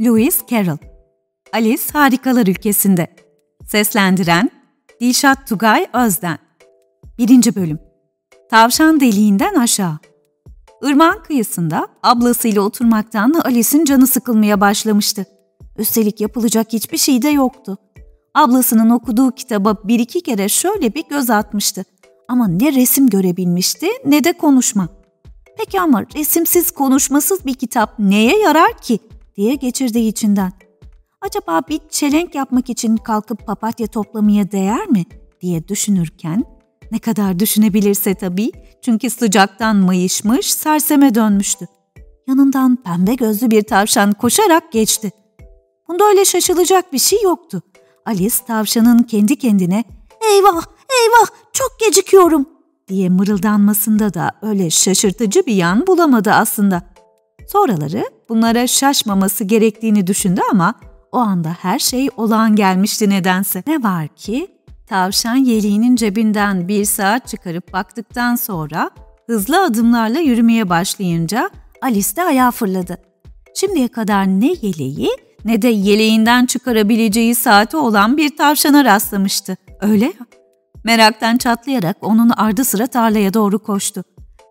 Lewis Carroll Alice Harikalar Ülkesi'nde Seslendiren Dilşat Tugay Özden 1. Bölüm Tavşan deliğinden aşağı Irmağın kıyısında ablasıyla oturmaktan Alice'in canı sıkılmaya başlamıştı. Üstelik yapılacak hiçbir şey de yoktu. Ablasının okuduğu kitaba bir iki kere şöyle bir göz atmıştı. Ama ne resim görebilmişti ne de konuşma. Peki ama resimsiz konuşmasız bir kitap neye yarar ki diye geçirdi içinden. Acaba bir çelenk yapmak için kalkıp papatya toplamaya değer mi diye düşünürken ne kadar düşünebilirse tabii çünkü sıcaktan mayışmış serseme dönmüştü. Yanından pembe gözlü bir tavşan koşarak geçti. Bunda öyle şaşılacak bir şey yoktu. Alice tavşanın kendi kendine ''Eyvah, eyvah, çok gecikiyorum.'' diye mırıldanmasında da öyle şaşırtıcı bir yan bulamadı aslında. Sonraları bunlara şaşmaması gerektiğini düşündü ama o anda her şey olağan gelmişti nedense. Ne var ki tavşan yeleğinin cebinden bir saat çıkarıp baktıktan sonra hızlı adımlarla yürümeye başlayınca Alice de ayağa fırladı. Şimdiye kadar ne yeleği ne de yeleğinden çıkarabileceği saati olan bir tavşana rastlamıştı. Öyle ya. Meraktan çatlayarak onun ardı sıra tarlaya doğru koştu.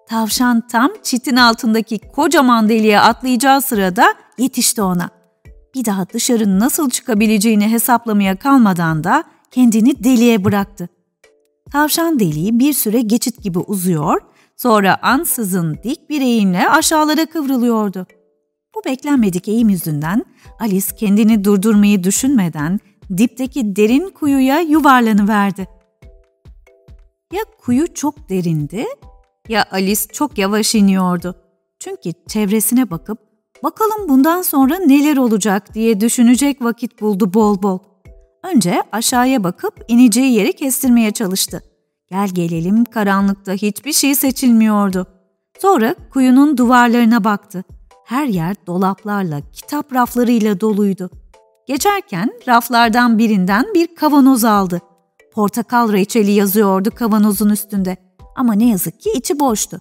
Tavşan tam çitin altındaki kocaman deliğe atlayacağı sırada yetişti ona. Bir daha dışarı nasıl çıkabileceğini hesaplamaya kalmadan da kendini deliğe bıraktı. Tavşan deliği bir süre geçit gibi uzuyor, sonra ansızın dik bir eğimle aşağılara kıvrılıyordu. Bu beklenmedik eğim yüzünden Alice kendini durdurmayı düşünmeden dipteki derin kuyuya yuvarlanıverdi. Ya kuyu çok derindi ya Alice çok yavaş iniyordu. Çünkü çevresine bakıp bakalım bundan sonra neler olacak diye düşünecek vakit buldu bol bol. Önce aşağıya bakıp ineceği yeri kestirmeye çalıştı. Gel gelelim karanlıkta hiçbir şey seçilmiyordu. Sonra kuyunun duvarlarına baktı. Her yer dolaplarla, kitap raflarıyla doluydu. Geçerken raflardan birinden bir kavanoz aldı. Portakal reçeli yazıyordu kavanozun üstünde. Ama ne yazık ki içi boştu.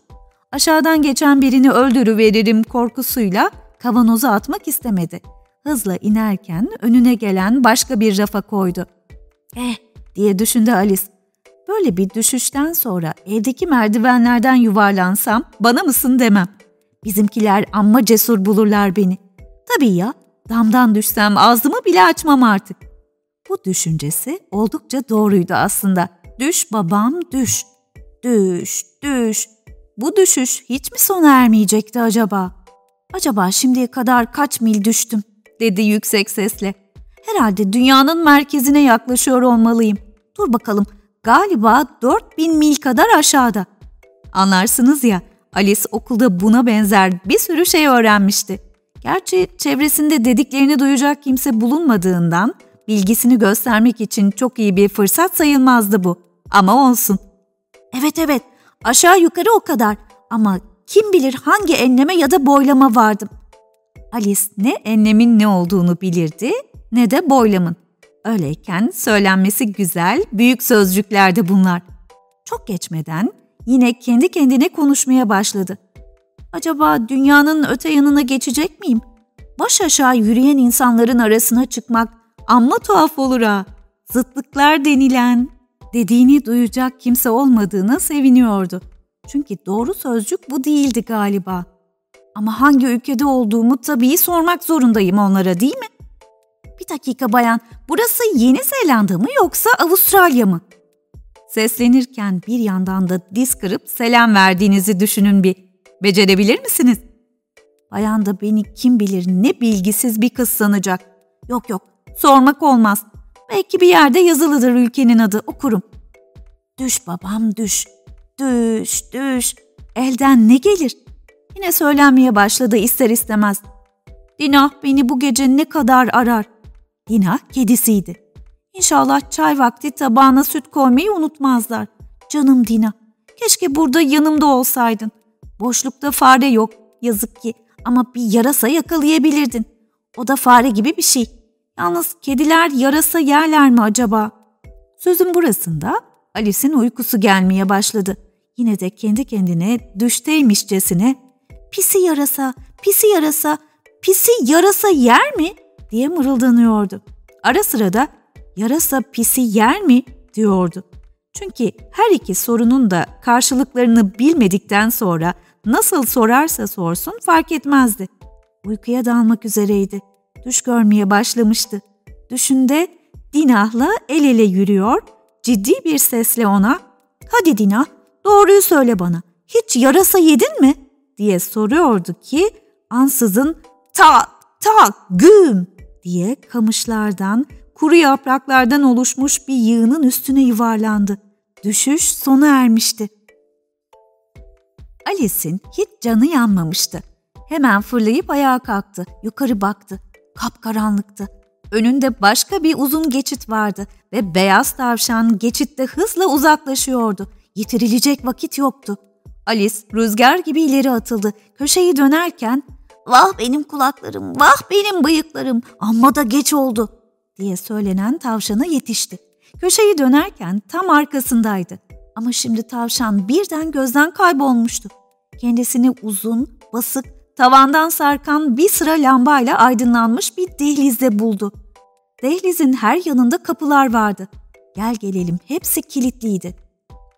Aşağıdan geçen birini öldürüveririm korkusuyla kavanozu atmak istemedi. Hızla inerken önüne gelen başka bir rafa koydu. Eh diye düşündü Alice. Böyle bir düşüşten sonra evdeki merdivenlerden yuvarlansam bana mısın demem. Bizimkiler amma cesur bulurlar beni. Tabii ya, damdan düşsem ağzımı bile açmam artık. Bu düşüncesi oldukça doğruydu aslında. Düş babam düş. Düş, düş. Bu düşüş hiç mi sona ermeyecekti acaba? Acaba şimdiye kadar kaç mil düştüm? dedi yüksek sesle. Herhalde dünyanın merkezine yaklaşıyor olmalıyım. Dur bakalım, galiba 4000 mil kadar aşağıda. Anlarsınız ya, Alice okulda buna benzer bir sürü şey öğrenmişti. Gerçi çevresinde dediklerini duyacak kimse bulunmadığından bilgisini göstermek için çok iyi bir fırsat sayılmazdı bu. Ama olsun. Evet evet aşağı yukarı o kadar ama kim bilir hangi enleme ya da boylama vardım. Alice ne enlemin ne olduğunu bilirdi ne de boylamın. Öyleyken söylenmesi güzel, büyük sözcüklerdi bunlar. Çok geçmeden yine kendi kendine konuşmaya başladı. Acaba dünyanın öte yanına geçecek miyim? Baş aşağı yürüyen insanların arasına çıkmak amma tuhaf olur ha. Zıtlıklar denilen dediğini duyacak kimse olmadığına seviniyordu. Çünkü doğru sözcük bu değildi galiba. Ama hangi ülkede olduğumu tabii sormak zorundayım onlara değil mi? Bir dakika bayan, burası Yeni Zelanda mı yoksa Avustralya mı? Seslenirken bir yandan da diz kırıp selam verdiğinizi düşünün bir. Becerebilir misiniz? Bayan da beni kim bilir ne bilgisiz bir kız sanacak. Yok yok, sormak olmaz. Belki bir yerde yazılıdır ülkenin adı, okurum. Düş babam düş, düş, düş. Elden ne gelir? Yine söylenmeye başladı ister istemez. Dina beni bu gece ne kadar arar. Dina kedisiydi. İnşallah çay vakti tabağına süt koymayı unutmazlar. Canım Dina, keşke burada yanımda olsaydın. Boşlukta fare yok, yazık ki. Ama bir yarasa yakalayabilirdin. O da fare gibi bir şey. Yalnız kediler yarasa yerler mi acaba? Sözün burasında Alice'in uykusu gelmeye başladı. Yine de kendi kendine düşteymişçesine pisi yarasa, pisi yarasa, pisi yarasa yer mi diye mırıldanıyordu. Ara sıra da yarasa pisi yer mi diyordu. Çünkü her iki sorunun da karşılıklarını bilmedikten sonra nasıl sorarsa sorsun fark etmezdi. Uykuya dalmak üzereydi. Düş görmeye başlamıştı. Düşünde Dinah'la el ele yürüyor, ciddi bir sesle ona ''Hadi Dinah, doğruyu söyle bana, hiç yarasa yedin mi?'' diye soruyordu ki ansızın tak tak güm diye kamışlardan, kuru yapraklardan oluşmuş bir yığının üstüne yuvarlandı. Düşüş sona ermişti. Alice'in hiç canı yanmamıştı. Hemen fırlayıp ayağa kalktı, yukarı baktı. Kapkaranlıktı. Önünde başka bir uzun geçit vardı ve beyaz tavşan geçitte hızla uzaklaşıyordu. Yitirilecek vakit yoktu. Alice rüzgar gibi ileri atıldı. Köşeyi dönerken ''Vah benim kulaklarım, vah benim bıyıklarım, amma da geç oldu.'' diye söylenen tavşana yetişti. Köşeyi dönerken tam arkasındaydı. Ama şimdi tavşan birden gözden kaybolmuştu. Kendisini uzun, basık, tavandan sarkan bir sıra lambayla aydınlanmış bir dehlizde buldu. Dehlizin her yanında kapılar vardı. Gel gelelim hepsi kilitliydi.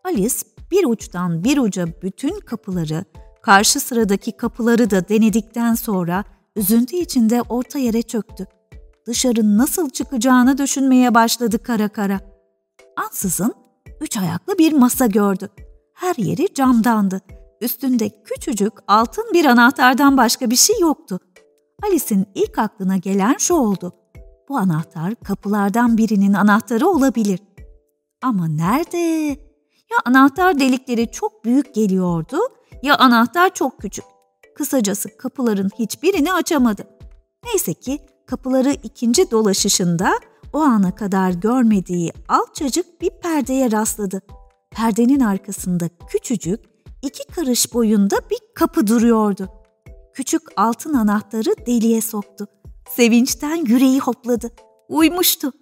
Alice bir uçtan bir uca bütün kapıları, karşı sıradaki kapıları da denedikten sonra üzüntü içinde orta yere çöktü. Dışarı nasıl çıkacağını düşünmeye başladı kara kara. Ansızın üç ayaklı bir masa gördü. Her yeri camdandı. Üstünde küçücük altın bir anahtardan başka bir şey yoktu. Alice'in ilk aklına gelen şu oldu. Bu anahtar kapılardan birinin anahtarı olabilir. Ama nerede? Ya anahtar delikleri çok büyük geliyordu ya anahtar çok küçük. Kısacası kapıların hiçbirini açamadı. Neyse ki kapıları ikinci dolaşışında o ana kadar görmediği alçacık bir perdeye rastladı. Perdenin arkasında küçücük, iki karış boyunda bir kapı duruyordu. Küçük altın anahtarı deliğe soktu. Sevinçten yüreği hopladı. Uymuştu.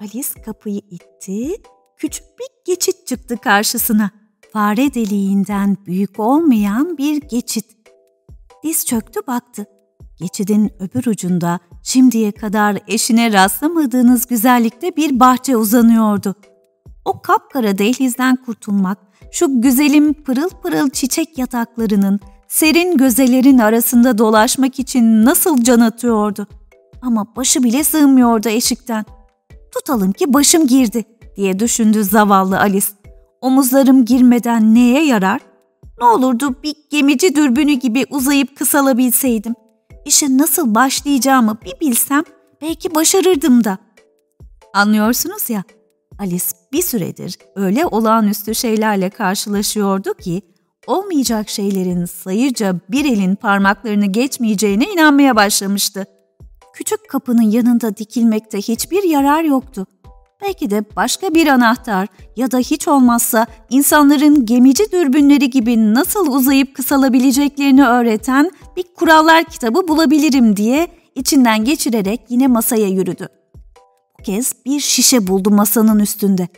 Alice kapıyı itti, küçük bir geçit çıktı karşısına. Fare deliğinden büyük olmayan bir geçit. Diz çöktü baktı. Geçidin öbür ucunda şimdiye kadar eşine rastlamadığınız güzellikte bir bahçe uzanıyordu. O kapkara dehlizden kurtulmak, şu güzelim pırıl pırıl çiçek yataklarının, serin gözelerin arasında dolaşmak için nasıl can atıyordu. Ama başı bile sığmıyordu eşikten. Tutalım ki başım girdi diye düşündü zavallı Alice. Omuzlarım girmeden neye yarar? Ne olurdu bir gemici dürbünü gibi uzayıp kısalabilseydim işe nasıl başlayacağımı bir bilsem belki başarırdım da. Anlıyorsunuz ya, Alice bir süredir öyle olağanüstü şeylerle karşılaşıyordu ki olmayacak şeylerin sayıca bir elin parmaklarını geçmeyeceğine inanmaya başlamıştı. Küçük kapının yanında dikilmekte hiçbir yarar yoktu. Belki de başka bir anahtar ya da hiç olmazsa insanların gemici dürbünleri gibi nasıl uzayıp kısalabileceklerini öğreten bir kurallar kitabı bulabilirim diye içinden geçirerek yine masaya yürüdü. Bu kez bir şişe buldu masanın üstünde.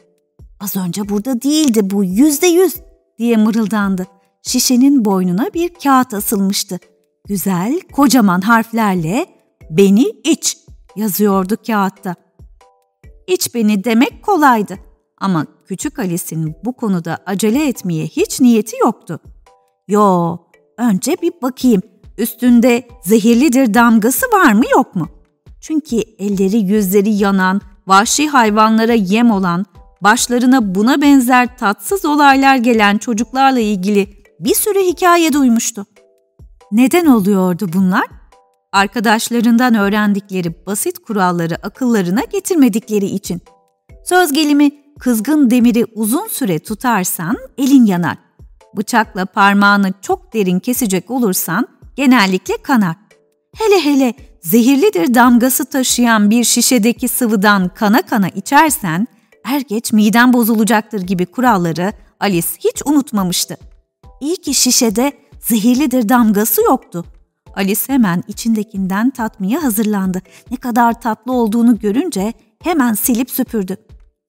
Az önce burada değildi bu yüzde yüz diye mırıldandı. Şişenin boynuna bir kağıt asılmıştı. Güzel, kocaman harflerle beni iç yazıyordu kağıtta. İç beni demek kolaydı ama küçük Alice'in bu konuda acele etmeye hiç niyeti yoktu. Yo, önce bir bakayım üstünde zehirlidir damgası var mı yok mu? Çünkü elleri yüzleri yanan, vahşi hayvanlara yem olan, başlarına buna benzer tatsız olaylar gelen çocuklarla ilgili bir sürü hikaye duymuştu. Neden oluyordu bunlar? Arkadaşlarından öğrendikleri basit kuralları akıllarına getirmedikleri için. Söz gelimi kızgın demiri uzun süre tutarsan elin yanar. Bıçakla parmağını çok derin kesecek olursan genellikle kanar. Hele hele zehirlidir damgası taşıyan bir şişedeki sıvıdan kana kana içersen er geç miden bozulacaktır gibi kuralları Alice hiç unutmamıştı. İyi ki şişede zehirlidir damgası yoktu. Alice hemen içindekinden tatmaya hazırlandı. Ne kadar tatlı olduğunu görünce hemen silip süpürdü.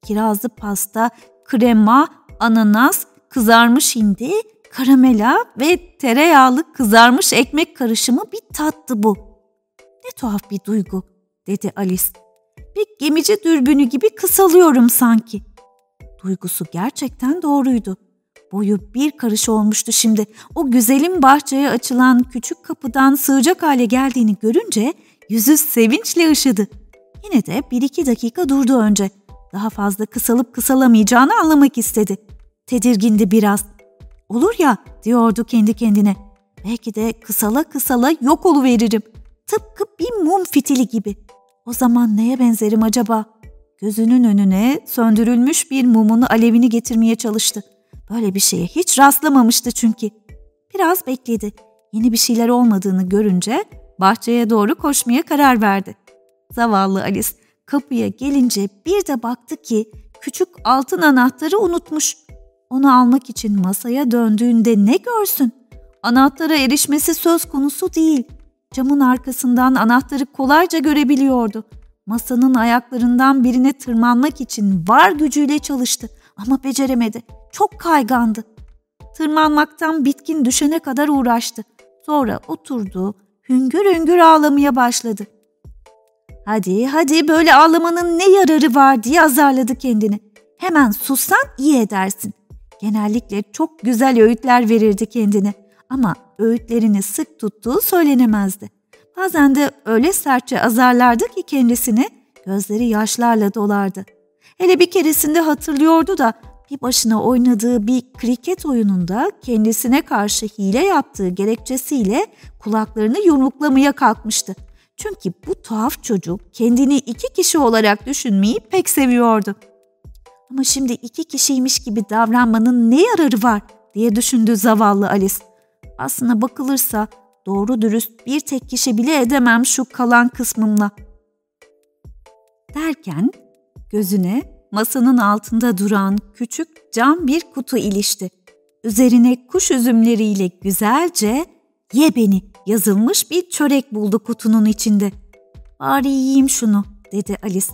Kirazlı pasta, krema, ananas, kızarmış hindi, karamela ve tereyağlı kızarmış ekmek karışımı bir tattı bu. Ne tuhaf bir duygu, dedi Alice. Bir gemici dürbünü gibi kısalıyorum sanki. Duygusu gerçekten doğruydu. Boyu bir karış olmuştu şimdi. O güzelim bahçeye açılan küçük kapıdan sığacak hale geldiğini görünce yüzü sevinçle ışıdı. Yine de bir iki dakika durdu önce. Daha fazla kısalıp kısalamayacağını anlamak istedi. Tedirgindi biraz. Olur ya diyordu kendi kendine. Belki de kısala kısala yok oluveririm. Tıpkı bir mum fitili gibi. O zaman neye benzerim acaba? Gözünün önüne söndürülmüş bir mumun alevini getirmeye çalıştı. Böyle bir şeye hiç rastlamamıştı çünkü. Biraz bekledi. Yeni bir şeyler olmadığını görünce bahçeye doğru koşmaya karar verdi. Zavallı Alice kapıya gelince bir de baktı ki küçük altın anahtarı unutmuş. Onu almak için masaya döndüğünde ne görsün? Anahtara erişmesi söz konusu değil. Camın arkasından anahtarı kolayca görebiliyordu. Masanın ayaklarından birine tırmanmak için var gücüyle çalıştı ama beceremedi. Çok kaygandı. Tırmanmaktan bitkin düşene kadar uğraştı. Sonra oturdu, hüngür hüngür ağlamaya başladı. Hadi hadi böyle ağlamanın ne yararı var diye azarladı kendini. Hemen sussan iyi edersin. Genellikle çok güzel öğütler verirdi kendine ama öğütlerini sık tuttuğu söylenemezdi. Bazen de öyle sertçe azarlardı ki kendisini gözleri yaşlarla dolardı. Hele bir keresinde hatırlıyordu da bir başına oynadığı bir kriket oyununda kendisine karşı hile yaptığı gerekçesiyle kulaklarını yumruklamaya kalkmıştı. Çünkü bu tuhaf çocuk kendini iki kişi olarak düşünmeyi pek seviyordu. Ama şimdi iki kişiymiş gibi davranmanın ne yararı var diye düşündü zavallı Alice. Aslına bakılırsa doğru dürüst bir tek kişi bile edemem şu kalan kısmımla. Derken gözüne masanın altında duran küçük cam bir kutu ilişti. Üzerine kuş üzümleriyle güzelce ye beni yazılmış bir çörek buldu kutunun içinde. Bari yiyeyim şunu dedi Alice.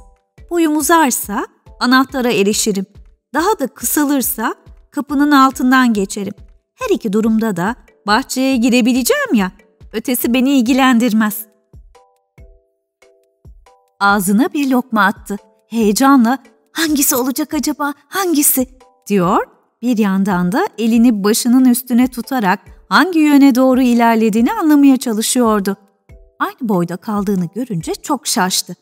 Boyum uzarsa anahtara erişirim. Daha da kısalırsa kapının altından geçerim. Her iki durumda da bahçeye girebileceğim ya, ötesi beni ilgilendirmez. Ağzına bir lokma attı. Heyecanla hangisi olacak acaba, hangisi diyor. Bir yandan da elini başının üstüne tutarak hangi yöne doğru ilerlediğini anlamaya çalışıyordu. Aynı boyda kaldığını görünce çok şaştı.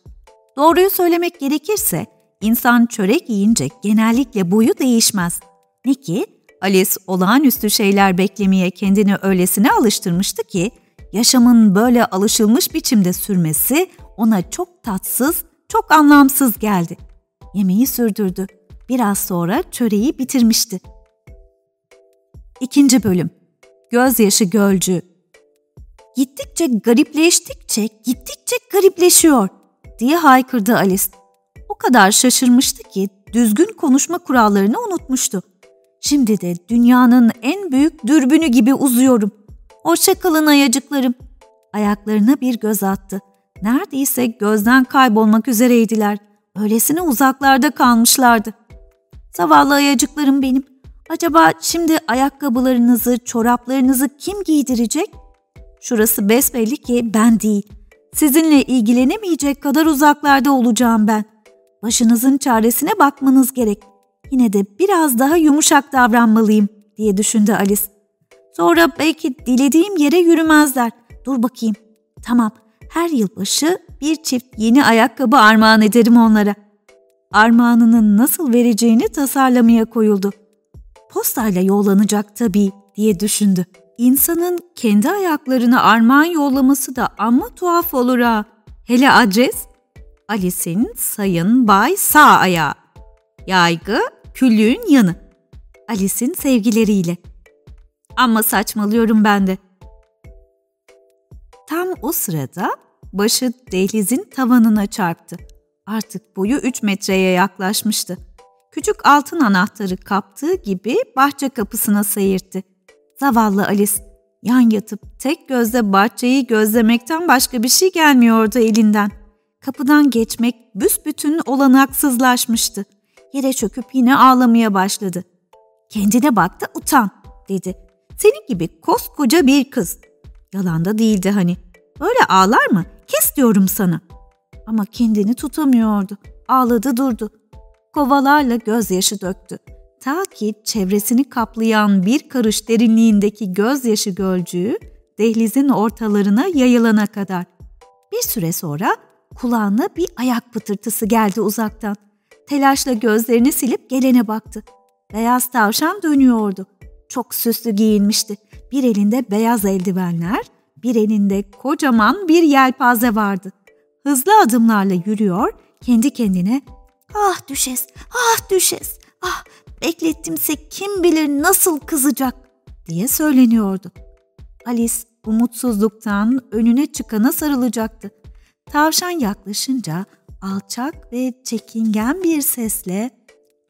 Doğruyu söylemek gerekirse insan çörek yiyince genellikle boyu değişmez. Ne ki Alice olağanüstü şeyler beklemeye kendini öylesine alıştırmıştı ki yaşamın böyle alışılmış biçimde sürmesi ona çok tatsız, çok anlamsız geldi. Yemeği sürdürdü. Biraz sonra çöreği bitirmişti. İkinci bölüm Gözyaşı Gölcü Gittikçe garipleştikçe, gittikçe garipleşiyor diye haykırdı Alice. O kadar şaşırmıştı ki düzgün konuşma kurallarını unutmuştu. Şimdi de dünyanın en büyük dürbünü gibi uzuyorum. Hoşça kalın ayacıklarım. Ayaklarına bir göz attı. Neredeyse gözden kaybolmak üzereydiler. Öylesine uzaklarda kalmışlardı. Zavallı ayacıklarım benim. Acaba şimdi ayakkabılarınızı, çoraplarınızı kim giydirecek? Şurası besbelli ki ben değil. Sizinle ilgilenemeyecek kadar uzaklarda olacağım ben. Başınızın çaresine bakmanız gerek. Yine de biraz daha yumuşak davranmalıyım diye düşündü Alice. Sonra belki dilediğim yere yürümezler. Dur bakayım. Tamam, her yılbaşı bir çift yeni ayakkabı armağan ederim onlara. Armağanının nasıl vereceğini tasarlamaya koyuldu. Postayla yollanacak tabii diye düşündü. İnsanın kendi ayaklarını armağan yollaması da amma tuhaf olur ha. Hele adres Alice'in Sayın Bay Sağ Ayağı. Yaygı küllüğün yanı. Alice'in sevgileriyle. Ama saçmalıyorum ben de. Tam o sırada başı dehlizin tavanına çarptı. Artık boyu 3 metreye yaklaşmıştı. Küçük altın anahtarı kaptığı gibi bahçe kapısına seyirtti. Zavallı Alice yan yatıp tek gözle bahçeyi gözlemekten başka bir şey gelmiyordu elinden. Kapıdan geçmek büsbütün olanaksızlaşmıştı. Yere çöküp yine ağlamaya başladı. Kendine baktı utan dedi. Senin gibi koskoca bir kız. Yalan da değildi hani. Öyle ağlar mı? kes diyorum sana. Ama kendini tutamıyordu. Ağladı durdu. Kovalarla gözyaşı döktü. Ta ki çevresini kaplayan bir karış derinliğindeki gözyaşı gölcüğü dehlizin ortalarına yayılana kadar. Bir süre sonra kulağına bir ayak pıtırtısı geldi uzaktan. Telaşla gözlerini silip gelene baktı. Beyaz tavşan dönüyordu. Çok süslü giyinmişti. Bir elinde beyaz eldivenler, bir elinde kocaman bir yelpaze vardı. Hızlı adımlarla yürüyor, kendi kendine ''Ah düşes, ah düşes, ah beklettimse kim bilir nasıl kızacak.'' diye söyleniyordu. Alice umutsuzluktan önüne çıkana sarılacaktı. Tavşan yaklaşınca alçak ve çekingen bir sesle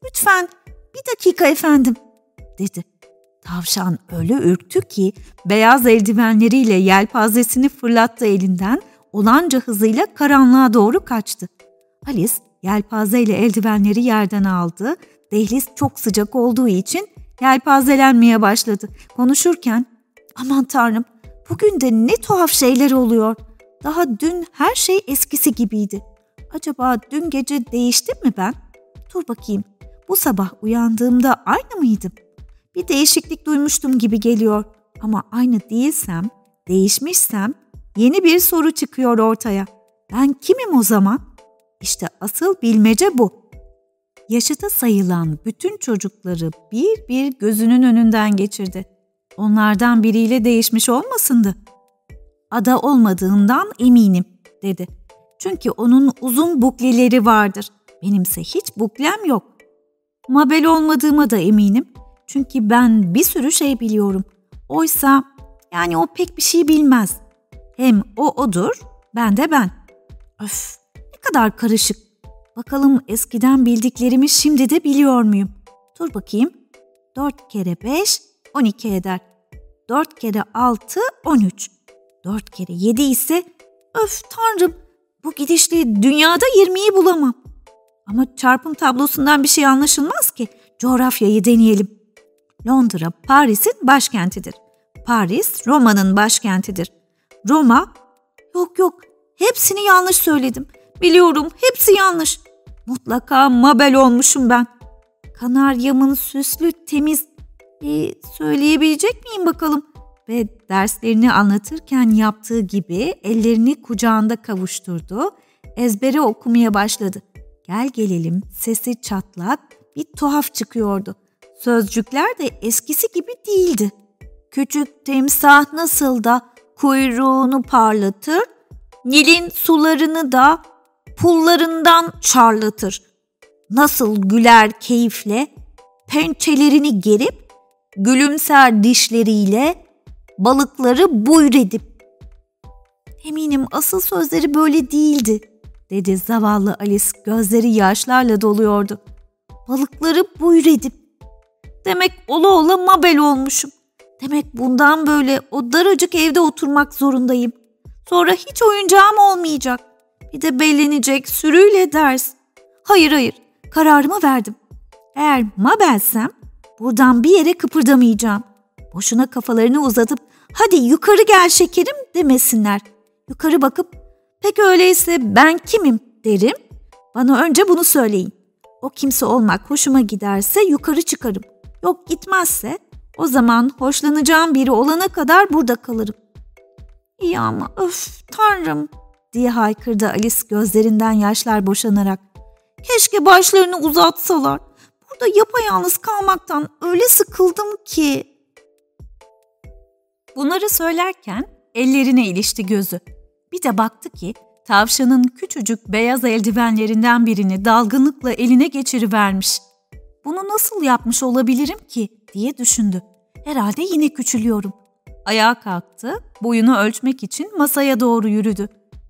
''Lütfen bir dakika efendim'' dedi. Tavşan öyle ürktü ki beyaz eldivenleriyle yelpazesini fırlattı elinden, olanca hızıyla karanlığa doğru kaçtı. Alice yelpazeyle eldivenleri yerden aldı. Dehliz çok sıcak olduğu için yelpazelenmeye başladı. Konuşurken aman tanrım bugün de ne tuhaf şeyler oluyor. Daha dün her şey eskisi gibiydi. Acaba dün gece değiştim mi ben? Dur bakayım. Bu sabah uyandığımda aynı mıydım? Bir değişiklik duymuştum gibi geliyor. Ama aynı değilsem, değişmişsem yeni bir soru çıkıyor ortaya. Ben kimim o zaman? İşte asıl bilmece bu. Yaşıta sayılan bütün çocukları bir bir gözünün önünden geçirdi. Onlardan biriyle değişmiş olmasındı. Ada olmadığından eminim, dedi. Çünkü onun uzun bukleleri vardır. Benimse hiç buklem yok. Mabel olmadığıma da eminim. Çünkü ben bir sürü şey biliyorum. Oysa yani o pek bir şey bilmez. Hem o odur, ben de ben. Öf, ne kadar karışık. Bakalım eskiden bildiklerimi şimdi de biliyor muyum? Dur bakayım. Dört kere beş, on iki eder. Dört kere altı, on üç. Dört kere yedi ise öf tanrım bu gidişle dünyada yirmiyi bulamam. Ama çarpım tablosundan bir şey anlaşılmaz ki. Coğrafyayı deneyelim. Londra Paris'in başkentidir. Paris Roma'nın başkentidir. Roma yok yok hepsini yanlış söyledim. Biliyorum hepsi yanlış. Mutlaka Mabel olmuşum ben. Kanaryamın süslü temiz e, söyleyebilecek miyim bakalım? Ve derslerini anlatırken yaptığı gibi ellerini kucağında kavuşturdu. Ezbere okumaya başladı. Gel gelelim sesi çatlak bir tuhaf çıkıyordu. Sözcükler de eskisi gibi değildi. Küçük timsah nasıl da kuyruğunu parlatır, Nil'in sularını da pullarından çarlatır. Nasıl güler keyifle, pençelerini gerip, gülümser dişleriyle balıkları buyredip. Eminim asıl sözleri böyle değildi, dedi zavallı Alice gözleri yaşlarla doluyordu. Balıkları buyredip Demek ola ola Mabel olmuşum. Demek bundan böyle o daracık evde oturmak zorundayım. Sonra hiç oyuncağım olmayacak. Bir de bellenecek sürüyle ders. Hayır hayır kararımı verdim. Eğer Mabel'sem buradan bir yere kıpırdamayacağım. Boşuna kafalarını uzatıp hadi yukarı gel şekerim demesinler. Yukarı bakıp pek öyleyse ben kimim derim. Bana önce bunu söyleyin. O kimse olmak hoşuma giderse yukarı çıkarım. Yok gitmezse o zaman hoşlanacağım biri olana kadar burada kalırım. İyi ama öf tanrım diye haykırdı Alice gözlerinden yaşlar boşanarak. Keşke başlarını uzatsalar. Burada yapayalnız kalmaktan öyle sıkıldım ki. Bunları söylerken ellerine ilişti gözü. Bir de baktı ki tavşanın küçücük beyaz eldivenlerinden birini dalgınlıkla eline geçirivermiş. Bunu nasıl yapmış olabilirim ki diye düşündü. Herhalde yine küçülüyorum. Ayağa kalktı, boyunu ölçmek için masaya doğru yürüdü.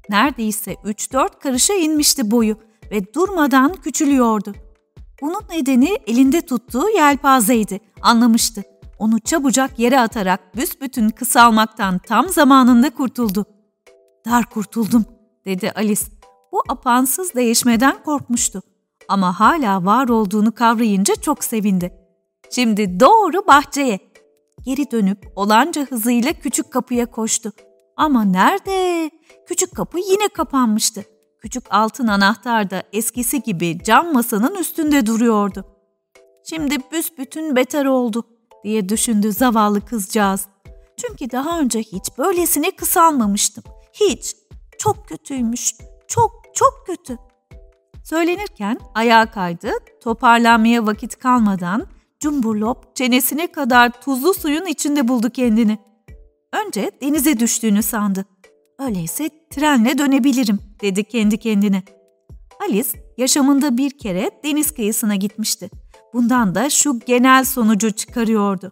Neredeyse 3-4 karışa inmişti boyu ve durmadan küçülüyordu. Bunun nedeni elinde tuttuğu yelpazeydi, anlamıştı. Onu çabucak yere atarak büsbütün kısalmaktan tam zamanında kurtuldu. Dar kurtuldum, dedi Alice. Bu apansız değişmeden korkmuştu ama hala var olduğunu kavrayınca çok sevindi. Şimdi doğru bahçeye. Geri dönüp olanca hızıyla küçük kapıya koştu. Ama nerede? Küçük kapı yine kapanmıştı. Küçük altın anahtar da eskisi gibi cam masanın üstünde duruyordu. Şimdi büsbütün beter oldu diye düşündü zavallı kızcağız. Çünkü daha önce hiç böylesine kısalmamıştım. Hiç. Çok kötüymüş. Çok çok kötü. Söylenirken ayağa kaydı, toparlanmaya vakit kalmadan cumburlop çenesine kadar tuzlu suyun içinde buldu kendini. Önce denize düştüğünü sandı. Öyleyse trenle dönebilirim dedi kendi kendine. Alice yaşamında bir kere deniz kıyısına gitmişti. Bundan da şu genel sonucu çıkarıyordu.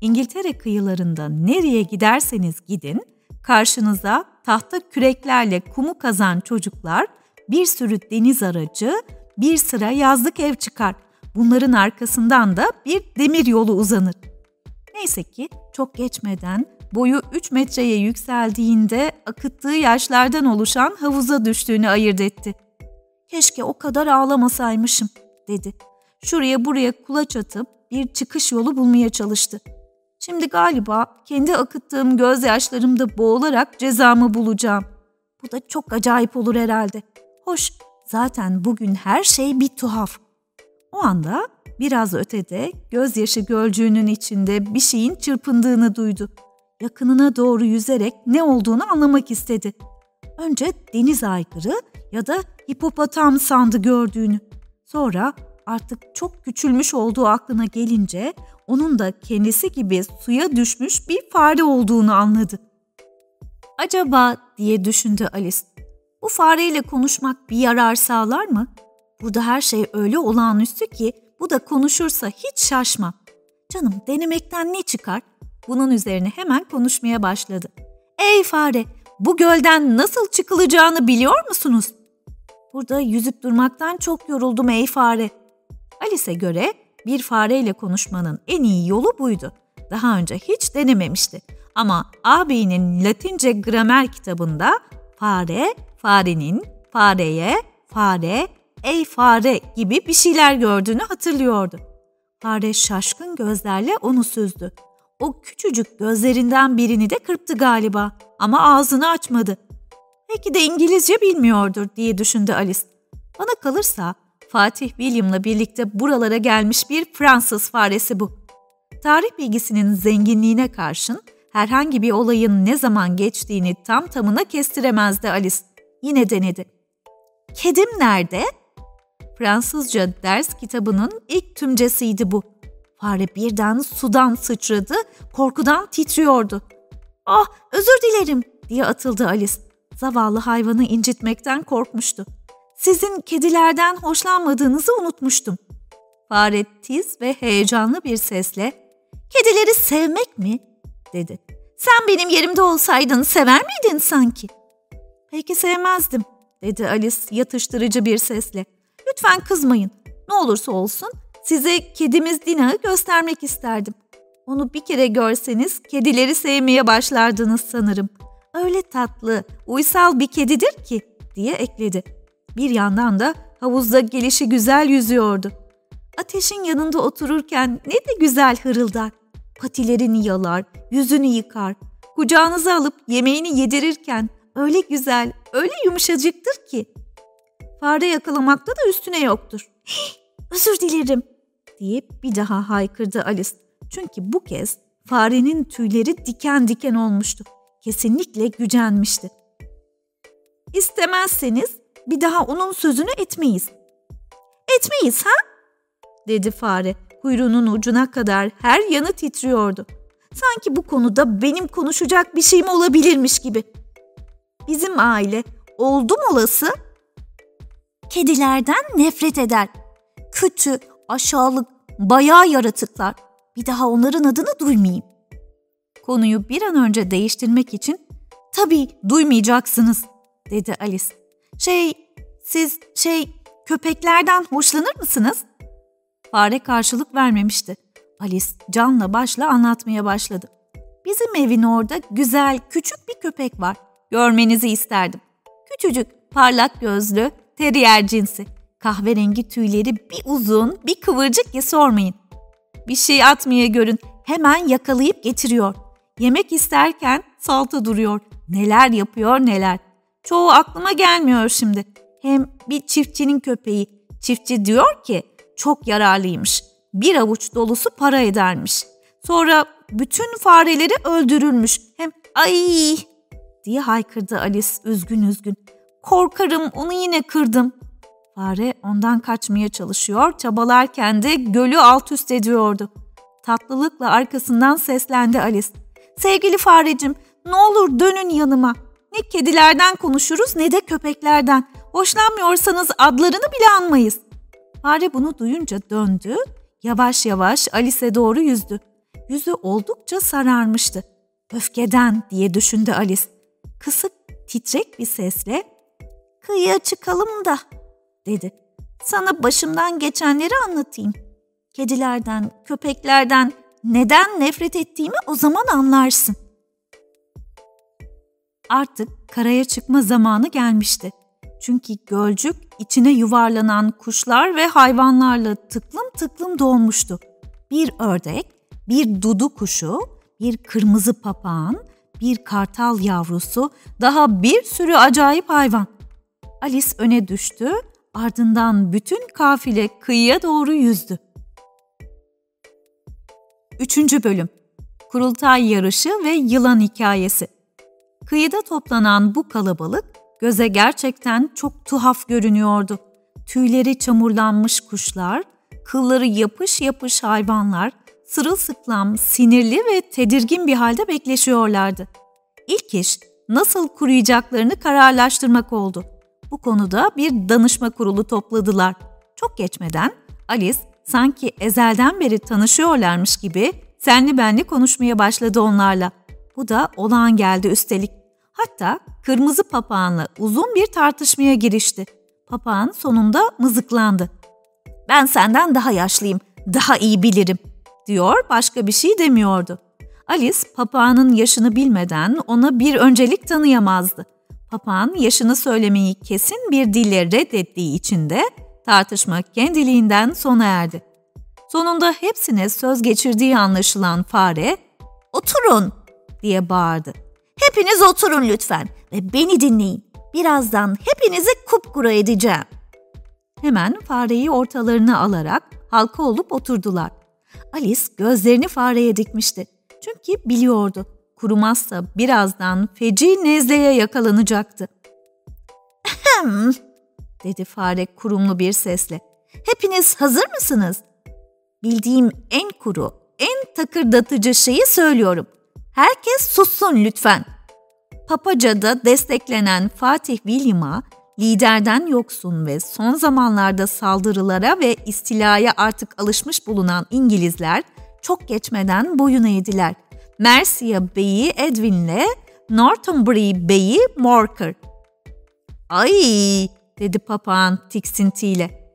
İngiltere kıyılarında nereye giderseniz gidin, karşınıza tahta küreklerle kumu kazan çocuklar, bir sürü deniz aracı, bir sıra yazlık ev çıkar. Bunların arkasından da bir demir yolu uzanır. Neyse ki çok geçmeden boyu 3 metreye yükseldiğinde akıttığı yaşlardan oluşan havuza düştüğünü ayırt etti. Keşke o kadar ağlamasaymışım, dedi. Şuraya buraya kulaç atıp bir çıkış yolu bulmaya çalıştı. Şimdi galiba kendi akıttığım gözyaşlarımda boğularak cezamı bulacağım. Bu da çok acayip olur herhalde. Hoş, zaten bugün her şey bir tuhaf. O anda biraz ötede gözyaşı gölcüğünün içinde bir şeyin çırpındığını duydu. Yakınına doğru yüzerek ne olduğunu anlamak istedi. Önce deniz aygırı ya da hipopotam sandı gördüğünü. Sonra artık çok küçülmüş olduğu aklına gelince onun da kendisi gibi suya düşmüş bir fare olduğunu anladı. Acaba diye düşündü Alice. Bu fareyle konuşmak bir yarar sağlar mı? Burada her şey öyle olağanüstü ki bu da konuşursa hiç şaşma. Canım denemekten ne çıkar? Bunun üzerine hemen konuşmaya başladı. Ey fare, bu gölden nasıl çıkılacağını biliyor musunuz? Burada yüzüp durmaktan çok yoruldum ey fare. Alice'e göre bir fareyle konuşmanın en iyi yolu buydu. Daha önce hiç denememişti. Ama ağabeyinin Latince gramer kitabında fare, farenin, fareye, fare, ey fare gibi bir şeyler gördüğünü hatırlıyordu. Fare şaşkın gözlerle onu süzdü. O küçücük gözlerinden birini de kırptı galiba ama ağzını açmadı. Belki de İngilizce bilmiyordur diye düşündü Alice. Bana kalırsa Fatih William'la birlikte buralara gelmiş bir Fransız faresi bu. Tarih bilgisinin zenginliğine karşın herhangi bir olayın ne zaman geçtiğini tam tamına kestiremezdi Alice. Yine denedi. Kedim nerede? Fransızca ders kitabının ilk tümcesiydi bu. Fare birden sudan sıçradı, korkudan titriyordu. ''Ah, özür dilerim.'' diye atıldı Alice. Zavallı hayvanı incitmekten korkmuştu. Sizin kedilerden hoşlanmadığınızı unutmuştum. Fare tiz ve heyecanlı bir sesle ''Kedileri sevmek mi?'' dedi. ''Sen benim yerimde olsaydın sever miydin sanki?'' ''Peki sevmezdim.'' dedi Alice yatıştırıcı bir sesle. ''Lütfen kızmayın. Ne olursa olsun size kedimiz Dina'yı göstermek isterdim. Onu bir kere görseniz kedileri sevmeye başlardınız sanırım. Öyle tatlı, uysal bir kedidir ki.'' diye ekledi. Bir yandan da havuzda gelişi güzel yüzüyordu. Ateşin yanında otururken ne de güzel hırıldar. Patilerini yalar, yüzünü yıkar. Kucağınıza alıp yemeğini yedirirken öyle güzel, öyle yumuşacıktır ki. Fare yakalamakta da üstüne yoktur. Özür dilerim diye bir daha haykırdı Alice. Çünkü bu kez farenin tüyleri diken diken olmuştu. Kesinlikle gücenmişti. İstemezseniz bir daha onun sözünü etmeyiz. Etmeyiz ha? dedi fare kuyruğunun ucuna kadar her yanı titriyordu. Sanki bu konuda benim konuşacak bir şeyim olabilirmiş gibi. Bizim aile oldu mu olası? Kedilerden nefret eder. Kötü, aşağılık, bayağı yaratıklar. Bir daha onların adını duymayayım. Konuyu bir an önce değiştirmek için tabii duymayacaksınız dedi Alice. Şey, siz şey köpeklerden hoşlanır mısınız? Fare karşılık vermemişti. Alice canla başla anlatmaya başladı. Bizim evin orada güzel küçük bir köpek var. Görmenizi isterdim. Küçücük, parlak gözlü, terrier cinsi. Kahverengi tüyleri bir uzun, bir kıvırcık ya sormayın. Bir şey atmaya görün, hemen yakalayıp getiriyor. Yemek isterken salta duruyor. Neler yapıyor neler. Çoğu aklıma gelmiyor şimdi. Hem bir çiftçinin köpeği. Çiftçi diyor ki çok yararlıymış. Bir avuç dolusu para edermiş. Sonra bütün fareleri öldürülmüş. Hem ay diye haykırdı Alice üzgün üzgün. Korkarım onu yine kırdım. Fare ondan kaçmaya çalışıyor, çabalarken de gölü alt üst ediyordu. Tatlılıkla arkasından seslendi Alice. Sevgili farecim, ne olur dönün yanıma. Ne kedilerden konuşuruz ne de köpeklerden. Hoşlanmıyorsanız adlarını bile anmayız. Fare bunu duyunca döndü, yavaş yavaş Alice'e doğru yüzdü. Yüzü oldukça sararmıştı. Öfkeden diye düşündü Alice. Kısık, titrek bir sesle kıyıya çıkalım da dedi. Sana başımdan geçenleri anlatayım. Kedilerden, köpeklerden neden nefret ettiğimi o zaman anlarsın. Artık karaya çıkma zamanı gelmişti. Çünkü gölcük içine yuvarlanan kuşlar ve hayvanlarla tıklım tıklım dolmuştu. Bir ördek, bir dudu kuşu, bir kırmızı papağan, bir kartal yavrusu, daha bir sürü acayip hayvan. Alice öne düştü, ardından bütün kafile kıyıya doğru yüzdü. Üçüncü bölüm Kurultay yarışı ve yılan hikayesi Kıyıda toplanan bu kalabalık göze gerçekten çok tuhaf görünüyordu. Tüyleri çamurlanmış kuşlar, kılları yapış yapış hayvanlar, sırılsıklam, sinirli ve tedirgin bir halde bekleşiyorlardı. İlk iş nasıl kuruyacaklarını kararlaştırmak oldu. Bu konuda bir danışma kurulu topladılar. Çok geçmeden Alice sanki ezelden beri tanışıyorlarmış gibi senli benli konuşmaya başladı onlarla. Bu da olağan geldi üstelik. Hatta kırmızı papağanla uzun bir tartışmaya girişti. Papağan sonunda mızıklandı. Ben senden daha yaşlıyım, daha iyi bilirim diyor başka bir şey demiyordu. Alice papağanın yaşını bilmeden ona bir öncelik tanıyamazdı. Papağan yaşını söylemeyi kesin bir dille reddettiği için de tartışma kendiliğinden sona erdi. Sonunda hepsine söz geçirdiği anlaşılan fare, ''Oturun!'' diye bağırdı. ''Hepiniz oturun lütfen ve beni dinleyin. Birazdan hepinizi kupkuru edeceğim.'' Hemen fareyi ortalarına alarak halka olup oturdular. Alice gözlerini fareye dikmişti. Çünkü biliyordu kurumazsa birazdan feci nezleye yakalanacaktı. Ahem, dedi fare kurumlu bir sesle. Hepiniz hazır mısınız? Bildiğim en kuru, en takırdatıcı şeyi söylüyorum. Herkes sussun lütfen. Papaca'da desteklenen Fatih William'a liderden yoksun ve son zamanlarda saldırılara ve istilaya artık alışmış bulunan İngilizler çok geçmeden boyun eğdiler. Mercia Bey'i Edwin'le Northumbria Bey'i Morcar. Ay dedi papağan tiksintiyle.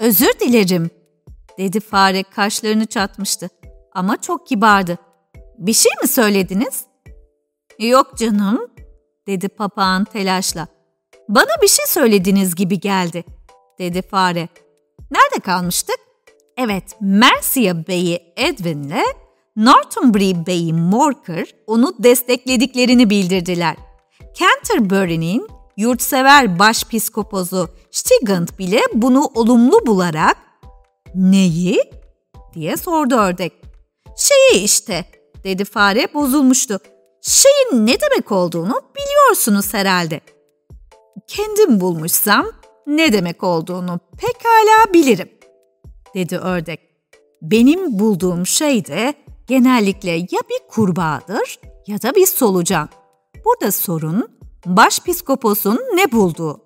Özür dilerim dedi fare kaşlarını çatmıştı ama çok kibardı. Bir şey mi söylediniz? Yok canım dedi papağan telaşla. Bana bir şey söylediğiniz gibi geldi dedi fare. Nerede kalmıştık? Evet, Mercia Bey'i Edwin'le Northumbria Bey'i Morcar onu desteklediklerini bildirdiler. Canterbury'nin yurtsever başpiskopozu Stigand bile bunu olumlu bularak ''Neyi?'' diye sordu ördek. ''Şeyi işte'' dedi fare bozulmuştu. ''Şeyin ne demek olduğunu biliyorsunuz herhalde.'' Kendim bulmuşsam ne demek olduğunu pekala bilirim, dedi ördek. Benim bulduğum şey de genellikle ya bir kurbağadır ya da bir solucan. Burada sorun başpiskoposun ne bulduğu.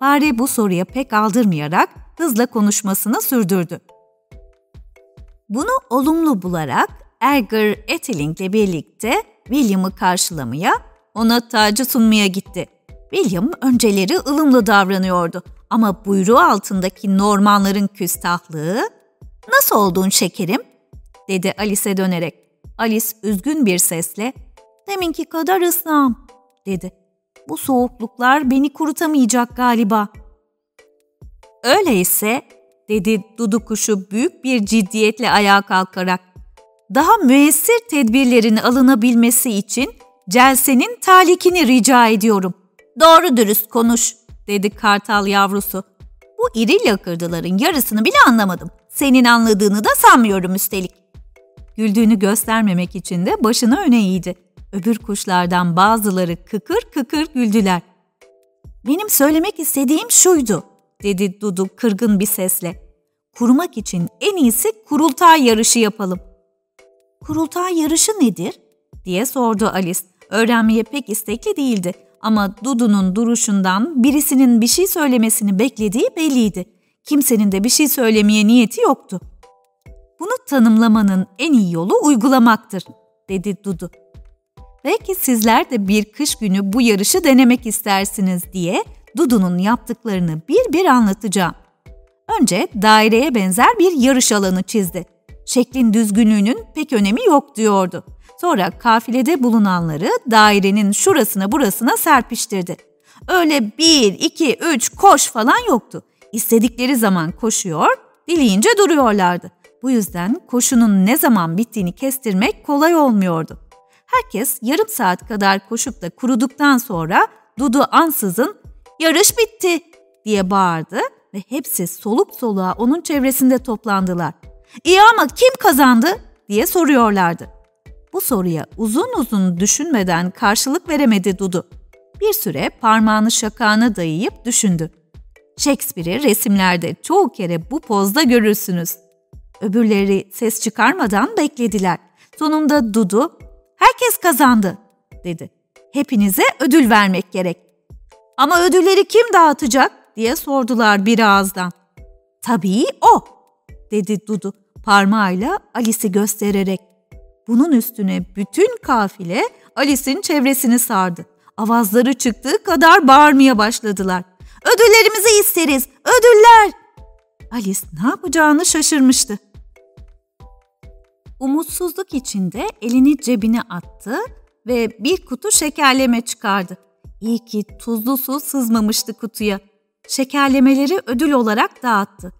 Fare bu soruya pek aldırmayarak hızla konuşmasını sürdürdü. Bunu olumlu bularak Edgar Etheling'le birlikte William'ı karşılamaya, ona tacı sunmaya gitti. William önceleri ılımlı davranıyordu ama buyruğu altındaki Normanların küstahlığı ''Nasıl oldun şekerim?'' dedi Alice'e dönerek. Alice üzgün bir sesle ''Deminki kadar ıslağım'' dedi. ''Bu soğukluklar beni kurutamayacak galiba.'' ''Öyleyse'' dedi Dudu kuşu büyük bir ciddiyetle ayağa kalkarak. ''Daha müessir tedbirlerin alınabilmesi için Celse'nin talikini rica ediyorum. Doğru dürüst konuş, dedi kartal yavrusu. Bu iri lakırdıların yarısını bile anlamadım. Senin anladığını da sanmıyorum üstelik. Güldüğünü göstermemek için de başını öne eğdi. Öbür kuşlardan bazıları kıkır kıkır güldüler. Benim söylemek istediğim şuydu, dedi Dudu kırgın bir sesle. Kurumak için en iyisi kurultay yarışı yapalım. Kurultay yarışı nedir? diye sordu Alice. Öğrenmeye pek istekli değildi ama Dudu'nun duruşundan birisinin bir şey söylemesini beklediği belliydi. Kimsenin de bir şey söylemeye niyeti yoktu. Bunu tanımlamanın en iyi yolu uygulamaktır, dedi Dudu. Belki sizler de bir kış günü bu yarışı denemek istersiniz diye Dudu'nun yaptıklarını bir bir anlatacağım. Önce daireye benzer bir yarış alanı çizdi. Şeklin düzgünlüğünün pek önemi yok diyordu. Sonra kafilede bulunanları dairenin şurasına burasına serpiştirdi. Öyle bir, iki, üç koş falan yoktu. İstedikleri zaman koşuyor, dileyince duruyorlardı. Bu yüzden koşunun ne zaman bittiğini kestirmek kolay olmuyordu. Herkes yarım saat kadar koşup da kuruduktan sonra Dudu ansızın ''Yarış bitti!'' diye bağırdı ve hepsi soluk soluğa onun çevresinde toplandılar. ''İyi ama kim kazandı?'' diye soruyorlardı. Bu soruya uzun uzun düşünmeden karşılık veremedi Dudu. Bir süre parmağını şakağına dayayıp düşündü. Shakespeare'i resimlerde çoğu kere bu pozda görürsünüz. Öbürleri ses çıkarmadan beklediler. Sonunda Dudu, herkes kazandı dedi. Hepinize ödül vermek gerek. Ama ödülleri kim dağıtacak diye sordular bir ağızdan. Tabii o dedi Dudu parmağıyla Alice'i göstererek. Bunun üstüne bütün kafile Alice'in çevresini sardı. Avazları çıktığı kadar bağırmaya başladılar. Ödüllerimizi isteriz, ödüller! Alice ne yapacağını şaşırmıştı. Umutsuzluk içinde elini cebine attı ve bir kutu şekerleme çıkardı. İyi ki tuzlu su sızmamıştı kutuya. Şekerlemeleri ödül olarak dağıttı.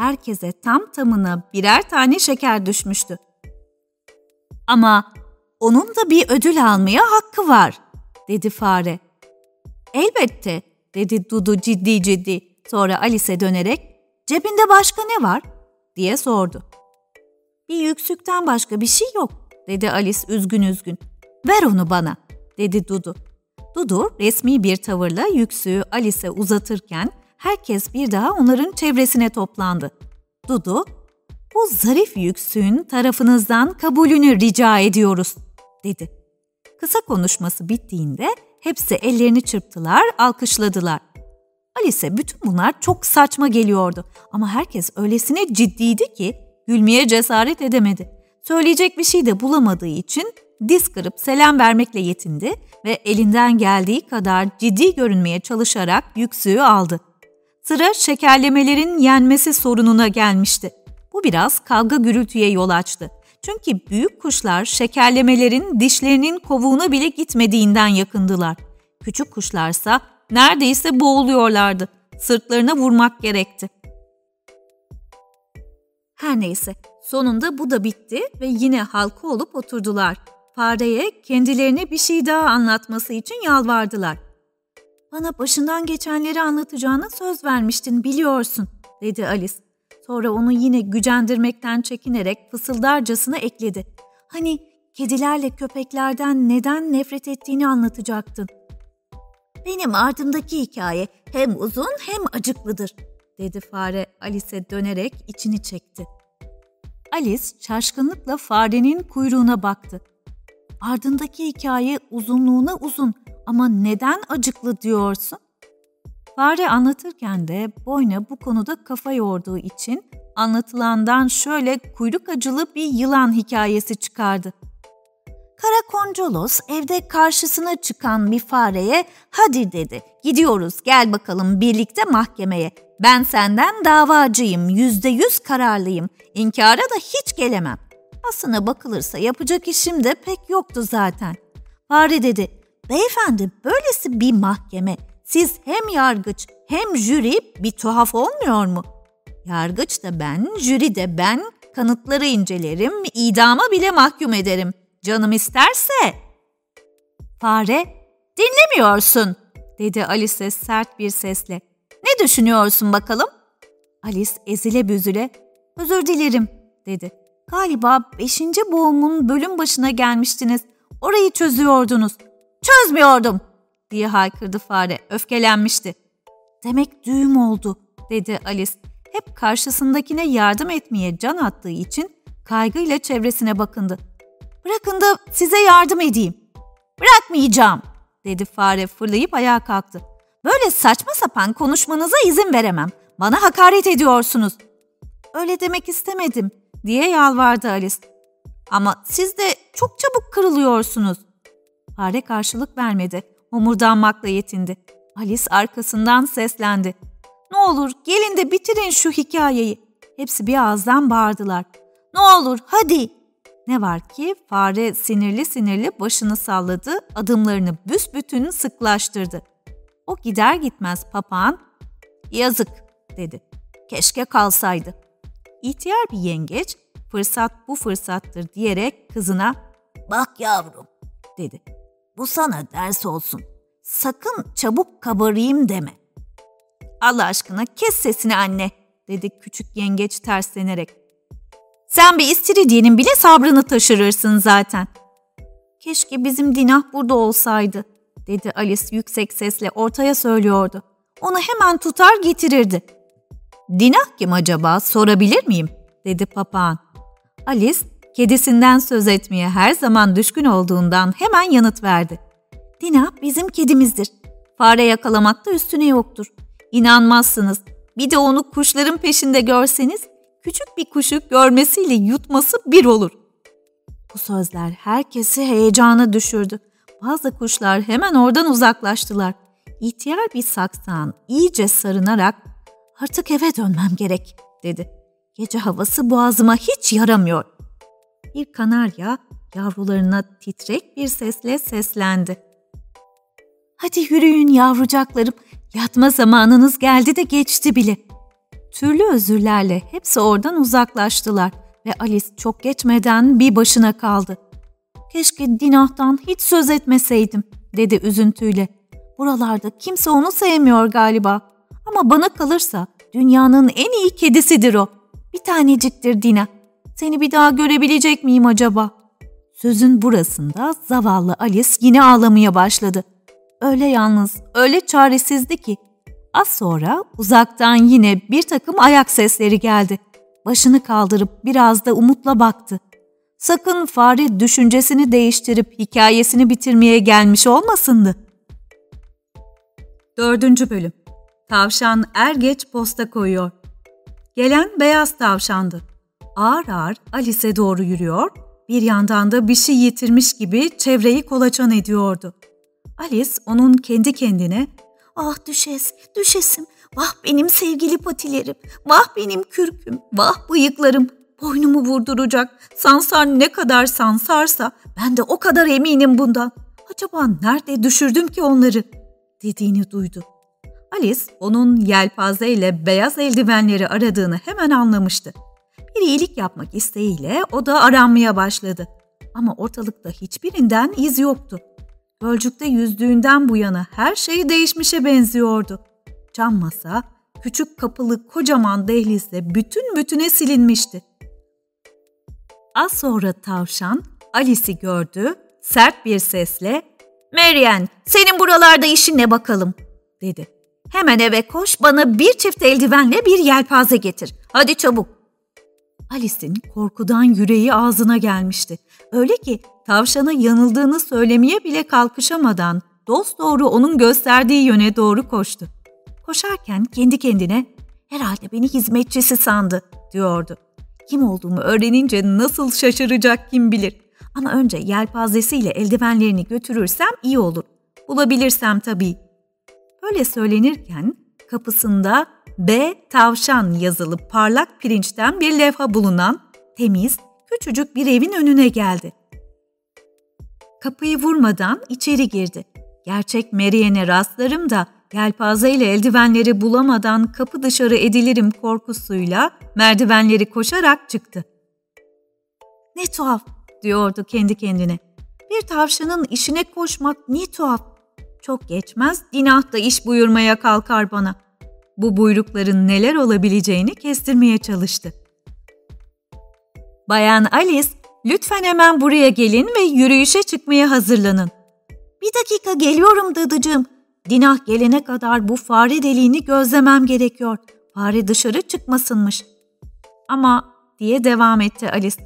Herkese tam tamına birer tane şeker düşmüştü. Ama onun da bir ödül almaya hakkı var, dedi fare. Elbette, dedi Dudu ciddi ciddi. Sonra Alice'e dönerek, cebinde başka ne var? diye sordu. Bir yüksükten başka bir şey yok, dedi Alice üzgün üzgün. Ver onu bana, dedi Dudu. Dudu resmi bir tavırla yüksüğü Alice'e uzatırken herkes bir daha onların çevresine toplandı. Dudu, bu zarif yüksüğün tarafınızdan kabulünü rica ediyoruz, dedi. Kısa konuşması bittiğinde hepsi ellerini çırptılar, alkışladılar. Alice bütün bunlar çok saçma geliyordu ama herkes öylesine ciddiydi ki gülmeye cesaret edemedi. Söyleyecek bir şey de bulamadığı için diz kırıp selam vermekle yetindi ve elinden geldiği kadar ciddi görünmeye çalışarak yüksüğü aldı. Sıra şekerlemelerin yenmesi sorununa gelmişti. Bu biraz kavga gürültüye yol açtı. Çünkü büyük kuşlar şekerlemelerin dişlerinin kovuğuna bile gitmediğinden yakındılar. Küçük kuşlarsa neredeyse boğuluyorlardı. Sırtlarına vurmak gerekti. Her neyse, sonunda bu da bitti ve yine halka olup oturdular. Fareye kendilerine bir şey daha anlatması için yalvardılar. Bana başından geçenleri anlatacağına söz vermiştin biliyorsun, dedi Alice. Sonra onu yine gücendirmekten çekinerek fısıldarcasına ekledi. Hani kedilerle köpeklerden neden nefret ettiğini anlatacaktın. Benim ardımdaki hikaye hem uzun hem acıklıdır, dedi fare Alice'e dönerek içini çekti. Alice şaşkınlıkla farenin kuyruğuna baktı. Ardındaki hikaye uzunluğuna uzun ama neden acıklı diyorsun? Fare anlatırken de boyna bu konuda kafa yorduğu için anlatılandan şöyle kuyruk acılı bir yılan hikayesi çıkardı. Karakoncolos evde karşısına çıkan bir fareye hadi dedi gidiyoruz gel bakalım birlikte mahkemeye. Ben senden davacıyım yüzde yüz kararlıyım inkara da hiç gelemem. Aslına bakılırsa yapacak işim de pek yoktu zaten. Fare dedi beyefendi böylesi bir mahkeme siz hem yargıç hem jüri bir tuhaf olmuyor mu? Yargıç da ben, jüri de ben, kanıtları incelerim, idama bile mahkum ederim. Canım isterse. Fare, dinlemiyorsun dedi Alice sert bir sesle. Ne düşünüyorsun bakalım? Alice ezile büzüle, özür dilerim dedi. Galiba beşinci boğumun bölüm başına gelmiştiniz. Orayı çözüyordunuz. Çözmüyordum diye haykırdı fare. Öfkelenmişti. Demek düğüm oldu dedi Alice. Hep karşısındakine yardım etmeye can attığı için kaygıyla çevresine bakındı. Bırakın da size yardım edeyim. Bırakmayacağım dedi fare fırlayıp ayağa kalktı. Böyle saçma sapan konuşmanıza izin veremem. Bana hakaret ediyorsunuz. Öyle demek istemedim diye yalvardı Alice. Ama siz de çok çabuk kırılıyorsunuz. Fare karşılık vermedi. Homurdanmakla yetindi. Alice arkasından seslendi. Ne olur gelin de bitirin şu hikayeyi. Hepsi bir ağızdan bağırdılar. Ne olur hadi. Ne var ki fare sinirli sinirli başını salladı, adımlarını büsbütün sıklaştırdı. O gider gitmez papağan, yazık dedi. Keşke kalsaydı. İhtiyar bir yengeç, fırsat bu fırsattır diyerek kızına, bak yavrum dedi. Bu sana ders olsun. Sakın çabuk kabarayım deme. Allah aşkına kes sesini anne, dedi küçük yengeç terslenerek. Sen bir istiridyenin bile sabrını taşırırsın zaten. Keşke bizim Dinah burada olsaydı, dedi Alice yüksek sesle ortaya söylüyordu. Onu hemen tutar getirirdi. Dinah kim acaba sorabilir miyim? dedi papağan. Alice kedisinden söz etmeye her zaman düşkün olduğundan hemen yanıt verdi. Dina bizim kedimizdir. Fare yakalamakta üstüne yoktur. İnanmazsınız. Bir de onu kuşların peşinde görseniz küçük bir kuşu görmesiyle yutması bir olur. Bu sözler herkesi heyecana düşürdü. Bazı kuşlar hemen oradan uzaklaştılar. İhtiyar bir saksan iyice sarınarak artık eve dönmem gerek dedi. Gece havası boğazıma hiç yaramıyor. Bir kanarya yavrularına titrek bir sesle seslendi. Hadi yürüyün yavrucaklarım, yatma zamanınız geldi de geçti bile. Türlü özürlerle hepsi oradan uzaklaştılar ve Alice çok geçmeden bir başına kaldı. Keşke Dinah'tan hiç söz etmeseydim, dedi üzüntüyle. Buralarda kimse onu sevmiyor galiba. Ama bana kalırsa dünyanın en iyi kedisidir o. Bir taneciktir Dina. Seni bir daha görebilecek miyim acaba? Sözün burasında zavallı Alice yine ağlamaya başladı. Öyle yalnız, öyle çaresizdi ki. Az sonra uzaktan yine bir takım ayak sesleri geldi. Başını kaldırıp biraz da umutla baktı. Sakın fare düşüncesini değiştirip hikayesini bitirmeye gelmiş olmasındı. Dördüncü bölüm Tavşan er geç posta koyuyor. Gelen beyaz tavşandı. Ağır ağır Alice'e doğru yürüyor, bir yandan da bir şey yitirmiş gibi çevreyi kolaçan ediyordu. Alice onun kendi kendine ''Ah düşes, düşesim, vah benim sevgili patilerim, vah benim kürküm, vah bıyıklarım, boynumu vurduracak, sansar ne kadar sansarsa ben de o kadar eminim bundan. Acaba nerede düşürdüm ki onları?'' dediğini duydu. Alice onun yelpazeyle beyaz eldivenleri aradığını hemen anlamıştı. Bir iyilik yapmak isteğiyle o da aranmaya başladı. Ama ortalıkta hiçbirinden iz yoktu. Gölcükte yüzdüğünden bu yana her şey değişmişe benziyordu. Cam masa, küçük kapılı kocaman dehlizde bütün bütüne silinmişti. Az sonra tavşan Alice'i gördü, sert bir sesle ''Marian, senin buralarda işin ne bakalım?'' dedi. ''Hemen eve koş, bana bir çift eldivenle bir yelpaze getir. Hadi çabuk.'' Alice'in korkudan yüreği ağzına gelmişti. Öyle ki tavşana yanıldığını söylemeye bile kalkışamadan dost doğru onun gösterdiği yöne doğru koştu. Koşarken kendi kendine herhalde beni hizmetçisi sandı diyordu. Kim olduğumu öğrenince nasıl şaşıracak kim bilir. Ama önce yelpazesiyle eldivenlerini götürürsem iyi olur. Bulabilirsem tabii. Böyle söylenirken kapısında B. Tavşan yazılı parlak pirinçten bir levha bulunan temiz, küçücük bir evin önüne geldi. Kapıyı vurmadan içeri girdi. Gerçek Meryem'e rastlarım da yelpaze ile eldivenleri bulamadan kapı dışarı edilirim korkusuyla merdivenleri koşarak çıktı. Ne tuhaf diyordu kendi kendine. bir tavşanın işine koşmak ne tuhaf. Çok geçmez Dinah da iş buyurmaya kalkar bana. Bu buyrukların neler olabileceğini kestirmeye çalıştı. Bayan Alice, lütfen hemen buraya gelin ve yürüyüşe çıkmaya hazırlanın. Bir dakika geliyorum dadıcığım. Dinah gelene kadar bu fare deliğini gözlemem gerekiyor. Fare dışarı çıkmasınmış. Ama diye devam etti Alice.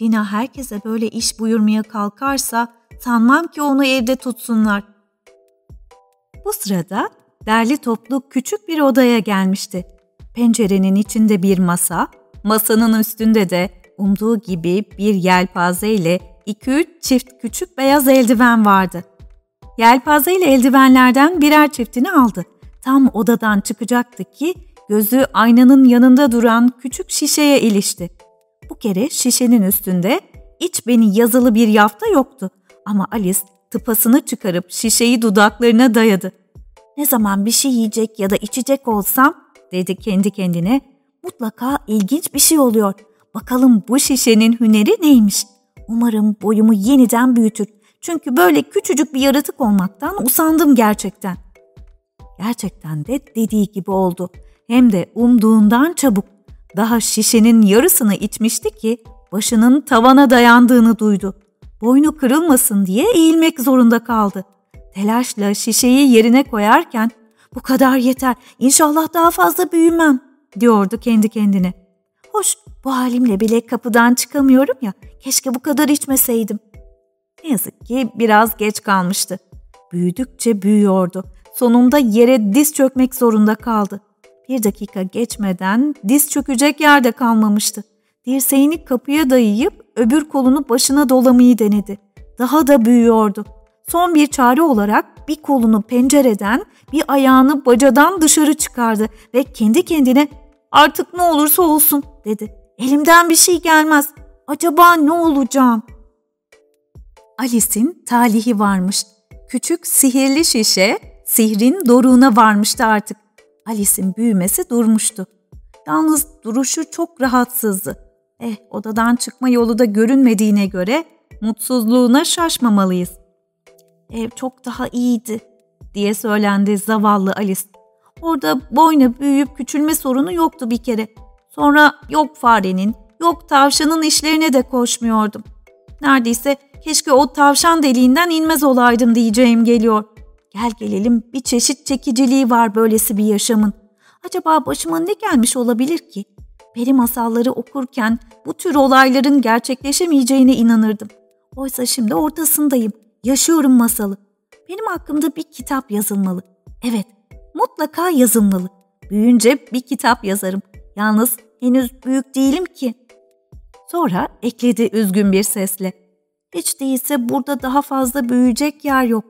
Dina herkese böyle iş buyurmaya kalkarsa sanmam ki onu evde tutsunlar. Bu sırada derli toplu küçük bir odaya gelmişti. Pencerenin içinde bir masa, masanın üstünde de umduğu gibi bir yelpaze ile iki üç çift küçük beyaz eldiven vardı. Yelpaze ile eldivenlerden birer çiftini aldı. Tam odadan çıkacaktı ki gözü aynanın yanında duran küçük şişeye ilişti. Bu kere şişenin üstünde iç beni yazılı bir yafta yoktu ama Alice tıpasını çıkarıp şişeyi dudaklarına dayadı. Ne zaman bir şey yiyecek ya da içecek olsam dedi kendi kendine mutlaka ilginç bir şey oluyor. Bakalım bu şişenin hüneri neymiş? Umarım boyumu yeniden büyütür. Çünkü böyle küçücük bir yaratık olmaktan usandım gerçekten. Gerçekten de dediği gibi oldu. Hem de umduğundan çabuk. Daha şişenin yarısını içmişti ki başının tavana dayandığını duydu. Boynu kırılmasın diye eğilmek zorunda kaldı. Telaşla şişeyi yerine koyarken bu kadar yeter inşallah daha fazla büyümem diyordu kendi kendine. Hoş bu halimle bile kapıdan çıkamıyorum ya keşke bu kadar içmeseydim. Ne yazık ki biraz geç kalmıştı. Büyüdükçe büyüyordu. Sonunda yere diz çökmek zorunda kaldı. Bir dakika geçmeden diz çökecek yerde kalmamıştı. Dirseğini kapıya dayayıp öbür kolunu başına dolamayı denedi. Daha da büyüyordu. Son bir çare olarak bir kolunu pencereden, bir ayağını bacadan dışarı çıkardı ve kendi kendine "Artık ne olursa olsun." dedi. "Elimden bir şey gelmez. Acaba ne olacağım?" Alice'in talihi varmış. Küçük sihirli şişe sihrin doruğuna varmıştı artık. Alice'in büyümesi durmuştu. Yalnız duruşu çok rahatsızdı. Eh odadan çıkma yolu da görünmediğine göre mutsuzluğuna şaşmamalıyız. Ev çok daha iyiydi diye söylendi zavallı Alice. Orada boyna büyüyüp küçülme sorunu yoktu bir kere. Sonra yok farenin, yok tavşanın işlerine de koşmuyordum. Neredeyse keşke o tavşan deliğinden inmez olaydım diyeceğim geliyor. Gel gelelim bir çeşit çekiciliği var böylesi bir yaşamın. Acaba başıma ne gelmiş olabilir ki? Peri masalları okurken bu tür olayların gerçekleşemeyeceğine inanırdım. Oysa şimdi ortasındayım. Yaşıyorum masalı. Benim hakkımda bir kitap yazılmalı. Evet, mutlaka yazılmalı. Büyünce bir kitap yazarım. Yalnız henüz büyük değilim ki. Sonra ekledi üzgün bir sesle. Hiç değilse burada daha fazla büyüyecek yer yok.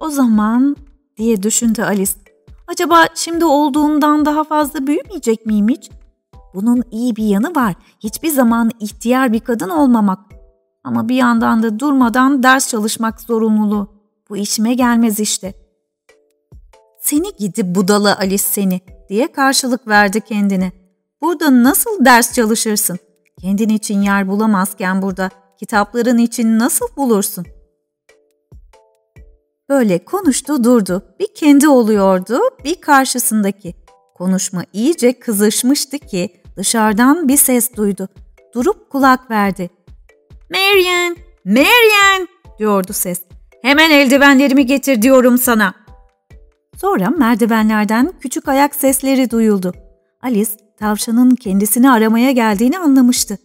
O zaman diye düşündü Alice. Acaba şimdi olduğumdan daha fazla büyümeyecek miyim hiç? Bunun iyi bir yanı var. Hiçbir zaman ihtiyar bir kadın olmamak. Ama bir yandan da durmadan ders çalışmak zorunluluğu. Bu işime gelmez işte. Seni gidi budala Alice seni diye karşılık verdi kendine. Burada nasıl ders çalışırsın? Kendin için yer bulamazken burada kitapların için nasıl bulursun? Böyle konuştu durdu. Bir kendi oluyordu, bir karşısındaki. Konuşma iyice kızışmıştı ki dışarıdan bir ses duydu. Durup kulak verdi. Marian, Marian diyordu ses. Hemen eldivenlerimi getir diyorum sana. Sonra merdivenlerden küçük ayak sesleri duyuldu. Alice tavşanın kendisini aramaya geldiğini anlamıştı.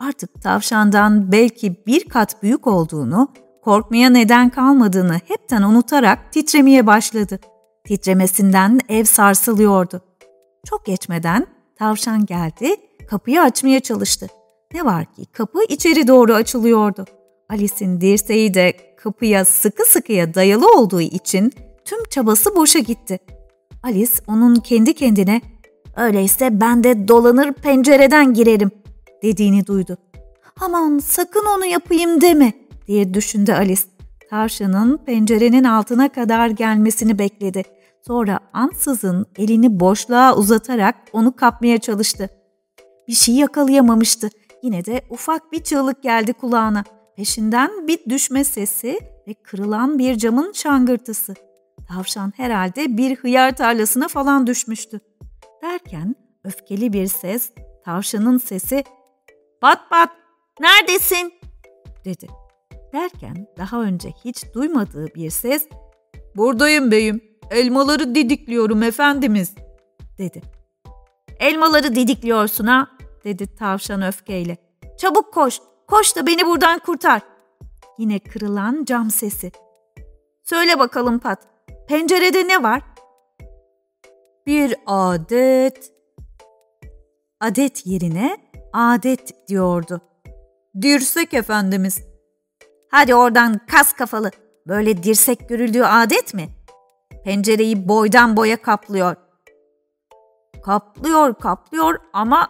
Artık tavşandan belki bir kat büyük olduğunu, korkmaya neden kalmadığını hepten unutarak titremeye başladı. Titremesinden ev sarsılıyordu. Çok geçmeden tavşan geldi, kapıyı açmaya çalıştı. Ne var ki kapı içeri doğru açılıyordu. Alice'in dirseği de kapıya sıkı sıkıya dayalı olduğu için tüm çabası boşa gitti. Alice onun kendi kendine öyleyse ben de dolanır pencereden girerim dediğini duydu. Aman sakın onu yapayım deme diye düşündü Alice. Tavşanın pencerenin altına kadar gelmesini bekledi. Sonra ansızın elini boşluğa uzatarak onu kapmaya çalıştı. Bir şey yakalayamamıştı. Yine de ufak bir çığlık geldi kulağına. Peşinden bir düşme sesi ve kırılan bir camın şangırtısı. Tavşan herhalde bir hıyar tarlasına falan düşmüştü. Derken öfkeli bir ses, tavşanın sesi ''Bat bat, neredesin?'' dedi. Derken daha önce hiç duymadığı bir ses ''Buradayım beyim, elmaları didikliyorum efendimiz.'' dedi. ''Elmaları didikliyorsun ha?'' Dedi tavşan öfkeyle. ''Çabuk koş, koş da beni buradan kurtar.'' Yine kırılan cam sesi. ''Söyle bakalım Pat, pencerede ne var?'' Bir adet. Adet yerine adet diyordu. Dirsek efendimiz. Hadi oradan kas kafalı. Böyle dirsek görüldüğü adet mi? Pencereyi boydan boya kaplıyor. Kaplıyor kaplıyor ama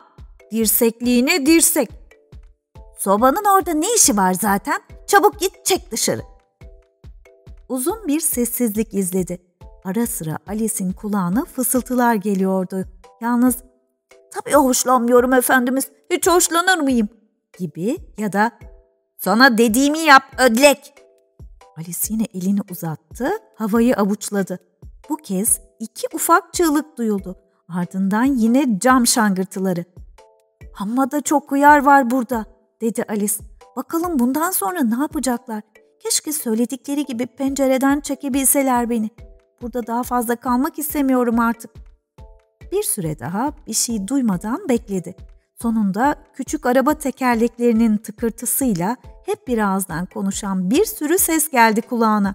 dirsekliğine dirsek. Sobanın orada ne işi var zaten? Çabuk git çek dışarı. Uzun bir sessizlik izledi. Ara sıra Alice'in kulağına fısıltılar geliyordu. Yalnız tabii hoşlanmıyorum efendimiz, hiç hoşlanır mıyım? gibi ya da sana dediğimi yap ödlek. Alice yine elini uzattı, havayı avuçladı. Bu kez iki ufak çığlık duyuldu. Ardından yine cam şangırtıları. Amma da çok uyar var burada, dedi Alice. Bakalım bundan sonra ne yapacaklar? Keşke söyledikleri gibi pencereden çekebilseler beni. Burada daha fazla kalmak istemiyorum artık. Bir süre daha bir şey duymadan bekledi. Sonunda küçük araba tekerleklerinin tıkırtısıyla hep bir ağızdan konuşan bir sürü ses geldi kulağına.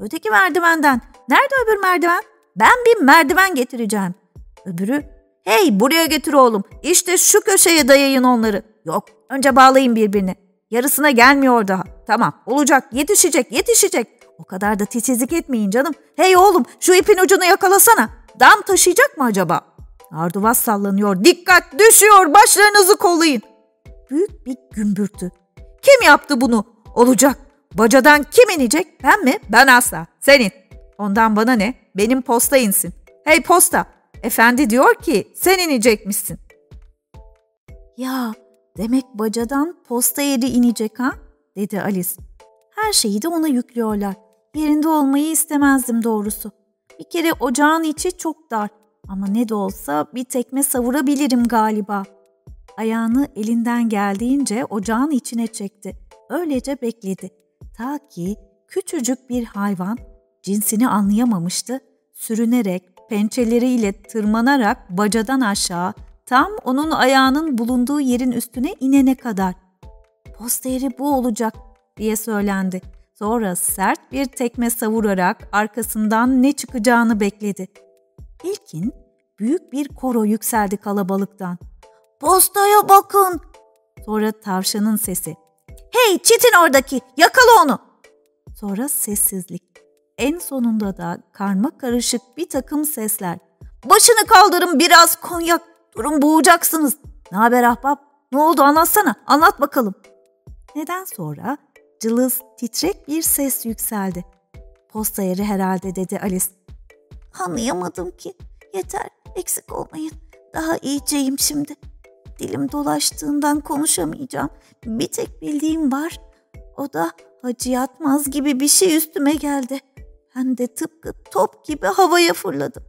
Öteki merdivenden. Nerede öbür merdiven? Ben bir merdiven getireceğim. Öbürü, hey buraya getir oğlum. İşte şu köşeye dayayın onları. Yok, önce bağlayın birbirine. Yarısına gelmiyor daha. Tamam, olacak, yetişecek, yetişecek. O kadar da titizlik etmeyin canım. Hey oğlum, şu ipin ucunu yakalasana. Dam taşıyacak mı acaba? Arduvaz sallanıyor. Dikkat düşüyor başlarınızı kollayın. Büyük bir gümbürtü. Kim yaptı bunu? Olacak. Bacadan kim inecek? Ben mi? Ben asla. Senin. Ondan bana ne? Benim posta insin. Hey posta. Efendi diyor ki sen inecekmişsin. Ya demek bacadan posta yeri inecek ha? dedi Alice. Her şeyi de ona yüklüyorlar. Yerinde olmayı istemezdim doğrusu. Bir kere ocağın içi çok dar. Ama ne de olsa bir tekme savurabilirim galiba. Ayağını elinden geldiğince ocağın içine çekti. Öylece bekledi. Ta ki küçücük bir hayvan cinsini anlayamamıştı. Sürünerek, pençeleriyle tırmanarak bacadan aşağı tam onun ayağının bulunduğu yerin üstüne inene kadar. Posta yeri bu olacak diye söylendi. Sonra sert bir tekme savurarak arkasından ne çıkacağını bekledi. İlkin büyük bir koro yükseldi kalabalıktan. Postaya bakın. Sonra tavşanın sesi. Hey çitin oradaki yakala onu. Sonra sessizlik. En sonunda da karma karışık bir takım sesler. Başını kaldırın biraz konyak. Durun boğacaksınız. Ne haber ahbap? Ne oldu anlatsana. Anlat bakalım. Neden sonra cılız titrek bir ses yükseldi. Posta yeri herhalde dedi Alice. Anlayamadım ki. Yeter, eksik olmayın. Daha iyiceyim şimdi. Dilim dolaştığından konuşamayacağım. Bir tek bildiğim var. O da hacı yatmaz gibi bir şey üstüme geldi. Ben de tıpkı top gibi havaya fırladım.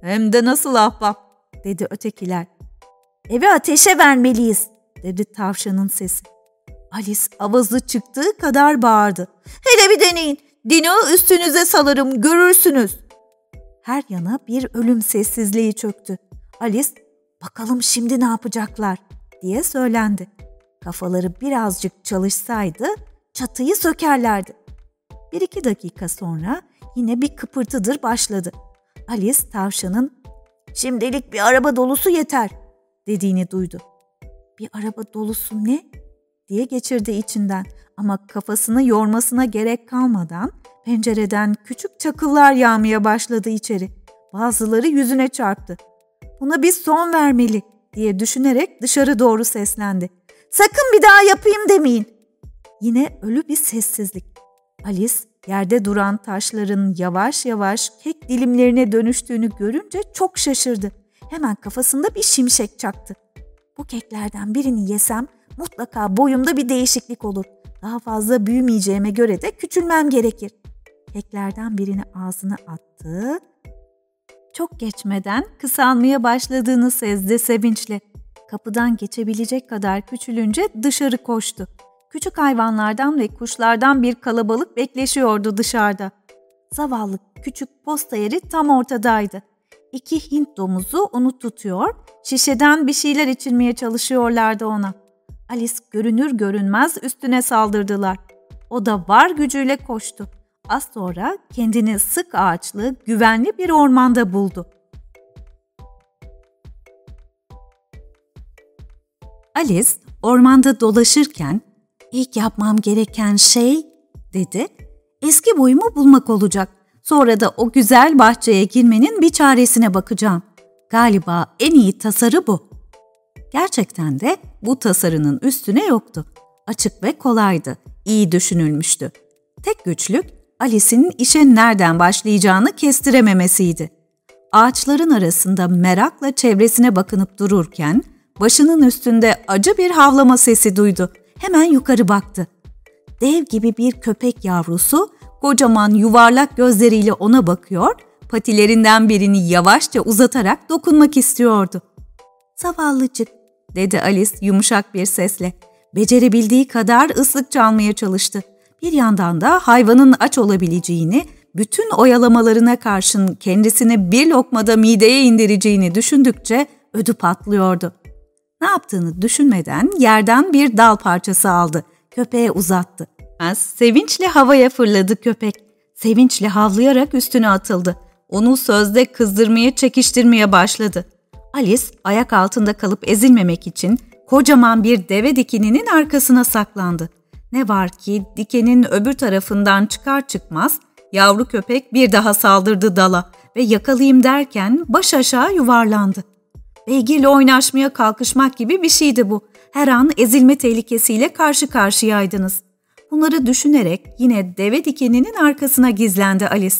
Hem de nasıl ahbap, dedi ötekiler. Evi ateşe vermeliyiz, dedi tavşanın sesi. Alice avazı çıktığı kadar bağırdı. Hele bir deneyin, dini üstünüze salarım, görürsünüz her yana bir ölüm sessizliği çöktü. Alice, bakalım şimdi ne yapacaklar diye söylendi. Kafaları birazcık çalışsaydı çatıyı sökerlerdi. Bir iki dakika sonra yine bir kıpırtıdır başladı. Alice tavşanın şimdilik bir araba dolusu yeter dediğini duydu. Bir araba dolusu ne? diye geçirdi içinden ama kafasını yormasına gerek kalmadan Pencereden küçük çakıllar yağmaya başladı içeri. Bazıları yüzüne çarptı. Buna bir son vermeli diye düşünerek dışarı doğru seslendi. Sakın bir daha yapayım demeyin. Yine ölü bir sessizlik. Alice yerde duran taşların yavaş yavaş kek dilimlerine dönüştüğünü görünce çok şaşırdı. Hemen kafasında bir şimşek çaktı. Bu keklerden birini yesem Mutlaka boyumda bir değişiklik olur. Daha fazla büyümeyeceğime göre de küçülmem gerekir. Keklerden birini ağzına attı. Çok geçmeden kısalmaya başladığını sezdi sevinçle. Kapıdan geçebilecek kadar küçülünce dışarı koştu. Küçük hayvanlardan ve kuşlardan bir kalabalık bekleşiyordu dışarıda. Zavallı küçük posta yeri tam ortadaydı. İki Hint domuzu onu tutuyor, şişeden bir şeyler içirmeye çalışıyorlardı ona. Alice görünür görünmez üstüne saldırdılar. O da var gücüyle koştu. Az sonra kendini sık ağaçlı, güvenli bir ormanda buldu. Alice ormanda dolaşırken ilk yapmam gereken şey dedi eski boyumu bulmak olacak. Sonra da o güzel bahçeye girmenin bir çaresine bakacağım. Galiba en iyi tasarı bu. Gerçekten de bu tasarının üstüne yoktu. Açık ve kolaydı, iyi düşünülmüştü. Tek güçlük Alice'in işe nereden başlayacağını kestirememesiydi. Ağaçların arasında merakla çevresine bakınıp dururken başının üstünde acı bir havlama sesi duydu. Hemen yukarı baktı. Dev gibi bir köpek yavrusu kocaman yuvarlak gözleriyle ona bakıyor, patilerinden birini yavaşça uzatarak dokunmak istiyordu. Zavallıcık, dedi Alice yumuşak bir sesle. Becerebildiği kadar ıslık çalmaya çalıştı. Bir yandan da hayvanın aç olabileceğini, bütün oyalamalarına karşın kendisini bir lokmada mideye indireceğini düşündükçe ödü patlıyordu. Ne yaptığını düşünmeden yerden bir dal parçası aldı, köpeğe uzattı. Sevinçle havaya fırladı köpek. Sevinçle havlayarak üstüne atıldı. Onu sözde kızdırmaya, çekiştirmeye başladı. Alice ayak altında kalıp ezilmemek için kocaman bir deve dikeninin arkasına saklandı. Ne var ki dikenin öbür tarafından çıkar çıkmaz yavru köpek bir daha saldırdı dala ve yakalayayım derken baş aşağı yuvarlandı. Beygirle oynaşmaya kalkışmak gibi bir şeydi bu. Her an ezilme tehlikesiyle karşı karşıyaydınız. Bunları düşünerek yine deve dikeninin arkasına gizlendi Alice.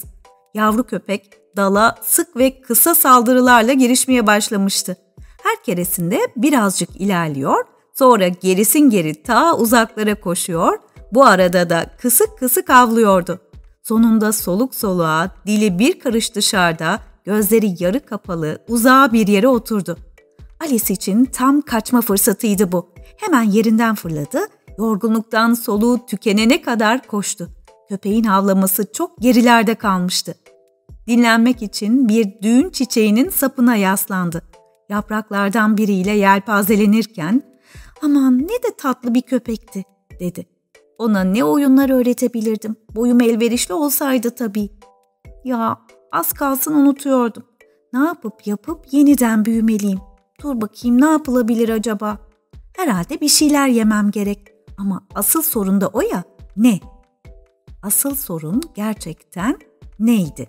Yavru köpek dala sık ve kısa saldırılarla girişmeye başlamıştı. Her keresinde birazcık ilerliyor, sonra gerisin geri ta uzaklara koşuyor, bu arada da kısık kısık avlıyordu. Sonunda soluk soluğa, dili bir karış dışarıda, gözleri yarı kapalı, uzağa bir yere oturdu. Alice için tam kaçma fırsatıydı bu. Hemen yerinden fırladı, yorgunluktan soluğu tükenene kadar koştu. Köpeğin havlaması çok gerilerde kalmıştı dinlenmek için bir düğün çiçeğinin sapına yaslandı. Yapraklardan biriyle yelpazelenirken ''Aman ne de tatlı bir köpekti'' dedi. Ona ne oyunlar öğretebilirdim. Boyum elverişli olsaydı tabii. Ya az kalsın unutuyordum. Ne yapıp yapıp yeniden büyümeliyim. Dur bakayım ne yapılabilir acaba? Herhalde bir şeyler yemem gerek. Ama asıl sorun da o ya, ne? Asıl sorun gerçekten neydi?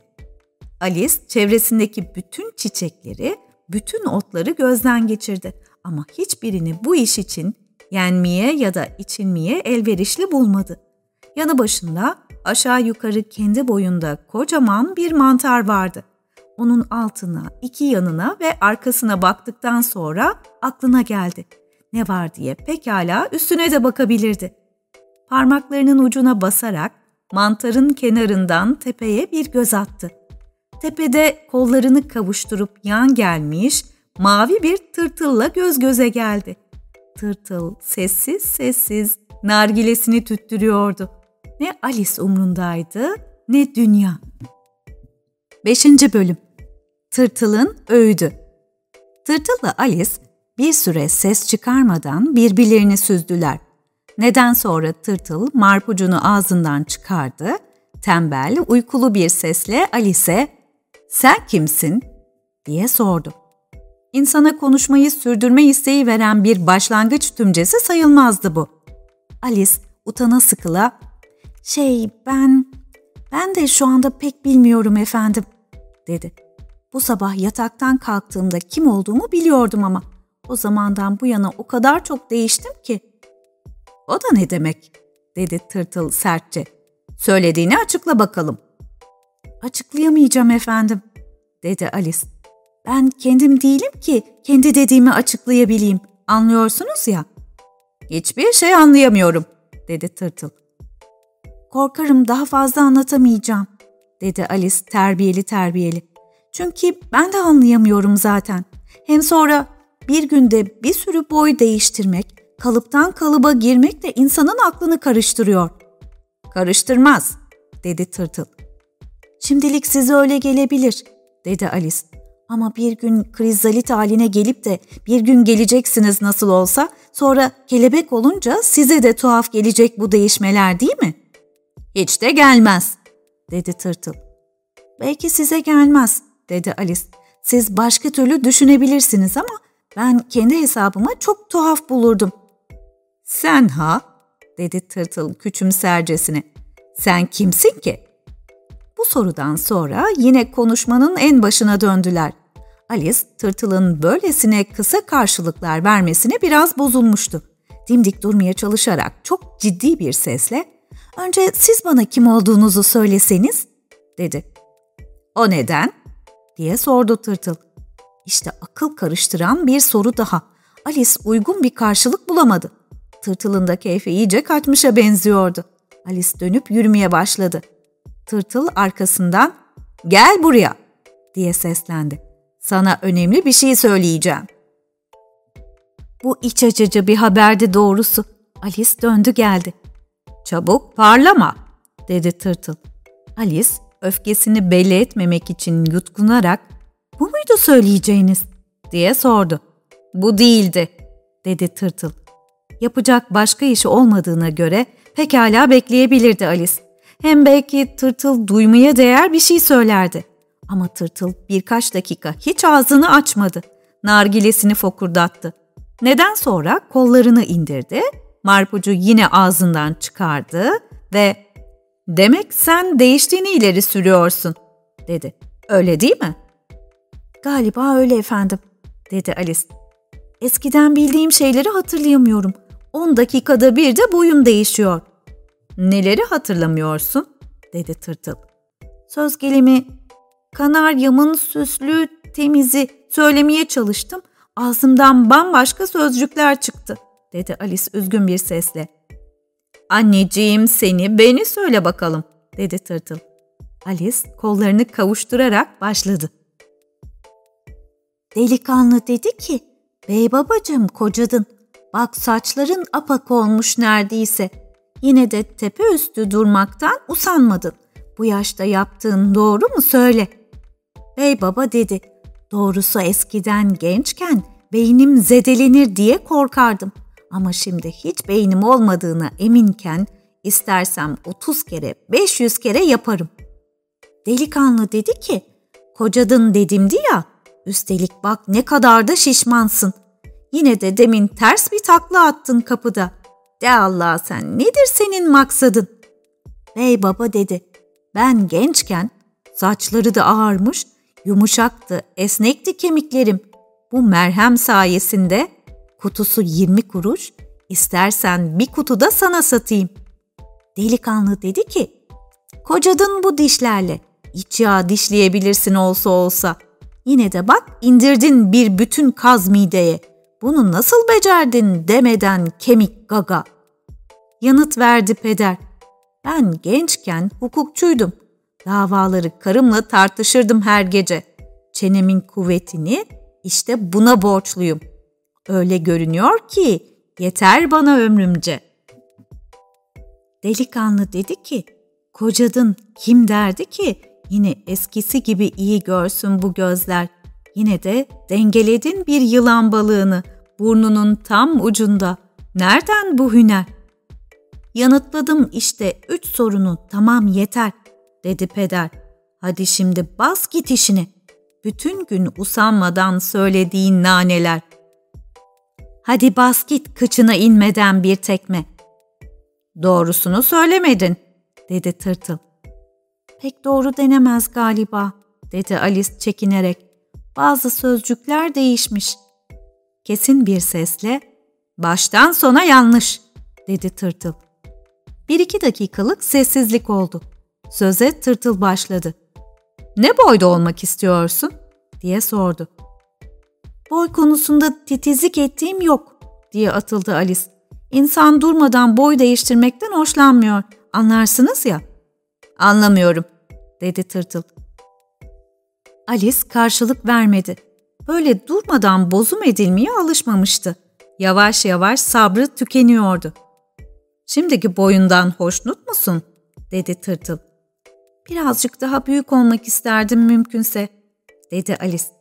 Alice çevresindeki bütün çiçekleri, bütün otları gözden geçirdi ama hiçbirini bu iş için yenmeye ya da içilmeye elverişli bulmadı. Yanı başında aşağı yukarı kendi boyunda kocaman bir mantar vardı. Onun altına, iki yanına ve arkasına baktıktan sonra aklına geldi. Ne var diye pekala üstüne de bakabilirdi. Parmaklarının ucuna basarak mantarın kenarından tepeye bir göz attı. Tepede kollarını kavuşturup yan gelmiş mavi bir tırtılla göz göze geldi. Tırtıl sessiz sessiz nargilesini tüttürüyordu. Ne Alice umrundaydı ne dünya. 5. Bölüm Tırtılın Öğüdü Tırtılla Alice bir süre ses çıkarmadan birbirlerini süzdüler. Neden sonra tırtıl marpucunu ağzından çıkardı, tembel, uykulu bir sesle Alice'e sen kimsin? diye sordu. İnsana konuşmayı sürdürme isteği veren bir başlangıç tümcesi sayılmazdı bu. Alice utana sıkıla, şey ben, ben de şu anda pek bilmiyorum efendim, dedi. Bu sabah yataktan kalktığımda kim olduğumu biliyordum ama o zamandan bu yana o kadar çok değiştim ki. O da ne demek? dedi tırtıl sertçe. Söylediğini açıkla bakalım. Açıklayamayacağım efendim, dedi Alice. Ben kendim değilim ki kendi dediğimi açıklayabileyim. Anlıyorsunuz ya. Hiçbir şey anlayamıyorum, dedi tırtıl. Korkarım daha fazla anlatamayacağım, dedi Alice terbiyeli terbiyeli. Çünkü ben de anlayamıyorum zaten. Hem sonra bir günde bir sürü boy değiştirmek, kalıptan kalıba girmek de insanın aklını karıştırıyor. Karıştırmaz, dedi tırtıl. Şimdilik size öyle gelebilir, dedi Alice. Ama bir gün krizalit haline gelip de bir gün geleceksiniz nasıl olsa, sonra kelebek olunca size de tuhaf gelecek bu değişmeler değil mi? Hiç de gelmez, dedi tırtıl. Belki size gelmez, dedi Alice. Siz başka türlü düşünebilirsiniz ama ben kendi hesabıma çok tuhaf bulurdum. Sen ha? dedi tırtıl küçümsercesine. Sen kimsin ki? Bu sorudan sonra yine konuşmanın en başına döndüler. Alice, tırtılın böylesine kısa karşılıklar vermesine biraz bozulmuştu. Dimdik durmaya çalışarak çok ciddi bir sesle, ''Önce siz bana kim olduğunuzu söyleseniz.'' dedi. ''O neden?'' diye sordu tırtıl. İşte akıl karıştıran bir soru daha. Alice uygun bir karşılık bulamadı. Tırtılın da keyfi iyice kaçmışa benziyordu. Alice dönüp yürümeye başladı. Tırtıl arkasından ''Gel buraya'' diye seslendi. ''Sana önemli bir şey söyleyeceğim.'' Bu iç açıcı bir haberdi doğrusu. Alice döndü geldi. ''Çabuk parlama'' dedi tırtıl. Alice öfkesini belli etmemek için yutkunarak ''Bu muydu söyleyeceğiniz?'' diye sordu. ''Bu değildi'' dedi tırtıl. Yapacak başka işi olmadığına göre pekala bekleyebilirdi Alice. Hem belki tırtıl duymaya değer bir şey söylerdi. Ama tırtıl birkaç dakika hiç ağzını açmadı. Nargilesini fokurdattı. Neden sonra kollarını indirdi, marpucu yine ağzından çıkardı ve ''Demek sen değiştiğini ileri sürüyorsun.'' dedi. ''Öyle değil mi?'' ''Galiba öyle efendim.'' dedi Alice. ''Eskiden bildiğim şeyleri hatırlayamıyorum. 10 dakikada bir de boyum değişiyor. Neleri hatırlamıyorsun? dedi tırtıl. Söz gelimi kanaryamın süslü temizi söylemeye çalıştım. Ağzımdan bambaşka sözcükler çıktı dedi Alice üzgün bir sesle. Anneciğim seni beni söyle bakalım dedi tırtıl. Alice kollarını kavuşturarak başladı. Delikanlı dedi ki, bey babacığım kocadın. Bak saçların apak olmuş neredeyse. Yine de tepe üstü durmaktan usanmadın. Bu yaşta yaptığın doğru mu söyle. Bey baba dedi. Doğrusu eskiden gençken beynim zedelenir diye korkardım. Ama şimdi hiç beynim olmadığına eminken istersem 30 kere 500 kere yaparım. Delikanlı dedi ki, kocadın dedimdi ya, üstelik bak ne kadar da şişmansın. Yine de demin ters bir takla attın kapıda. De Allah sen nedir senin maksadın? Bey baba dedi. Ben gençken saçları da ağarmış, yumuşaktı, esnekti kemiklerim. Bu merhem sayesinde kutusu 20 kuruş, istersen bir kutu da sana satayım. Delikanlı dedi ki, kocadın bu dişlerle, iç yağ dişleyebilirsin olsa olsa. Yine de bak indirdin bir bütün kaz mideye bunu nasıl becerdin demeden kemik gaga. Yanıt verdi peder. Ben gençken hukukçuydum. Davaları karımla tartışırdım her gece. Çenemin kuvvetini işte buna borçluyum. Öyle görünüyor ki yeter bana ömrümce. Delikanlı dedi ki, kocadın kim derdi ki yine eskisi gibi iyi görsün bu gözler. Yine de dengeledin bir yılan balığını burnunun tam ucunda. Nereden bu hüner? Yanıtladım işte üç sorunu tamam yeter dedi peder. Hadi şimdi bas git işine. Bütün gün usanmadan söylediğin naneler. Hadi bas git kıçına inmeden bir tekme. Doğrusunu söylemedin dedi tırtıl. Pek doğru denemez galiba dedi Alice çekinerek. Bazı sözcükler değişmiş. Kesin bir sesle ''Baştan sona yanlış'' dedi tırtıl. Bir iki dakikalık sessizlik oldu. Söze tırtıl başladı. ''Ne boyda olmak istiyorsun?'' diye sordu. ''Boy konusunda titizlik ettiğim yok.'' diye atıldı Alice. İnsan durmadan boy değiştirmekten hoşlanmıyor. Anlarsınız ya. Anlamıyorum, dedi tırtıl. Alice karşılık vermedi. Böyle durmadan bozum edilmeye alışmamıştı. Yavaş yavaş sabrı tükeniyordu. Şimdiki boyundan hoşnut musun? dedi tırtıl. Birazcık daha büyük olmak isterdim mümkünse, dedi Alice.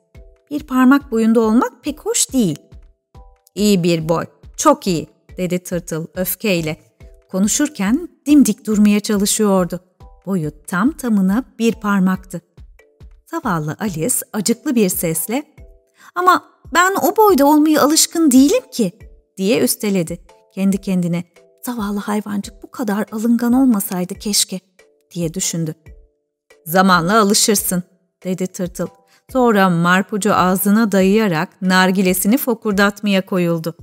Bir parmak boyunda olmak pek hoş değil. İyi bir boy, çok iyi, dedi tırtıl öfkeyle. Konuşurken dimdik durmaya çalışıyordu. Boyu tam tamına bir parmaktı. Zavallı Alice acıklı bir sesle ''Ama ben o boyda olmaya alışkın değilim ki.'' diye üsteledi. Kendi kendine ''Zavallı hayvancık bu kadar alıngan olmasaydı keşke.'' diye düşündü. ''Zamanla alışırsın.'' dedi tırtıl. Sonra marpucu ağzına dayayarak nargilesini fokurdatmaya koyuldu.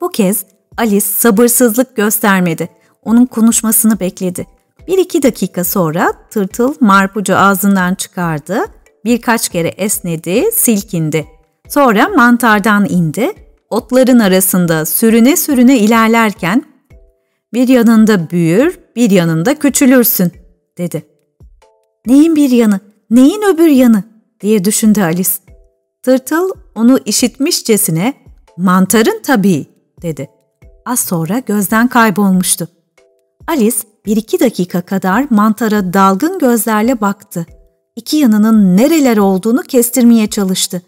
Bu kez Alice sabırsızlık göstermedi. Onun konuşmasını bekledi. Bir iki dakika sonra tırtıl marpucu ağzından çıkardı, birkaç kere esnedi, silkindi. Sonra mantardan indi, otların arasında sürüne sürüne ilerlerken ''Bir yanında büyür, bir yanında küçülürsün.'' dedi. ''Neyin bir yanı, neyin öbür yanı?'' diye düşündü Alice. Tırtıl onu işitmişçesine ''Mantarın tabii.'' dedi. Az sonra gözden kaybolmuştu. Alice bir iki dakika kadar mantara dalgın gözlerle baktı. İki yanının nereler olduğunu kestirmeye çalıştı.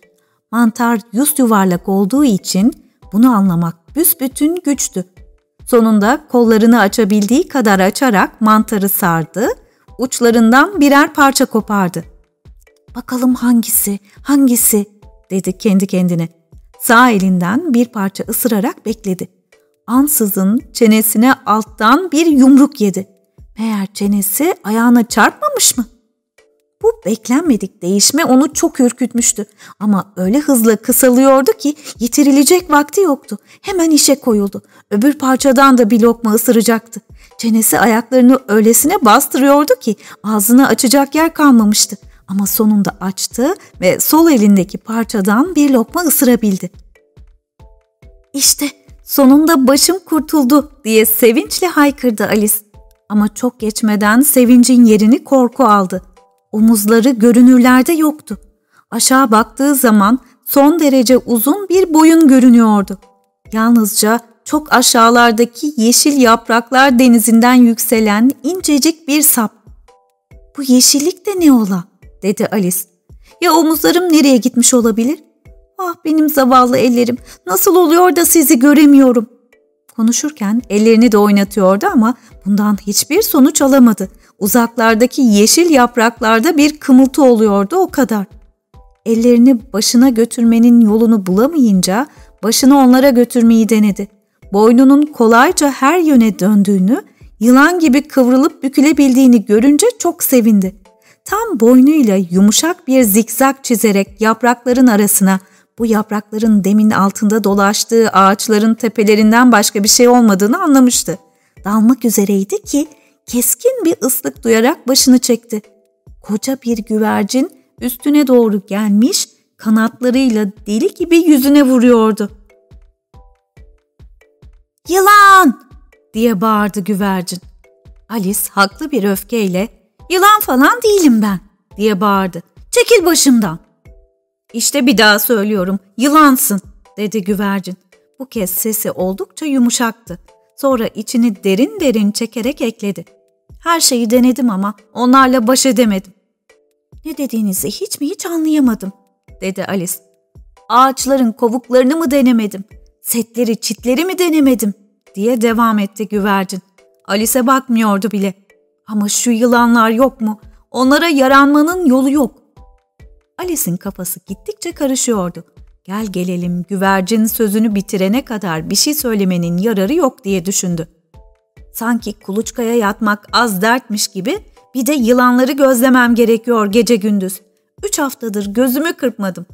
Mantar yüz yuvarlak olduğu için bunu anlamak büsbütün güçtü. Sonunda kollarını açabildiği kadar açarak mantarı sardı, uçlarından birer parça kopardı. Bakalım hangisi, hangisi dedi kendi kendine. Sağ elinden bir parça ısırarak bekledi ansızın çenesine alttan bir yumruk yedi. Meğer çenesi ayağına çarpmamış mı? Bu beklenmedik değişme onu çok ürkütmüştü ama öyle hızlı kısalıyordu ki yitirilecek vakti yoktu. Hemen işe koyuldu. Öbür parçadan da bir lokma ısıracaktı. Çenesi ayaklarını öylesine bastırıyordu ki ağzını açacak yer kalmamıştı. Ama sonunda açtı ve sol elindeki parçadan bir lokma ısırabildi. İşte Sonunda başım kurtuldu diye sevinçle haykırdı Alice. Ama çok geçmeden sevincin yerini korku aldı. Omuzları görünürlerde yoktu. Aşağı baktığı zaman son derece uzun bir boyun görünüyordu. Yalnızca çok aşağılardaki yeşil yapraklar denizinden yükselen incecik bir sap. Bu yeşillik de ne ola? dedi Alice. Ya omuzlarım nereye gitmiş olabilir? Ah benim zavallı ellerim nasıl oluyor da sizi göremiyorum. Konuşurken ellerini de oynatıyordu ama bundan hiçbir sonuç alamadı. Uzaklardaki yeşil yapraklarda bir kımıltı oluyordu o kadar. Ellerini başına götürmenin yolunu bulamayınca başını onlara götürmeyi denedi. Boynunun kolayca her yöne döndüğünü, yılan gibi kıvrılıp bükülebildiğini görünce çok sevindi. Tam boynuyla yumuşak bir zikzak çizerek yaprakların arasına bu yaprakların demin altında dolaştığı ağaçların tepelerinden başka bir şey olmadığını anlamıştı. Dalmak üzereydi ki keskin bir ıslık duyarak başını çekti. Koca bir güvercin üstüne doğru gelmiş, kanatlarıyla deli gibi yüzüne vuruyordu. ''Yılan!'' diye bağırdı güvercin. Alice haklı bir öfkeyle ''Yılan falan değilim ben!'' diye bağırdı. ''Çekil başımdan!'' İşte bir daha söylüyorum, yılansın, dedi güvercin. Bu kez sesi oldukça yumuşaktı. Sonra içini derin derin çekerek ekledi. Her şeyi denedim ama onlarla baş edemedim. Ne dediğinizi hiç mi hiç anlayamadım, dedi Alice. Ağaçların kovuklarını mı denemedim, setleri çitleri mi denemedim, diye devam etti güvercin. Alice'e bakmıyordu bile. Ama şu yılanlar yok mu? Onlara yaranmanın yolu yok. Alice'in kafası gittikçe karışıyordu. Gel gelelim güvercin sözünü bitirene kadar bir şey söylemenin yararı yok diye düşündü. Sanki kuluçkaya yatmak az dertmiş gibi bir de yılanları gözlemem gerekiyor gece gündüz. Üç haftadır gözümü kırpmadım.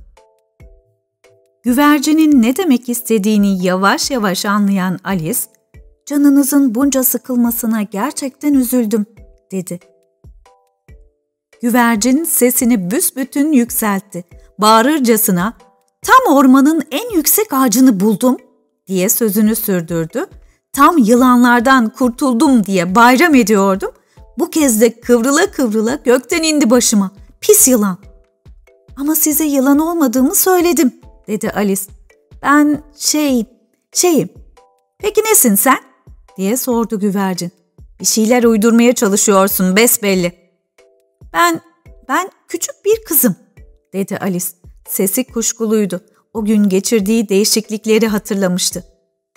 Güvercinin ne demek istediğini yavaş yavaş anlayan Alice, canınızın bunca sıkılmasına gerçekten üzüldüm, dedi. Güvercin sesini büsbütün yükseltti. Bağırırcasına, tam ormanın en yüksek ağacını buldum, diye sözünü sürdürdü. Tam yılanlardan kurtuldum diye bayram ediyordum. Bu kez de kıvrıla kıvrıla gökten indi başıma. Pis yılan. Ama size yılan olmadığımı söyledim, dedi Alice. Ben şey, şeyim. Peki nesin sen? diye sordu güvercin. Bir şeyler uydurmaya çalışıyorsun besbelli. Ben, ben küçük bir kızım, dedi Alice. Sesi kuşkuluydu. O gün geçirdiği değişiklikleri hatırlamıştı.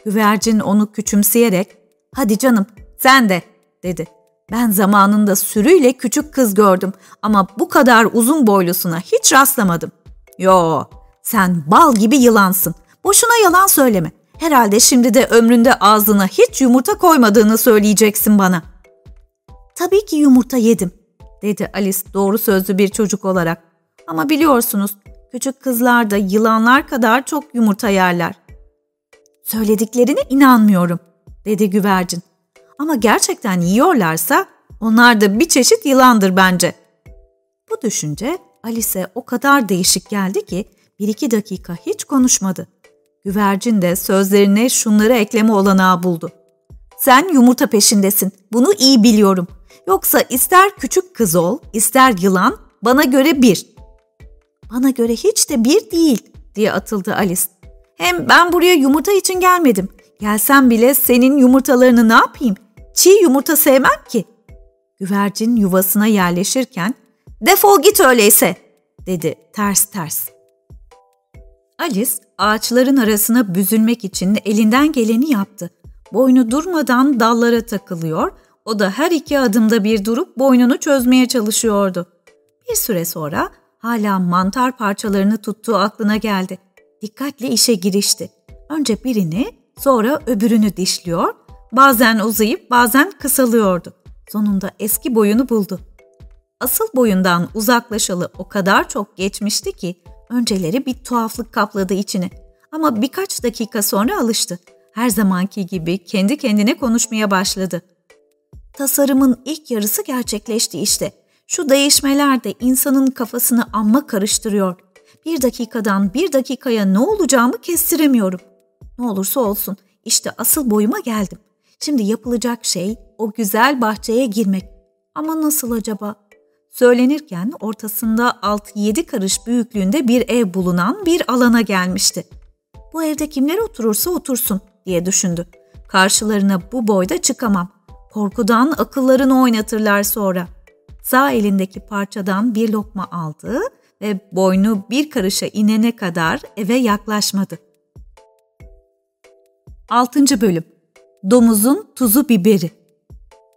Güvercin onu küçümseyerek, hadi canım sen de, dedi. Ben zamanında sürüyle küçük kız gördüm ama bu kadar uzun boylusuna hiç rastlamadım. Yo, sen bal gibi yılansın. Boşuna yalan söyleme. Herhalde şimdi de ömründe ağzına hiç yumurta koymadığını söyleyeceksin bana. Tabii ki yumurta yedim, dedi Alice doğru sözlü bir çocuk olarak. Ama biliyorsunuz küçük kızlar da yılanlar kadar çok yumurta yerler. Söylediklerine inanmıyorum, dedi güvercin. Ama gerçekten yiyorlarsa onlar da bir çeşit yılandır bence. Bu düşünce Alice'e o kadar değişik geldi ki bir iki dakika hiç konuşmadı. Güvercin de sözlerine şunları ekleme olanağı buldu. Sen yumurta peşindesin. Bunu iyi biliyorum. Yoksa ister küçük kız ol, ister yılan, bana göre bir. Bana göre hiç de bir değil, diye atıldı Alice. Hem ben buraya yumurta için gelmedim. Gelsem bile senin yumurtalarını ne yapayım? Çiğ yumurta sevmem ki. Güvercin yuvasına yerleşirken, defol git öyleyse, dedi ters ters. Alice ağaçların arasına büzülmek için elinden geleni yaptı. Boynu durmadan dallara takılıyor, o da her iki adımda bir durup boynunu çözmeye çalışıyordu. Bir süre sonra hala mantar parçalarını tuttuğu aklına geldi. Dikkatle işe girişti. Önce birini, sonra öbürünü dişliyor, bazen uzayıp bazen kısalıyordu. Sonunda eski boyunu buldu. Asıl boyundan uzaklaşalı o kadar çok geçmişti ki önceleri bir tuhaflık kapladı içini. Ama birkaç dakika sonra alıştı. Her zamanki gibi kendi kendine konuşmaya başladı. Tasarımın ilk yarısı gerçekleşti işte. Şu değişmeler de insanın kafasını amma karıştırıyor. Bir dakikadan bir dakikaya ne olacağımı kestiremiyorum. Ne olursa olsun işte asıl boyuma geldim. Şimdi yapılacak şey o güzel bahçeye girmek. Ama nasıl acaba? Söylenirken ortasında 6-7 karış büyüklüğünde bir ev bulunan bir alana gelmişti. Bu evde kimler oturursa otursun diye düşündü. Karşılarına bu boyda çıkamam. Korkudan akıllarını oynatırlar sonra. Sağ elindeki parçadan bir lokma aldı ve boynu bir karışa inene kadar eve yaklaşmadı. 6. Bölüm Domuzun tuzu biberi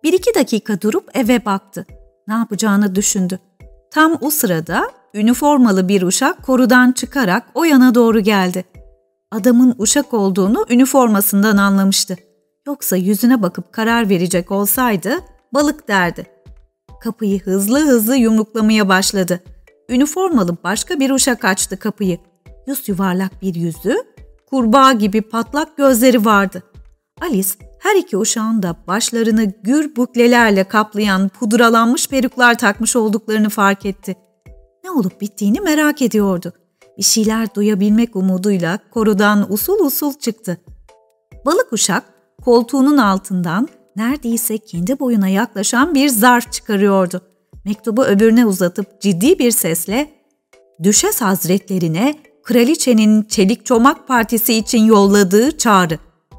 Bir iki dakika durup eve baktı. Ne yapacağını düşündü. Tam o sırada üniformalı bir uşak korudan çıkarak o yana doğru geldi. Adamın uşak olduğunu üniformasından anlamıştı. Yoksa yüzüne bakıp karar verecek olsaydı balık derdi. Kapıyı hızlı hızlı yumruklamaya başladı. Üniformalı başka bir uşak açtı kapıyı. Yüz yuvarlak bir yüzü, kurbağa gibi patlak gözleri vardı. Alice her iki uşağın da başlarını gür buklelerle kaplayan pudralanmış peruklar takmış olduklarını fark etti. Ne olup bittiğini merak ediyordu. Bir şeyler duyabilmek umuduyla korudan usul usul çıktı. Balık uşak koltuğunun altından neredeyse kendi boyuna yaklaşan bir zarf çıkarıyordu. Mektubu öbürüne uzatıp ciddi bir sesle Düşes Hazretlerine kraliçenin Çelik Çomak Partisi için yolladığı çağrı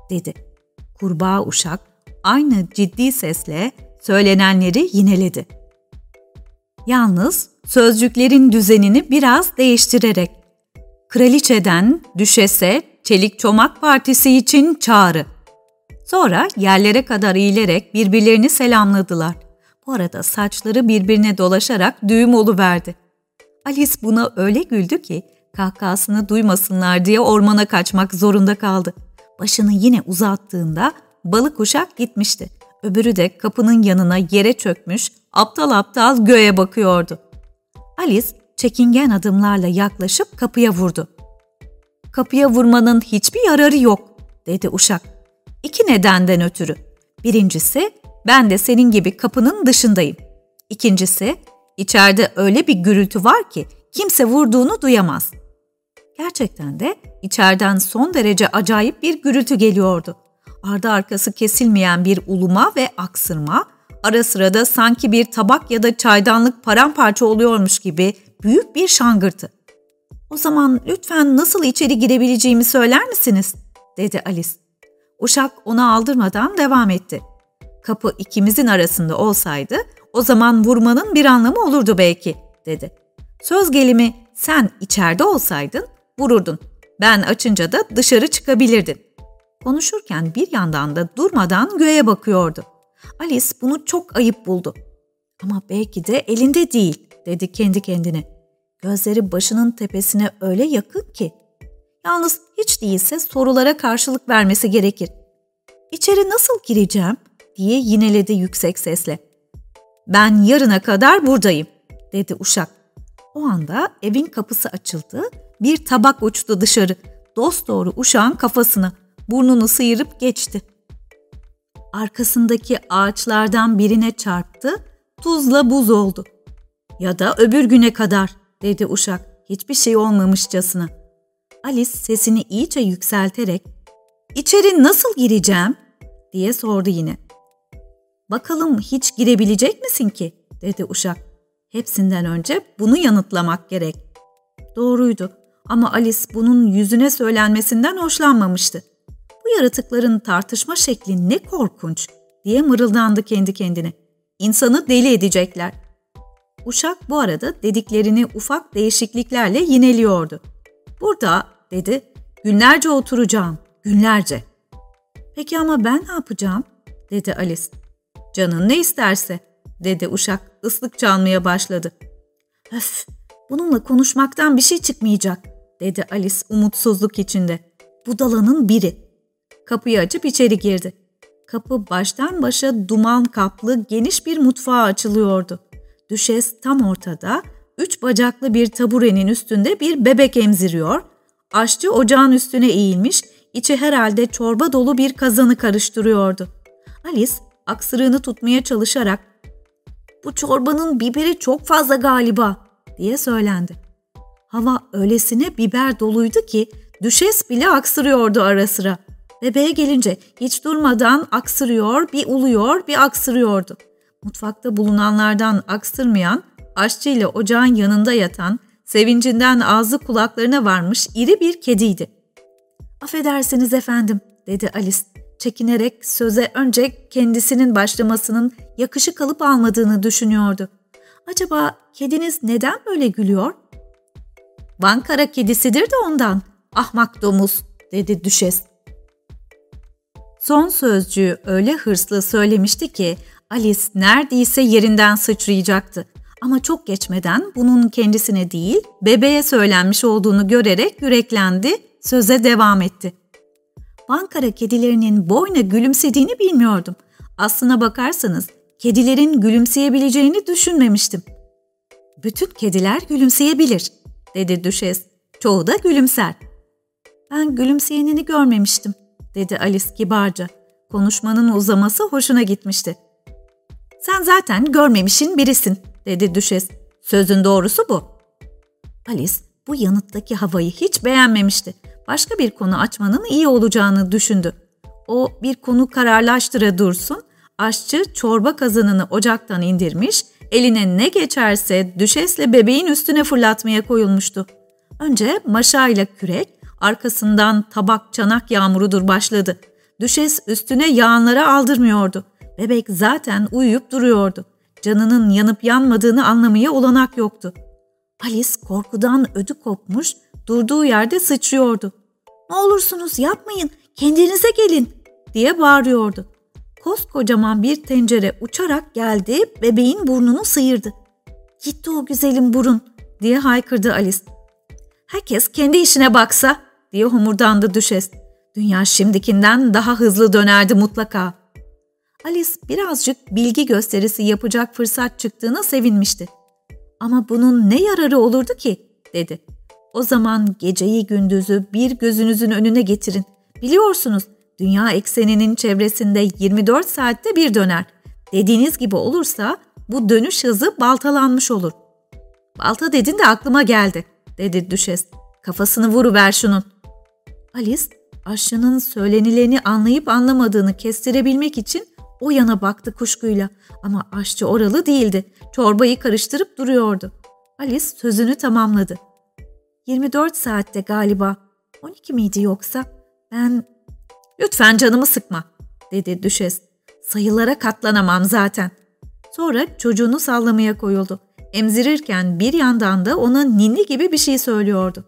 dedi. Kurbağa uşak aynı ciddi sesle söylenenleri yineledi. Yalnız sözcüklerin düzenini biraz değiştirerek kraliçeden düşese Çelik Çomak Partisi için çağrı. Sonra yerlere kadar eğilerek birbirlerini selamladılar. Bu arada saçları birbirine dolaşarak düğüm verdi. Alice buna öyle güldü ki kahkahasını duymasınlar diye ormana kaçmak zorunda kaldı. Başını yine uzattığında balık uşak gitmişti. Öbürü de kapının yanına yere çökmüş, aptal aptal göğe bakıyordu. Alice çekingen adımlarla yaklaşıp kapıya vurdu. Kapıya vurmanın hiçbir yararı yok, dedi uşak. İki nedenden ötürü. Birincisi, ben de senin gibi kapının dışındayım. İkincisi, içeride öyle bir gürültü var ki kimse vurduğunu duyamaz. Gerçekten de içeriden son derece acayip bir gürültü geliyordu. Ardı arkası kesilmeyen bir uluma ve aksırma, ara sıra da sanki bir tabak ya da çaydanlık paramparça oluyormuş gibi büyük bir şangırtı. O zaman lütfen nasıl içeri girebileceğimi söyler misiniz? dedi Alice. Uşak ona aldırmadan devam etti. Kapı ikimizin arasında olsaydı o zaman vurmanın bir anlamı olurdu belki, dedi. Söz gelimi sen içeride olsaydın vururdun. Ben açınca da dışarı çıkabilirdin. Konuşurken bir yandan da durmadan göğe bakıyordu. Alice bunu çok ayıp buldu. Ama belki de elinde değil, dedi kendi kendine. Gözleri başının tepesine öyle yakın ki. Yalnız hiç değilse sorulara karşılık vermesi gerekir. İçeri nasıl gireceğim diye yineledi yüksek sesle. Ben yarına kadar buradayım dedi uşak. O anda evin kapısı açıldı, bir tabak uçtu dışarı. Dost doğru uşağın kafasına, burnunu sıyırıp geçti. Arkasındaki ağaçlardan birine çarptı, tuzla buz oldu. Ya da öbür güne kadar dedi uşak hiçbir şey olmamışçasına. Alice sesini iyice yükselterek ''İçeri nasıl gireceğim?'' diye sordu yine. ''Bakalım hiç girebilecek misin ki?'' dedi uşak. Hepsinden önce bunu yanıtlamak gerek. Doğruydu ama Alice bunun yüzüne söylenmesinden hoşlanmamıştı. Bu yaratıkların tartışma şekli ne korkunç diye mırıldandı kendi kendine. İnsanı deli edecekler. Uşak bu arada dediklerini ufak değişikliklerle yineliyordu. Burada dedi günlerce oturacağım, günlerce. Peki ama ben ne yapacağım? dedi Alice. Canın ne isterse dedi uşak ıslık çalmaya başladı. Öf bununla konuşmaktan bir şey çıkmayacak dedi Alice umutsuzluk içinde. Budalanın biri. Kapıyı açıp içeri girdi. Kapı baştan başa duman kaplı geniş bir mutfağa açılıyordu. Düşes tam ortada, üç bacaklı bir taburenin üstünde bir bebek emziriyor, aşçı ocağın üstüne eğilmiş, içi herhalde çorba dolu bir kazanı karıştırıyordu. Alice aksırığını tutmaya çalışarak ''Bu çorbanın biberi çok fazla galiba'' diye söylendi. Hava öylesine biber doluydu ki düşes bile aksırıyordu ara sıra. Bebeğe gelince hiç durmadan aksırıyor, bir uluyor, bir aksırıyordu. Mutfakta bulunanlardan aksırmayan, aşçı ile ocağın yanında yatan, sevincinden ağzı kulaklarına varmış iri bir kediydi. ''Affedersiniz efendim'' dedi Alice çekinerek söze önce kendisinin başlamasının yakışık alıp almadığını düşünüyordu. Acaba kediniz neden böyle gülüyor? Bankara kedisidir de ondan. Ahmak domuz dedi düşes. Son sözcüğü öyle hırslı söylemişti ki Alice neredeyse yerinden sıçrayacaktı. Ama çok geçmeden bunun kendisine değil bebeğe söylenmiş olduğunu görerek yüreklendi, söze devam etti. Ankara kedilerinin boyna gülümsediğini bilmiyordum. Aslına bakarsanız kedilerin gülümseyebileceğini düşünmemiştim. Bütün kediler gülümseyebilir, dedi düşes. Çoğu da gülümser. Ben gülümseyenini görmemiştim, dedi Alice kibarca. Konuşmanın uzaması hoşuna gitmişti. Sen zaten görmemişin birisin, dedi düşes. Sözün doğrusu bu. Alice bu yanıttaki havayı hiç beğenmemişti. Başka bir konu açmanın iyi olacağını düşündü. O bir konu kararlaştıra dursun, aşçı çorba kazanını ocaktan indirmiş, eline ne geçerse düşesle bebeğin üstüne fırlatmaya koyulmuştu. Önce maşayla kürek, arkasından tabak çanak yağmurudur başladı. Düşes üstüne yağanlara aldırmıyordu. Bebek zaten uyuyup duruyordu. Canının yanıp yanmadığını anlamaya olanak yoktu. Alice korkudan ödü kopmuş, durduğu yerde sıçrıyordu. ''Ne olursunuz yapmayın, kendinize gelin!'' diye bağırıyordu. Koskocaman bir tencere uçarak geldi, bebeğin burnunu sıyırdı. ''Gitti o güzelim burun!'' diye haykırdı Alice. ''Herkes kendi işine baksa!'' diye homurdandı düşes. Dünya şimdikinden daha hızlı dönerdi mutlaka. Alice birazcık bilgi gösterisi yapacak fırsat çıktığına sevinmişti. Ama bunun ne yararı olurdu ki? dedi. O zaman geceyi gündüzü bir gözünüzün önüne getirin. Biliyorsunuz dünya ekseninin çevresinde 24 saatte bir döner. Dediğiniz gibi olursa bu dönüş hızı baltalanmış olur. Balta dedin de aklıma geldi, dedi düşes. Kafasını vuruver şunun. Alice aşçının söylenileni anlayıp anlamadığını kestirebilmek için o yana baktı kuşkuyla ama aşçı oralı değildi. Çorbayı karıştırıp duruyordu. Alice sözünü tamamladı. 24 saatte galiba. 12 miydi yoksa? Ben... Lütfen canımı sıkma, dedi düşes. Sayılara katlanamam zaten. Sonra çocuğunu sallamaya koyuldu. Emzirirken bir yandan da ona ninni gibi bir şey söylüyordu.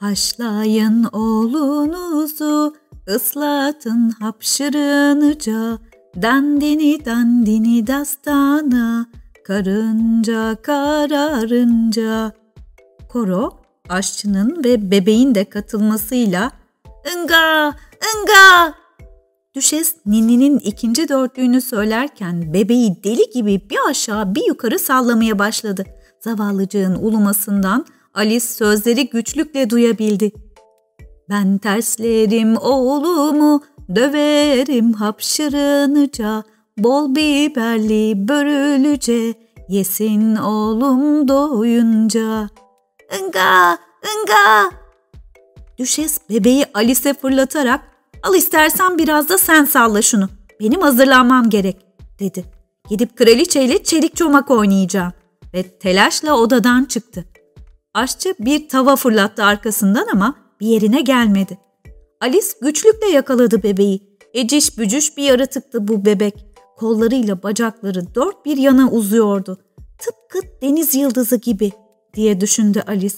Haşlayın oğlunuzu, ıslatın hapşırınca, dandini dandini dastana, karınca kararınca. Koro, aşçının ve bebeğin de katılmasıyla ''Inga! Inga!'' Düşes Ninni'nin ikinci dörtlüğünü söylerken bebeği deli gibi bir aşağı bir yukarı sallamaya başladı. Zavallıcığın ulumasından Alice sözleri güçlükle duyabildi. Ben terslerim oğlumu, döverim hapşırınıca, bol biberli börülüce, yesin oğlum doyunca. Inga, ınga! Düşes bebeği Alice'e fırlatarak, al istersen biraz da sen salla şunu, benim hazırlanmam gerek, dedi. Gidip kraliçeyle çelik çomak oynayacağım. Ve telaşla odadan çıktı. Aşçı bir tava fırlattı arkasından ama bir yerine gelmedi. Alice güçlükle yakaladı bebeği. Eciş bücüş bir yaratıktı bu bebek. Kollarıyla bacakları dört bir yana uzuyordu. Tıpkı deniz yıldızı gibi diye düşündü Alice.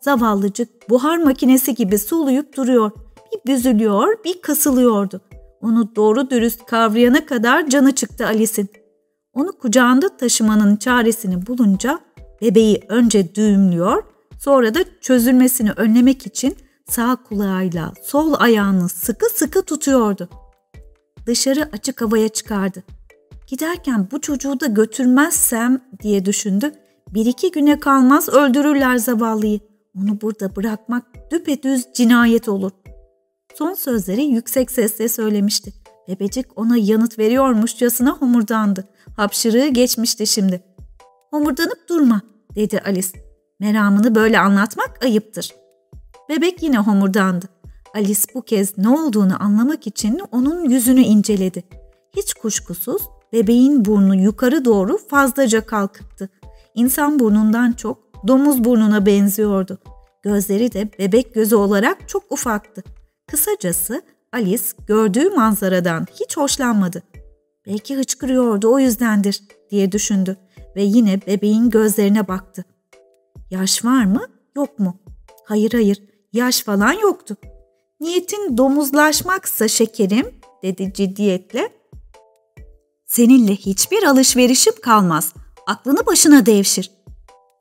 Zavallıcık buhar makinesi gibi soluyup duruyor. Bir büzülüyor, bir kasılıyordu. Onu doğru dürüst kavrayana kadar canı çıktı Alice'in. Onu kucağında taşımanın çaresini bulunca bebeği önce düğümlüyor, Sonra da çözülmesini önlemek için sağ kulağıyla sol ayağını sıkı sıkı tutuyordu. Dışarı açık havaya çıkardı. Giderken bu çocuğu da götürmezsem diye düşündü. Bir iki güne kalmaz öldürürler zavallıyı. Onu burada bırakmak düpedüz cinayet olur. Son sözleri yüksek sesle söylemişti. Bebecik ona yanıt veriyormuşçasına homurdandı. Hapşırığı geçmişti şimdi. Homurdanıp durma dedi Alice. Meramını böyle anlatmak ayıptır. Bebek yine homurdandı. Alice bu kez ne olduğunu anlamak için onun yüzünü inceledi. Hiç kuşkusuz bebeğin burnu yukarı doğru fazlaca kalkıktı. İnsan burnundan çok domuz burnuna benziyordu. Gözleri de bebek gözü olarak çok ufaktı. Kısacası Alice gördüğü manzaradan hiç hoşlanmadı. Belki hıçkırıyordu o yüzdendir diye düşündü ve yine bebeğin gözlerine baktı. Yaş var mı, yok mu? Hayır hayır, yaş falan yoktu. Niyetin domuzlaşmaksa şekerim, dedi ciddiyetle. Seninle hiçbir alışverişim kalmaz. Aklını başına devşir.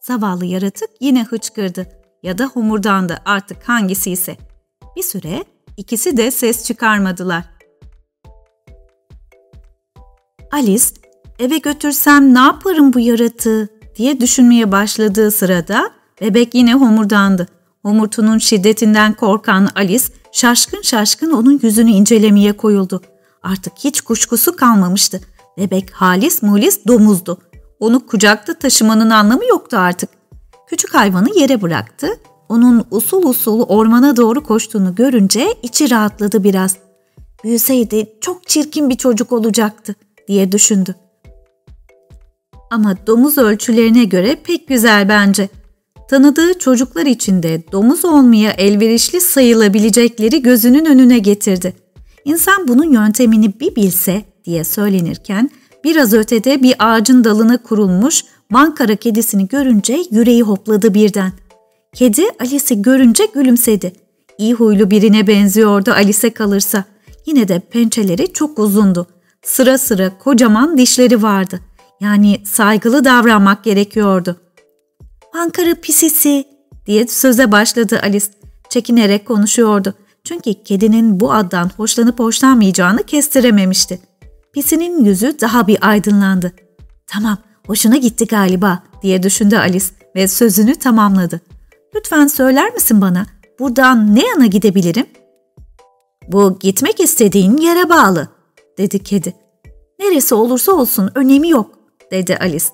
Zavallı yaratık yine hıçkırdı ya da homurdandı artık hangisi ise. Bir süre ikisi de ses çıkarmadılar. Alice, eve götürsem ne yaparım bu yaratığı diye düşünmeye başladığı sırada bebek yine homurdandı. Homurtunun şiddetinden korkan Alice şaşkın şaşkın onun yüzünü incelemeye koyuldu. Artık hiç kuşkusu kalmamıştı. Bebek halis mulis domuzdu. Onu kucakta taşımanın anlamı yoktu artık. Küçük hayvanı yere bıraktı. Onun usul usul ormana doğru koştuğunu görünce içi rahatladı biraz. Büyüseydi çok çirkin bir çocuk olacaktı diye düşündü. Ama domuz ölçülerine göre pek güzel bence. Tanıdığı çocuklar içinde domuz olmaya elverişli sayılabilecekleri gözünün önüne getirdi. İnsan bunun yöntemini bir bilse diye söylenirken biraz ötede bir ağacın dalına kurulmuş Mankara kedisini görünce yüreği hopladı birden. Kedi Alice'i görünce gülümsedi. İyi huylu birine benziyordu Alice kalırsa. Yine de pençeleri çok uzundu. Sıra sıra kocaman dişleri vardı. Yani saygılı davranmak gerekiyordu. Ankara pisisi diye söze başladı Alice. Çekinerek konuşuyordu. Çünkü kedinin bu addan hoşlanıp hoşlanmayacağını kestirememişti. Pisinin yüzü daha bir aydınlandı. Tamam, hoşuna gitti galiba diye düşündü Alice ve sözünü tamamladı. Lütfen söyler misin bana buradan ne yana gidebilirim? Bu gitmek istediğin yere bağlı dedi kedi. Neresi olursa olsun önemi yok dedi Alice.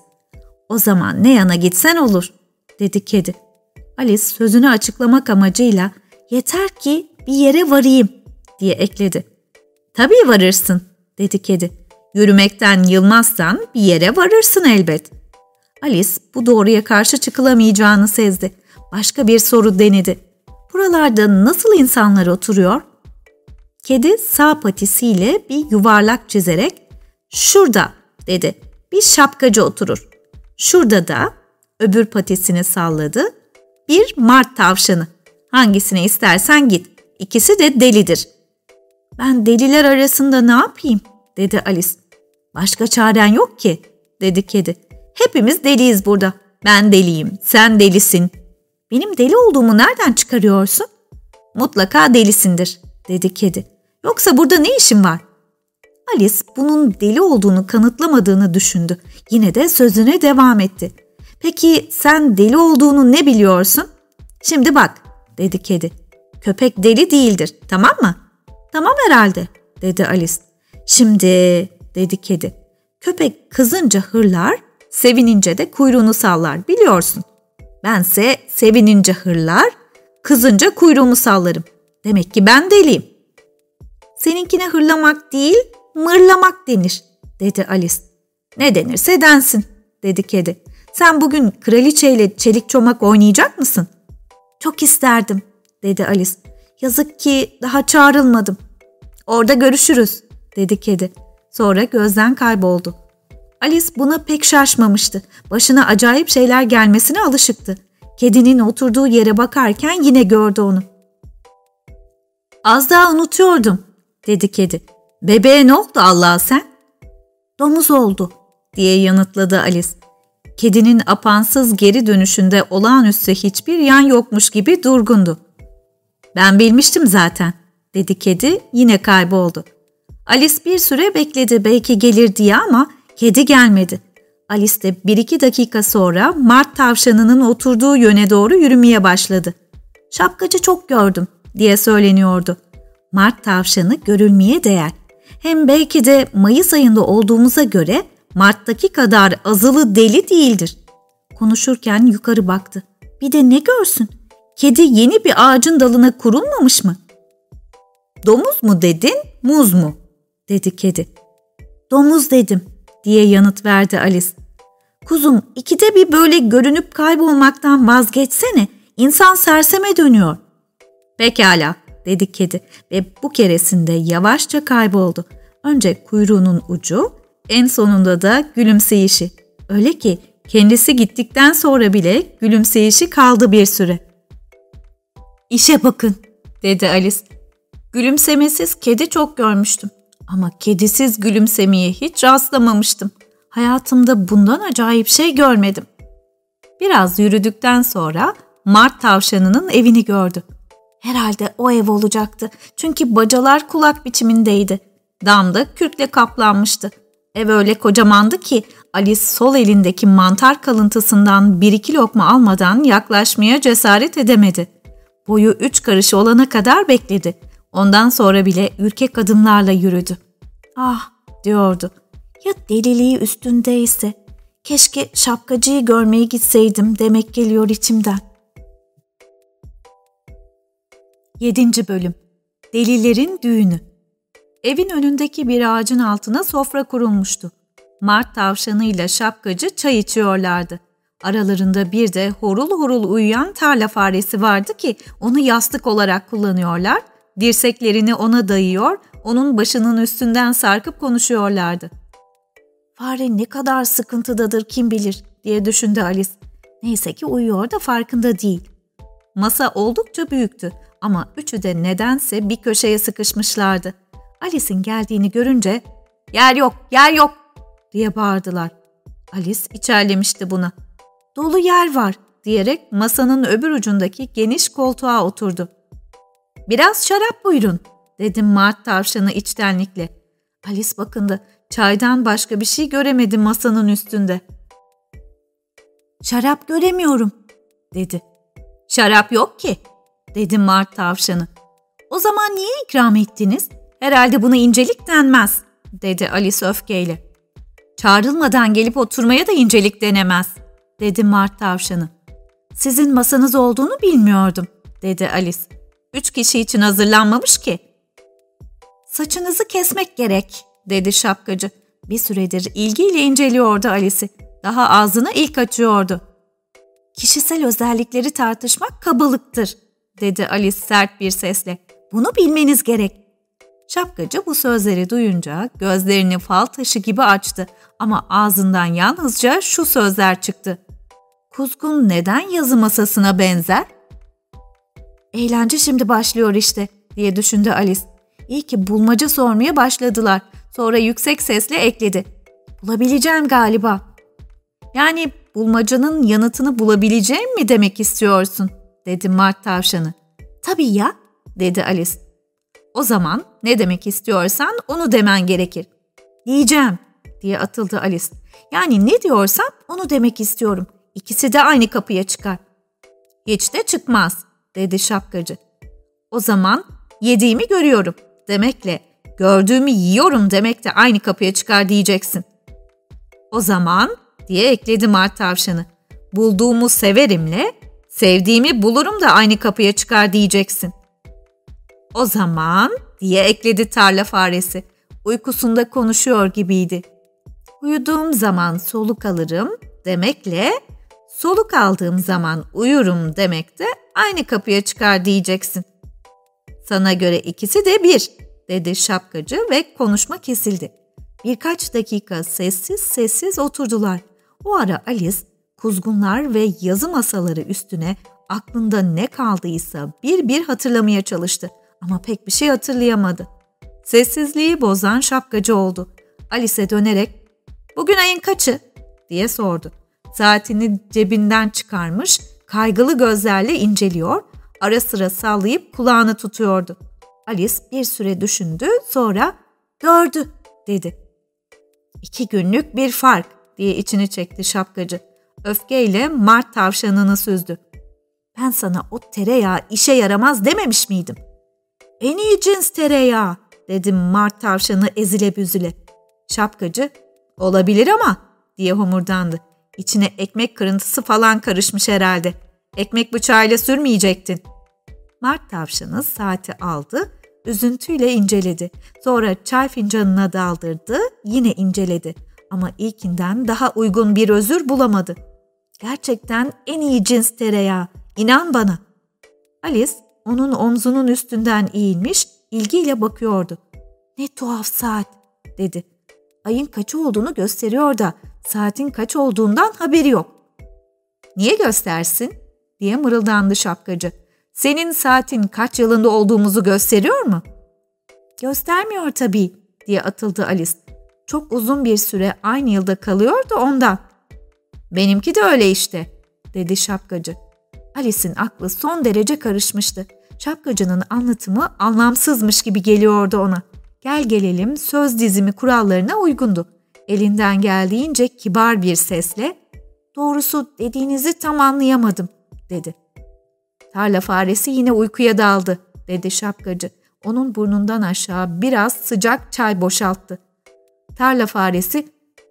O zaman ne yana gitsen olur, dedi kedi. Alice sözünü açıklamak amacıyla yeter ki bir yere varayım diye ekledi. Tabii varırsın dedi kedi. Yürümekten yılmazsan bir yere varırsın elbet. Alice bu doğruya karşı çıkılamayacağını sezdi. Başka bir soru denedi. Buralarda nasıl insanlar oturuyor? Kedi sağ patisiyle bir yuvarlak çizerek şurada dedi. Bir şapkacı oturur. Şurada da öbür patisini salladı. Bir mart tavşanı. Hangisine istersen git. İkisi de delidir. Ben deliler arasında ne yapayım? dedi Alice. Başka çaren yok ki, dedi kedi. Hepimiz deliyiz burada. Ben deliyim, sen delisin. Benim deli olduğumu nereden çıkarıyorsun? Mutlaka delisindir, dedi kedi. Yoksa burada ne işin var? Alice bunun deli olduğunu kanıtlamadığını düşündü. Yine de sözüne devam etti. Peki sen deli olduğunu ne biliyorsun? Şimdi bak, dedi kedi. Köpek deli değildir, tamam mı? Tamam herhalde, dedi Alice. Şimdi, dedi kedi. Köpek kızınca hırlar, sevinince de kuyruğunu sallar, biliyorsun. Bense sevinince hırlar, kızınca kuyruğumu sallarım. Demek ki ben deliyim. Seninkine hırlamak değil, mırlamak denir, dedi Alice. Ne denirse densin, dedi kedi. Sen bugün kraliçeyle çelik çomak oynayacak mısın? Çok isterdim, dedi Alice. Yazık ki daha çağrılmadım. Orada görüşürüz, dedi kedi. Sonra gözden kayboldu. Alice buna pek şaşmamıştı. Başına acayip şeyler gelmesine alışıktı. Kedinin oturduğu yere bakarken yine gördü onu. Az daha unutuyordum, dedi kedi. Bebeğe ne oldu Allah sen? Domuz oldu, diye yanıtladı Alice. Kedinin apansız geri dönüşünde olağanüstü hiçbir yan yokmuş gibi durgundu. Ben bilmiştim zaten, dedi kedi yine kayboldu. Alice bir süre bekledi belki gelir diye ama kedi gelmedi. Alice de bir iki dakika sonra Mart tavşanının oturduğu yöne doğru yürümeye başladı. Şapkacı çok gördüm diye söyleniyordu. Mart tavşanı görülmeye değer. Hem belki de Mayıs ayında olduğumuza göre Mart'taki kadar azılı deli değildir. Konuşurken yukarı baktı. Bir de ne görsün? Kedi yeni bir ağacın dalına kurulmamış mı? Domuz mu dedin, muz mu? dedi kedi. Domuz dedim diye yanıt verdi Alice. Kuzum ikide bir böyle görünüp kaybolmaktan vazgeçsene. İnsan serseme dönüyor. Pekala dedi kedi ve bu keresinde yavaşça kayboldu. Önce kuyruğunun ucu, en sonunda da gülümseyişi. Öyle ki kendisi gittikten sonra bile gülümseyişi kaldı bir süre. İşe bakın, dedi Alice. Gülümsemesiz kedi çok görmüştüm. Ama kedisiz gülümsemeye hiç rastlamamıştım. Hayatımda bundan acayip şey görmedim. Biraz yürüdükten sonra Mart tavşanının evini gördü. Herhalde o ev olacaktı. Çünkü bacalar kulak biçimindeydi. Dam da kürkle kaplanmıştı. Ev öyle kocamandı ki Alice sol elindeki mantar kalıntısından bir iki lokma almadan yaklaşmaya cesaret edemedi. Boyu üç karış olana kadar bekledi. Ondan sonra bile ürkek adımlarla yürüdü. Ah diyordu. Ya deliliği üstündeyse? Keşke şapkacıyı görmeye gitseydim demek geliyor içimden. 7. Bölüm Delilerin Düğünü Evin önündeki bir ağacın altına sofra kurulmuştu. Mart tavşanıyla şapkacı çay içiyorlardı. Aralarında bir de horul horul uyuyan tarla faresi vardı ki onu yastık olarak kullanıyorlar, dirseklerini ona dayıyor, onun başının üstünden sarkıp konuşuyorlardı. Fare ne kadar sıkıntıdadır kim bilir diye düşündü Alice. Neyse ki uyuyor da farkında değil. Masa oldukça büyüktü ama üçü de nedense bir köşeye sıkışmışlardı. Alice'in geldiğini görünce ''Yer yok, yer yok!'' diye bağırdılar. Alice içerlemişti buna. ''Dolu yer var.'' diyerek masanın öbür ucundaki geniş koltuğa oturdu. ''Biraz şarap buyurun.'' dedim Mart tavşanı içtenlikle. Alice bakındı. Çaydan başka bir şey göremedi masanın üstünde. ''Şarap göremiyorum.'' dedi. ''Şarap yok ki.'' dedi Mart tavşanı. ''O zaman niye ikram ettiniz?'' Herhalde buna incelik denmez, dedi Alice öfkeyle. Çağrılmadan gelip oturmaya da incelik denemez, dedi Mart tavşanı. Sizin masanız olduğunu bilmiyordum, dedi Alice. Üç kişi için hazırlanmamış ki. Saçınızı kesmek gerek, dedi şapkacı. Bir süredir ilgiyle inceliyordu Alice'i. Daha ağzını ilk açıyordu. Kişisel özellikleri tartışmak kabalıktır, dedi Alice sert bir sesle. Bunu bilmeniz gerek. Şapkacı bu sözleri duyunca gözlerini fal taşı gibi açtı ama ağzından yalnızca şu sözler çıktı. Kuzgun neden yazı masasına benzer? Eğlence şimdi başlıyor işte diye düşündü Alice. İyi ki bulmaca sormaya başladılar. Sonra yüksek sesle ekledi. Bulabileceğim galiba. Yani bulmacanın yanıtını bulabileceğim mi demek istiyorsun? dedi Mart tavşanı. Tabii ya, dedi Alice. O zaman ne demek istiyorsan onu demen gerekir. Diyeceğim, diye atıldı Alice. Yani ne diyorsam onu demek istiyorum. İkisi de aynı kapıya çıkar. Hiç de çıkmaz, dedi şapkacı. O zaman yediğimi görüyorum demekle gördüğümü yiyorum demek de aynı kapıya çıkar diyeceksin. O zaman diye ekledi Mart tavşanı. Bulduğumu severimle sevdiğimi bulurum da aynı kapıya çıkar diyeceksin. O zaman diye ekledi tarla faresi. Uykusunda konuşuyor gibiydi. Uyuduğum zaman soluk alırım demekle soluk aldığım zaman uyurum demek de aynı kapıya çıkar diyeceksin. Sana göre ikisi de bir dedi şapkacı ve konuşma kesildi. Birkaç dakika sessiz sessiz oturdular. O ara Alice kuzgunlar ve yazı masaları üstüne aklında ne kaldıysa bir bir hatırlamaya çalıştı ama pek bir şey hatırlayamadı. Sessizliği bozan şapkacı oldu. Alice'e dönerek ''Bugün ayın kaçı?'' diye sordu. Saatini cebinden çıkarmış, kaygılı gözlerle inceliyor, ara sıra sallayıp kulağını tutuyordu. Alice bir süre düşündü, sonra ''Gördü'' dedi. ''İki günlük bir fark'' diye içini çekti şapkacı. Öfkeyle Mart tavşanını süzdü. ''Ben sana o tereyağı işe yaramaz dememiş miydim?'' ''En iyi cins tereyağı'' dedim Mart tavşanı ezile büzüle. Şapkacı ''Olabilir ama'' diye homurdandı. İçine ekmek kırıntısı falan karışmış herhalde. Ekmek bıçağıyla sürmeyecektin. Mart tavşanı saati aldı, üzüntüyle inceledi. Sonra çay fincanına daldırdı, yine inceledi. Ama ilkinden daha uygun bir özür bulamadı. Gerçekten en iyi cins tereyağı, inan bana. Alice onun omzunun üstünden eğilmiş, ilgiyle bakıyordu. Ne tuhaf saat, dedi. Ayın kaçı olduğunu gösteriyor da saatin kaç olduğundan haberi yok. Niye göstersin? diye mırıldandı şapkacı. Senin saatin kaç yılında olduğumuzu gösteriyor mu? Göstermiyor tabii diye atıldı Alice. Çok uzun bir süre aynı yılda kalıyor da ondan. Benimki de öyle işte dedi şapkacı. Alice'in aklı son derece karışmıştı. Şapkacının anlatımı anlamsızmış gibi geliyordu ona. Gel gelelim söz dizimi kurallarına uygundu. Elinden geldiğince kibar bir sesle ''Doğrusu dediğinizi tam anlayamadım.'' dedi. Tarla faresi yine uykuya daldı, dedi şapkacı. Onun burnundan aşağı biraz sıcak çay boşalttı. Tarla faresi,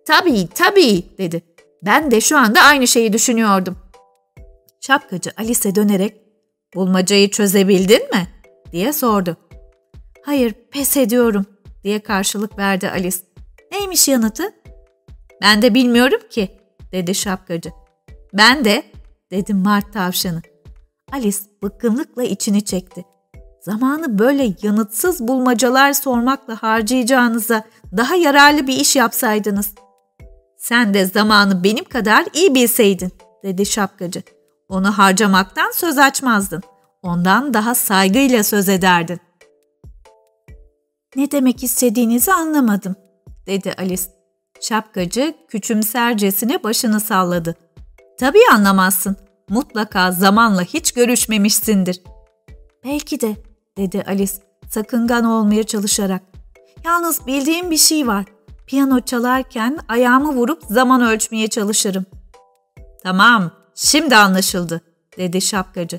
tabii tabii dedi. Ben de şu anda aynı şeyi düşünüyordum. Şapkacı Alice'e dönerek, bulmacayı çözebildin mi? diye sordu. Hayır, pes ediyorum diye karşılık verdi Alice. Neymiş yanıtı? Ben de bilmiyorum ki, dedi şapkacı. Ben de, dedi Mart tavşanı. Alice bıkkınlıkla içini çekti. Zamanı böyle yanıtsız bulmacalar sormakla harcayacağınıza daha yararlı bir iş yapsaydınız. Sen de zamanı benim kadar iyi bilseydin, dedi şapkacı. Onu harcamaktan söz açmazdın. Ondan daha saygıyla söz ederdin. Ne demek istediğinizi anlamadım, dedi Alice. Şapkacı küçümsercesine başını salladı. Tabii anlamazsın mutlaka zamanla hiç görüşmemişsindir. Belki de, dedi Alice sakıngan olmaya çalışarak. Yalnız bildiğim bir şey var. Piyano çalarken ayağımı vurup zaman ölçmeye çalışırım. Tamam, şimdi anlaşıldı, dedi şapkacı.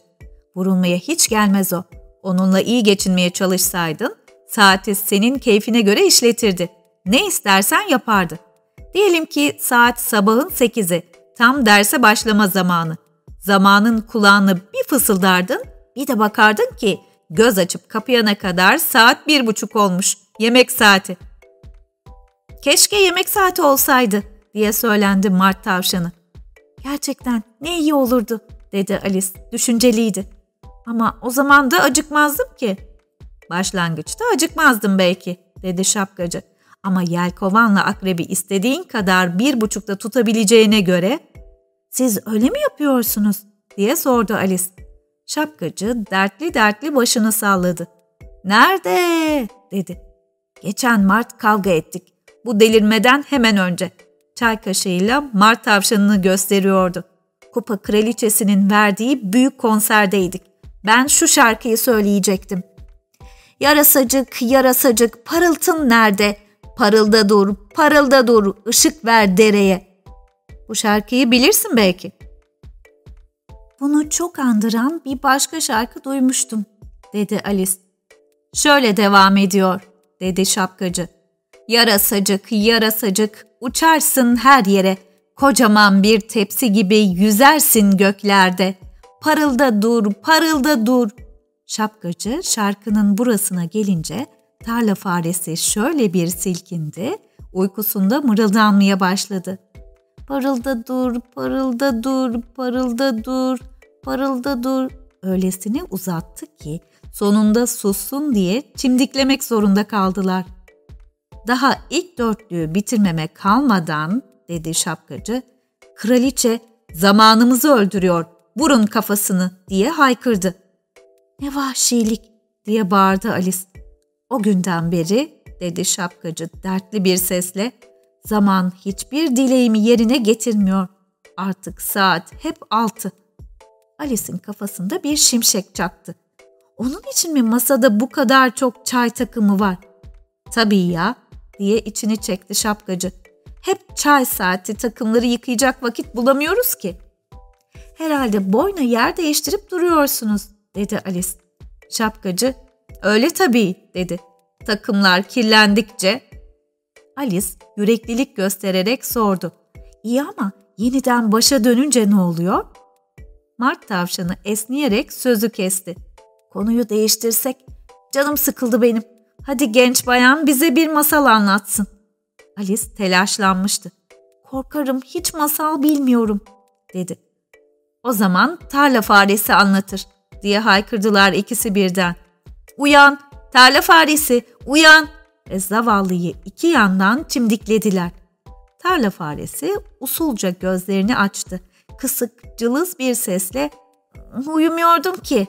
Vurulmaya hiç gelmez o. Onunla iyi geçinmeye çalışsaydın, saati senin keyfine göre işletirdi. Ne istersen yapardı. Diyelim ki saat sabahın sekizi, tam derse başlama zamanı. Zamanın kulağını bir fısıldardın, bir de bakardın ki göz açıp kapayana kadar saat bir buçuk olmuş. Yemek saati. Keşke yemek saati olsaydı diye söylendi Mart tavşanı. Gerçekten ne iyi olurdu dedi Alice düşünceliydi. Ama o zaman da acıkmazdım ki. Başlangıçta acıkmazdım belki dedi şapkacı. Ama yelkovanla akrebi istediğin kadar bir buçukta tutabileceğine göre siz öyle mi yapıyorsunuz diye sordu Alice. Şapkacı dertli dertli başını salladı. Nerede dedi. Geçen Mart kavga ettik. Bu delirmeden hemen önce. Çay kaşığıyla Mart tavşanını gösteriyordu. Kupa kraliçesinin verdiği büyük konserdeydik. Ben şu şarkıyı söyleyecektim. Yarasacık, yarasacık, parıltın nerede? Parılda dur, parılda dur, ışık ver dereye. Bu şarkıyı bilirsin belki. Bunu çok andıran bir başka şarkı duymuştum, dedi Alice. Şöyle devam ediyor, dedi şapkacı. Yarasacık, yarasacık, uçarsın her yere. Kocaman bir tepsi gibi yüzersin göklerde. Parılda dur, parılda dur. Şapkacı şarkının burasına gelince tarla faresi şöyle bir silkindi, uykusunda mırıldanmaya başladı. Parılda dur, parılda dur, parılda dur, parılda dur. Öylesine uzattı ki sonunda sussun diye çimdiklemek zorunda kaldılar. Daha ilk dörtlüğü bitirmeme kalmadan dedi şapkacı, kraliçe zamanımızı öldürüyor, vurun kafasını diye haykırdı. Ne vahşilik diye bağırdı Alice. O günden beri dedi şapkacı dertli bir sesle zaman hiçbir dileğimi yerine getirmiyor. Artık saat hep altı. Alice'in kafasında bir şimşek çaktı. Onun için mi masada bu kadar çok çay takımı var? Tabii ya diye içini çekti şapkacı. Hep çay saati takımları yıkayacak vakit bulamıyoruz ki. Herhalde boyna yer değiştirip duruyorsunuz dedi Alice. Şapkacı öyle tabii dedi. Takımlar kirlendikçe. Alice yüreklilik göstererek sordu. İyi ama yeniden başa dönünce ne oluyor? Mart tavşanı esniyerek sözü kesti. Konuyu değiştirsek canım sıkıldı benim. Hadi genç bayan bize bir masal anlatsın. Alice telaşlanmıştı. Korkarım hiç masal bilmiyorum dedi. O zaman tarla faresi anlatır diye haykırdılar ikisi birden. Uyan, tarla faresi, uyan! Ve zavallıyı iki yandan çimdiklediler. Tarla faresi usulca gözlerini açtı. Kısık, cılız bir sesle ''Uyumuyordum ki''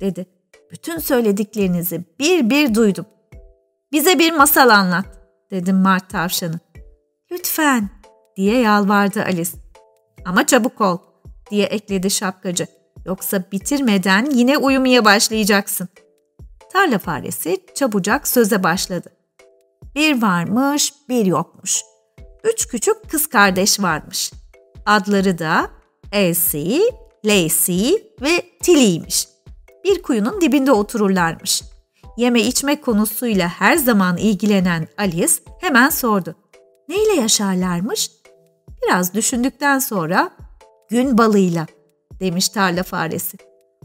dedi. ''Bütün söylediklerinizi bir bir duydum. Bize bir masal anlat.'' dedim Mart tavşanı. ''Lütfen'' diye yalvardı Alice. ''Ama çabuk ol.'' diye ekledi şapkacı. Yoksa bitirmeden yine uyumaya başlayacaksın. Tarla faresi çabucak söze başladı. Bir varmış, bir yokmuş. Üç küçük kız kardeş varmış. Adları da Elsie, Lacey ve Tilly'ymiş. Bir kuyunun dibinde otururlarmış. Yeme içme konusuyla her zaman ilgilenen Alice hemen sordu. Neyle yaşarlarmış? Biraz düşündükten sonra gün balığıyla demiş tarla faresi.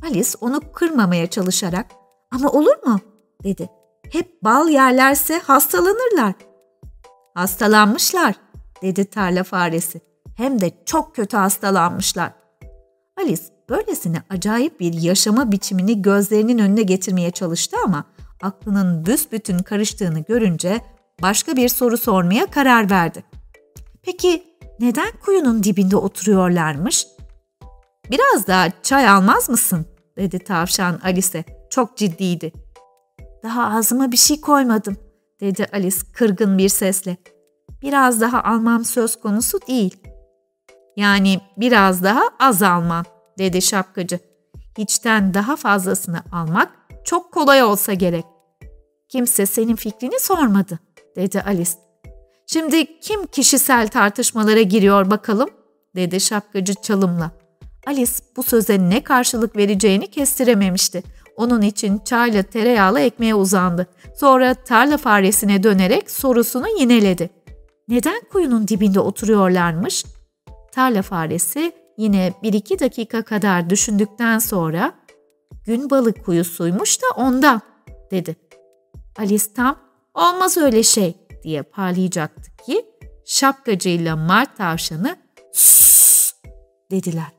Alice onu kırmamaya çalışarak ama olur mu dedi. Hep bal yerlerse hastalanırlar. Hastalanmışlar dedi tarla faresi. Hem de çok kötü hastalanmışlar. Alice böylesine acayip bir yaşama biçimini gözlerinin önüne getirmeye çalıştı ama aklının büsbütün karıştığını görünce başka bir soru sormaya karar verdi. Peki neden kuyunun dibinde oturuyorlarmış? Biraz daha çay almaz mısın? dedi tavşan Alice. Çok ciddiydi. Daha ağzıma bir şey koymadım dedi Alice kırgın bir sesle. Biraz daha almam söz konusu değil. Yani biraz daha az alman dedi şapkacı. Hiçten daha fazlasını almak çok kolay olsa gerek. Kimse senin fikrini sormadı dedi Alice. Şimdi kim kişisel tartışmalara giriyor bakalım dedi şapkacı çalımla. Alice bu söze ne karşılık vereceğini kestirememişti. Onun için çayla tereyağlı ekmeğe uzandı. Sonra tarla faresine dönerek sorusunu yineledi. Neden kuyunun dibinde oturuyorlarmış? Tarla faresi yine bir iki dakika kadar düşündükten sonra gün balık kuyusuymuş da ondan dedi. Alice tam olmaz öyle şey diye parlayacaktı ki şapkacıyla Mart tavşanı dediler.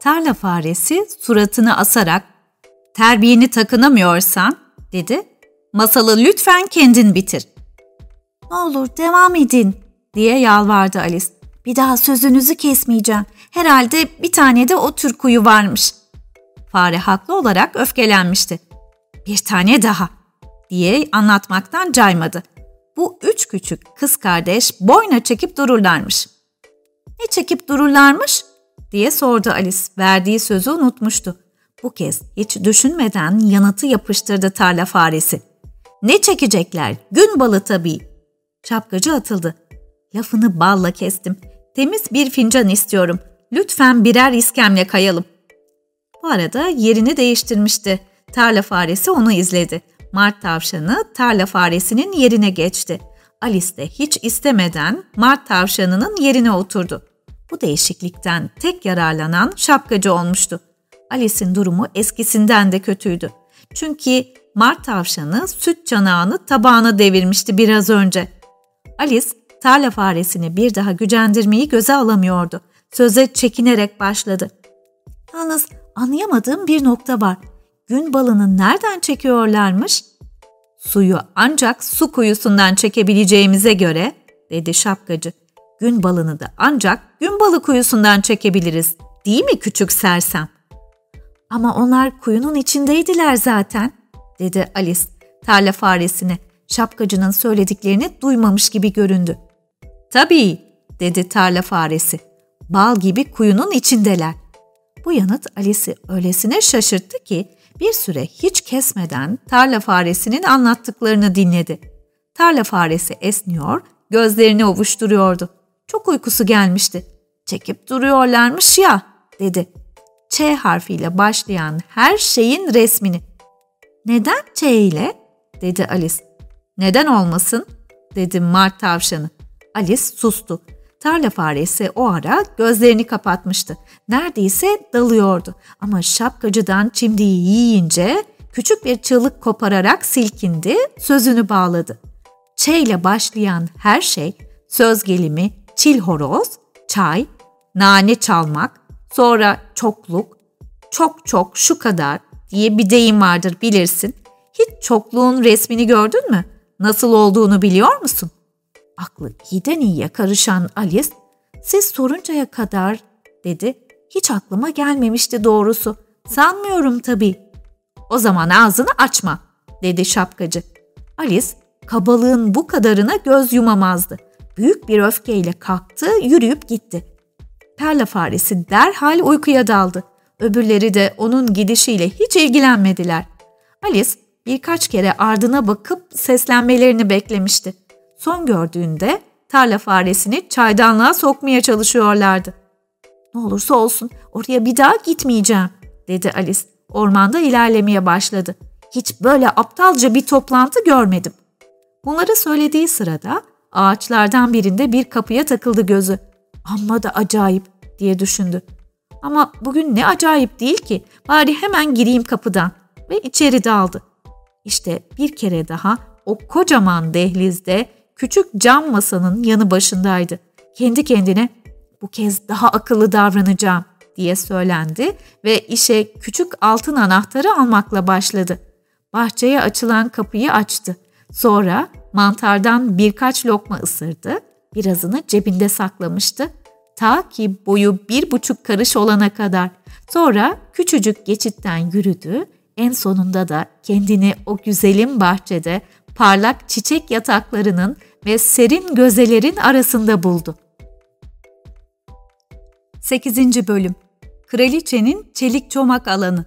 Tarla faresi suratını asarak terbiyeni takınamıyorsan dedi masalı lütfen kendin bitir. Ne olur devam edin diye yalvardı Alice. Bir daha sözünüzü kesmeyeceğim. Herhalde bir tane de o tür varmış. Fare haklı olarak öfkelenmişti. Bir tane daha diye anlatmaktan caymadı. Bu üç küçük kız kardeş boyna çekip dururlarmış. Ne çekip dururlarmış? Diye sordu Alice. Verdiği sözü unutmuştu. Bu kez hiç düşünmeden yanıtı yapıştırdı tarla faresi. Ne çekecekler? Gün balı tabii. Şapkacı atıldı. Lafını balla kestim. Temiz bir fincan istiyorum. Lütfen birer iskemle kayalım. Bu arada yerini değiştirmişti. Tarla faresi onu izledi. Mart tavşanı tarla faresinin yerine geçti. Alice de hiç istemeden Mart tavşanının yerine oturdu. Bu değişiklikten tek yararlanan şapkacı olmuştu. Alice'in durumu eskisinden de kötüydü. Çünkü Mart tavşanı süt canağını tabağına devirmişti biraz önce. Alice tarla faresini bir daha gücendirmeyi göze alamıyordu. Söze çekinerek başladı. Yalnız anlayamadığım bir nokta var. Gün balını nereden çekiyorlarmış? Suyu ancak su kuyusundan çekebileceğimize göre, dedi şapkacı. Gün balını da ancak gün balı kuyusundan çekebiliriz. Değil mi küçük sersem? Ama onlar kuyunun içindeydiler zaten, dedi Alice tarla faresine. Şapkacının söylediklerini duymamış gibi göründü. Tabii, dedi tarla faresi. Bal gibi kuyunun içindeler. Bu yanıt Alice'i öylesine şaşırttı ki bir süre hiç kesmeden tarla faresinin anlattıklarını dinledi. Tarla faresi esniyor, gözlerini ovuşturuyordu. Çok uykusu gelmişti. Çekip duruyorlarmış ya, dedi. Ç harfiyle başlayan her şeyin resmini. Neden Ç ile? dedi Alice. Neden olmasın? dedi Mart tavşanı. Alice sustu. Tarla faresi o ara gözlerini kapatmıştı. Neredeyse dalıyordu ama şapkacıdan çimdiği yiyince küçük bir çığlık kopararak silkindi, sözünü bağladı. Ç ile başlayan her şey söz gelimi çil horoz, çay, nane çalmak, sonra çokluk, çok çok şu kadar diye bir deyim vardır bilirsin. Hiç çokluğun resmini gördün mü? Nasıl olduğunu biliyor musun? Aklı iyiden iyiye karışan Alice, siz soruncaya kadar dedi. Hiç aklıma gelmemişti doğrusu. Sanmıyorum tabii. O zaman ağzını açma dedi şapkacı. Alice kabalığın bu kadarına göz yumamazdı. Büyük bir öfkeyle kalktı, yürüyüp gitti. Perla faresi derhal uykuya daldı. Öbürleri de onun gidişiyle hiç ilgilenmediler. Alice birkaç kere ardına bakıp seslenmelerini beklemişti. Son gördüğünde tarla faresini çaydanlığa sokmaya çalışıyorlardı. Ne olursa olsun oraya bir daha gitmeyeceğim dedi Alice. Ormanda ilerlemeye başladı. Hiç böyle aptalca bir toplantı görmedim. Bunları söylediği sırada ağaçlardan birinde bir kapıya takıldı gözü. Amma da acayip diye düşündü. Ama bugün ne acayip değil ki. Bari hemen gireyim kapıdan ve içeri daldı. İşte bir kere daha o kocaman dehlizde küçük cam masanın yanı başındaydı. Kendi kendine bu kez daha akıllı davranacağım diye söylendi ve işe küçük altın anahtarı almakla başladı. Bahçeye açılan kapıyı açtı. Sonra mantardan birkaç lokma ısırdı, birazını cebinde saklamıştı. Ta ki boyu bir buçuk karış olana kadar. Sonra küçücük geçitten yürüdü, en sonunda da kendini o güzelim bahçede parlak çiçek yataklarının ve serin gözelerin arasında buldu. 8. Bölüm Kraliçenin Çelik Çomak Alanı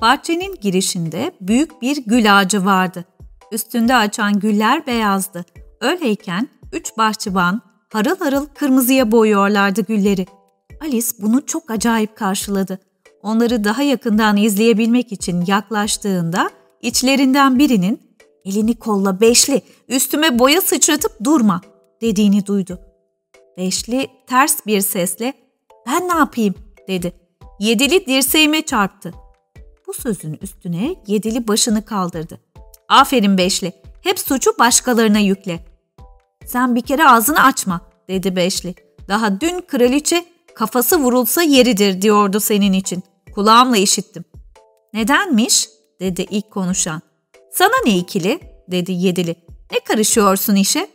Bahçenin girişinde büyük bir gül ağacı vardı. Üstünde açan güller beyazdı. Öyleyken üç bahçıvan harıl harıl kırmızıya boyuyorlardı gülleri. Alice bunu çok acayip karşıladı. Onları daha yakından izleyebilmek için yaklaştığında içlerinden birinin elini kolla beşli, üstüme boya sıçratıp durma dediğini duydu. Beşli ters bir sesle ben ne yapayım dedi. Yedili dirseğime çarptı. Bu sözün üstüne yedili başını kaldırdı. Aferin Beşli, hep suçu başkalarına yükle. Sen bir kere ağzını açma dedi Beşli. Daha dün kraliçe kafası vurulsa yeridir diyordu senin için. Kulağımla işittim. Nedenmiş? dedi ilk konuşan. Sana ne ikili? dedi yedili. Ne karışıyorsun işe?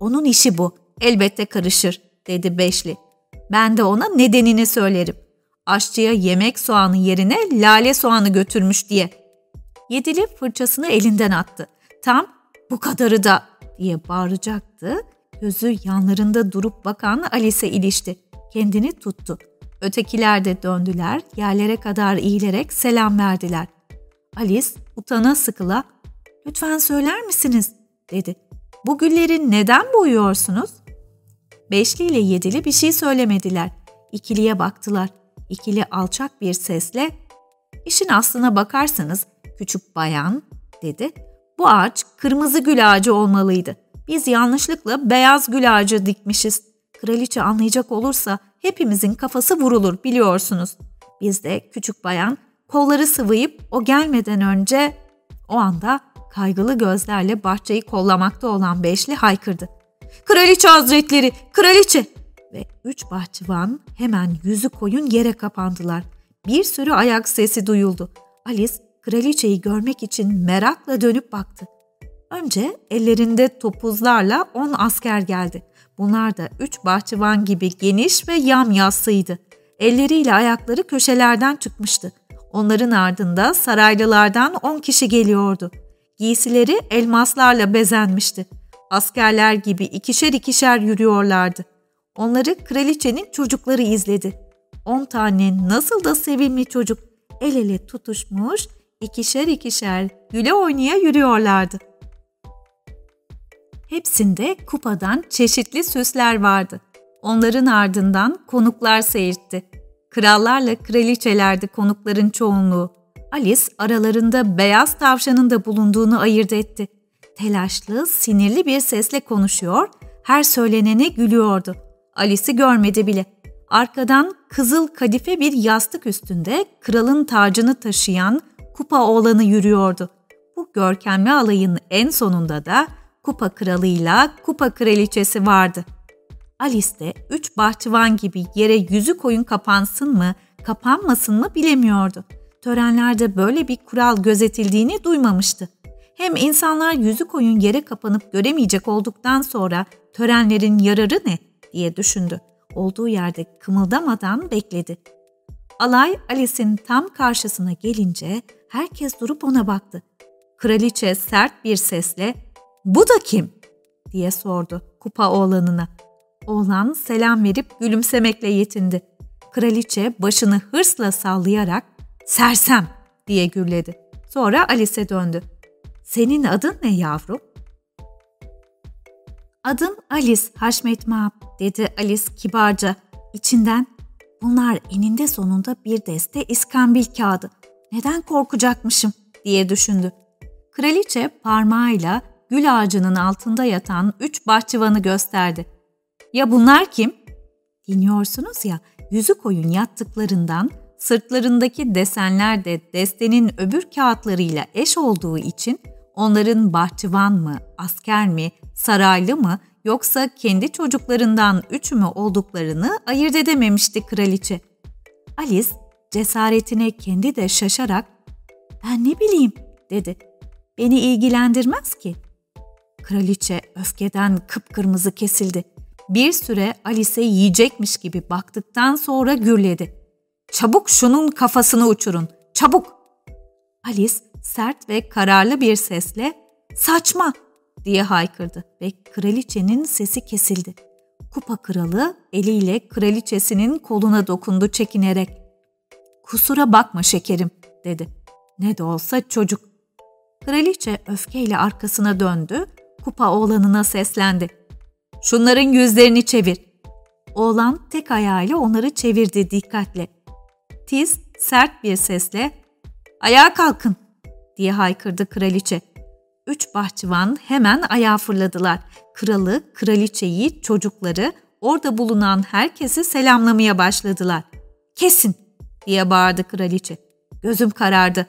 Onun işi bu. Elbette karışır, dedi Beşli. Ben de ona nedenini söylerim. Aşçıya yemek soğanı yerine lale soğanı götürmüş diye. Yedili fırçasını elinden attı. Tam bu kadarı da diye bağıracaktı. Gözü yanlarında durup bakan Alice ilişti. Kendini tuttu. Ötekiler de döndüler, yerlere kadar eğilerek selam verdiler. Alice utana sıkıla, ''Lütfen söyler misiniz?'' dedi. ''Bu gülleri neden boyuyorsunuz?'' Beşli ile yedili bir şey söylemediler. İkiliye baktılar. İkili alçak bir sesle, ''İşin aslına bakarsanız küçük bayan'' dedi. ''Bu ağaç kırmızı gül ağacı olmalıydı. Biz yanlışlıkla beyaz gül ağacı dikmişiz. Kraliçe anlayacak olursa hepimizin kafası vurulur biliyorsunuz. Biz de küçük bayan kolları sıvayıp o gelmeden önce o anda kaygılı gözlerle bahçeyi kollamakta olan Beşli haykırdı. Kraliçe hazretleri, kraliçe! Ve üç bahçıvan hemen yüzü koyun yere kapandılar. Bir sürü ayak sesi duyuldu. Alice kraliçeyi görmek için merakla dönüp baktı. Önce ellerinde topuzlarla on asker geldi. Bunlar da üç bahçıvan gibi geniş ve yamyassıydı. Elleriyle ayakları köşelerden çıkmıştı. Onların ardında saraylılardan on kişi geliyordu. Giysileri elmaslarla bezenmişti. Askerler gibi ikişer ikişer yürüyorlardı. Onları kraliçenin çocukları izledi. On tane nasıl da sevimli çocuk el ele tutuşmuş, ikişer ikişer güle oynaya yürüyorlardı. Hepsinde kupadan çeşitli süsler vardı. Onların ardından konuklar seyirtti. Krallarla kraliçelerdi konukların çoğunluğu. Alice aralarında beyaz tavşanın da bulunduğunu ayırt etti. Telaşlı, sinirli bir sesle konuşuyor, her söylenene gülüyordu. Alice'i görmedi bile. Arkadan kızıl kadife bir yastık üstünde kralın tacını taşıyan kupa oğlanı yürüyordu. Bu görkemli alayın en sonunda da kupa kralıyla kupa kraliçesi vardı. Alice de üç bahçıvan gibi yere yüzü koyun kapansın mı, kapanmasın mı bilemiyordu. Törenlerde böyle bir kural gözetildiğini duymamıştı. Hem insanlar yüzü koyun yere kapanıp göremeyecek olduktan sonra törenlerin yararı ne diye düşündü. Olduğu yerde kımıldamadan bekledi. Alay Alice'in tam karşısına gelince herkes durup ona baktı. Kraliçe sert bir sesle ''Bu da kim?'' diye sordu kupa oğlanına. Oğlan selam verip gülümsemekle yetindi. Kraliçe başını hırsla sallayarak ''Sersem!'' diye gürledi. Sonra Alice'e döndü. ''Senin adın ne yavrum?'' ''Adım Alice Haşmet Maap'' dedi Alice kibarca. İçinden ''Bunlar eninde sonunda bir deste iskambil kağıdı. Neden korkacakmışım?'' diye düşündü. Kraliçe parmağıyla gül ağacının altında yatan üç bahçıvanı gösterdi. Ya bunlar kim? Dinliyorsunuz ya, yüzü koyun yattıklarından sırtlarındaki desenler de destenin öbür kağıtlarıyla eş olduğu için onların bahçıvan mı, asker mi, saraylı mı yoksa kendi çocuklarından üç mü olduklarını ayırt edememişti kraliçe. Alice cesaretine kendi de şaşarak ''Ben ne bileyim'' dedi. ''Beni ilgilendirmez ki.'' Kraliçe öfkeden kıpkırmızı kesildi. Bir süre Alice'e yiyecekmiş gibi baktıktan sonra gürledi. ''Çabuk şunun kafasını uçurun, çabuk!'' Alice sert ve kararlı bir sesle ''Saçma!'' Diye haykırdı ve kraliçenin sesi kesildi. Kupa kralı eliyle kraliçesinin koluna dokundu çekinerek. ''Kusura bakma şekerim'' dedi. Ne de olsa çocuk. Kraliçe öfkeyle arkasına döndü kupa oğlanına seslendi. Şunların yüzlerini çevir. Oğlan tek ayağıyla onları çevirdi dikkatle. Tiz sert bir sesle ayağa kalkın diye haykırdı kraliçe. Üç bahçıvan hemen ayağa fırladılar. Kralı, kraliçeyi, çocukları orada bulunan herkesi selamlamaya başladılar. Kesin diye bağırdı kraliçe. Gözüm karardı.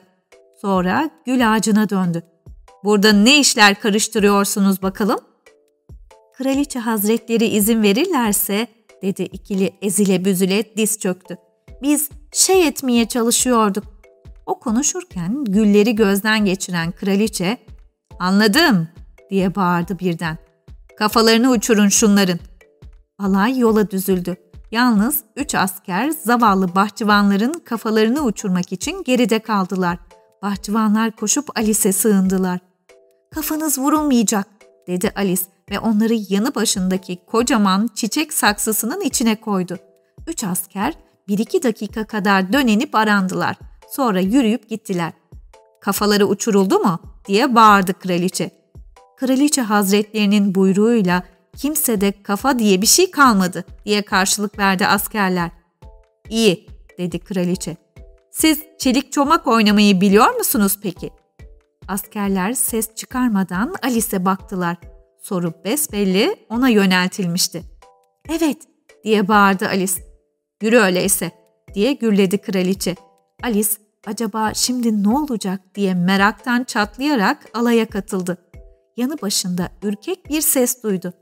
Sonra gül ağacına döndü. Burada ne işler karıştırıyorsunuz bakalım? Kraliçe hazretleri izin verirlerse dedi ikili ezile büzüle diz çöktü. Biz şey etmeye çalışıyorduk. O konuşurken gülleri gözden geçiren kraliçe anladım diye bağırdı birden. Kafalarını uçurun şunların. Alay yola düzüldü. Yalnız üç asker zavallı bahçıvanların kafalarını uçurmak için geride kaldılar. Bahçıvanlar koşup Alice'e sığındılar. Kafanız vurulmayacak dedi Alice ve onları yanı başındaki kocaman çiçek saksısının içine koydu. Üç asker bir iki dakika kadar dönenip arandılar. Sonra yürüyüp gittiler. Kafaları uçuruldu mu diye bağırdı kraliçe. Kraliçe hazretlerinin buyruğuyla kimsede kafa diye bir şey kalmadı diye karşılık verdi askerler. İyi dedi kraliçe. Siz çelik çomak oynamayı biliyor musunuz peki? Askerler ses çıkarmadan Alice'e baktılar. Soru besbelli ona yöneltilmişti. Evet diye bağırdı Alice. Yürü öyleyse diye gürledi kraliçe. Alice acaba şimdi ne olacak diye meraktan çatlayarak alaya katıldı. Yanı başında ürkek bir ses duydu.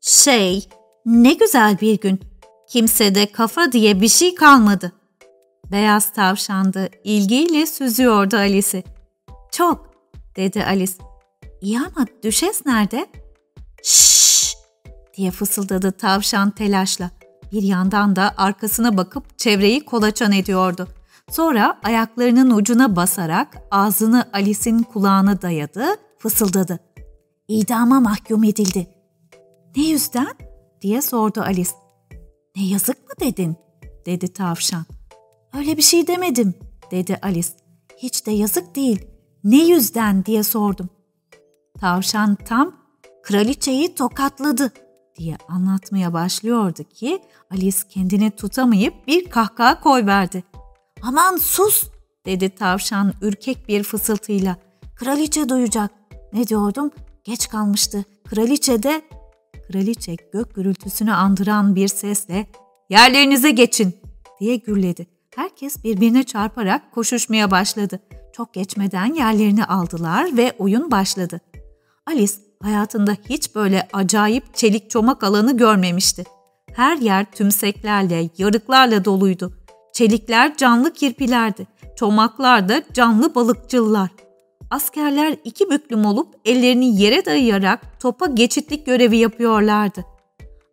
Şey, ne güzel bir gün. Kimsede kafa diye bir şey kalmadı. Beyaz tavşandı, ilgiyle süzüyordu Alice'i. Çok, dedi Alice. İyi ama düşes nerede? Şşş, diye fısıldadı tavşan telaşla. Bir yandan da arkasına bakıp çevreyi kolaçan ediyordu. Sonra ayaklarının ucuna basarak ağzını Alice'in kulağına dayadı, fısıldadı. İdama mahkum edildi. Ne yüzden? diye sordu Alice. Ne yazık mı dedin? dedi tavşan. Öyle bir şey demedim, dedi Alice. Hiç de yazık değil. Ne yüzden diye sordum. Tavşan tam kraliçeyi tokatladı diye anlatmaya başlıyordu ki Alice kendini tutamayıp bir kahkaha koyverdi. Aman sus dedi tavşan ürkek bir fısıltıyla. Kraliçe duyacak. Ne diyordum? Geç kalmıştı. Kraliçe de... Kraliçe gök gürültüsünü andıran bir sesle ''Yerlerinize geçin!'' diye gürledi. Herkes birbirine çarparak koşuşmaya başladı. Çok geçmeden yerlerini aldılar ve oyun başladı. Alice hayatında hiç böyle acayip çelik çomak alanı görmemişti. Her yer tümseklerle, yarıklarla doluydu. Çelikler canlı kirpilerdi. Çomaklar da canlı balıkçıllar. Askerler iki büklüm olup ellerini yere dayayarak topa geçitlik görevi yapıyorlardı.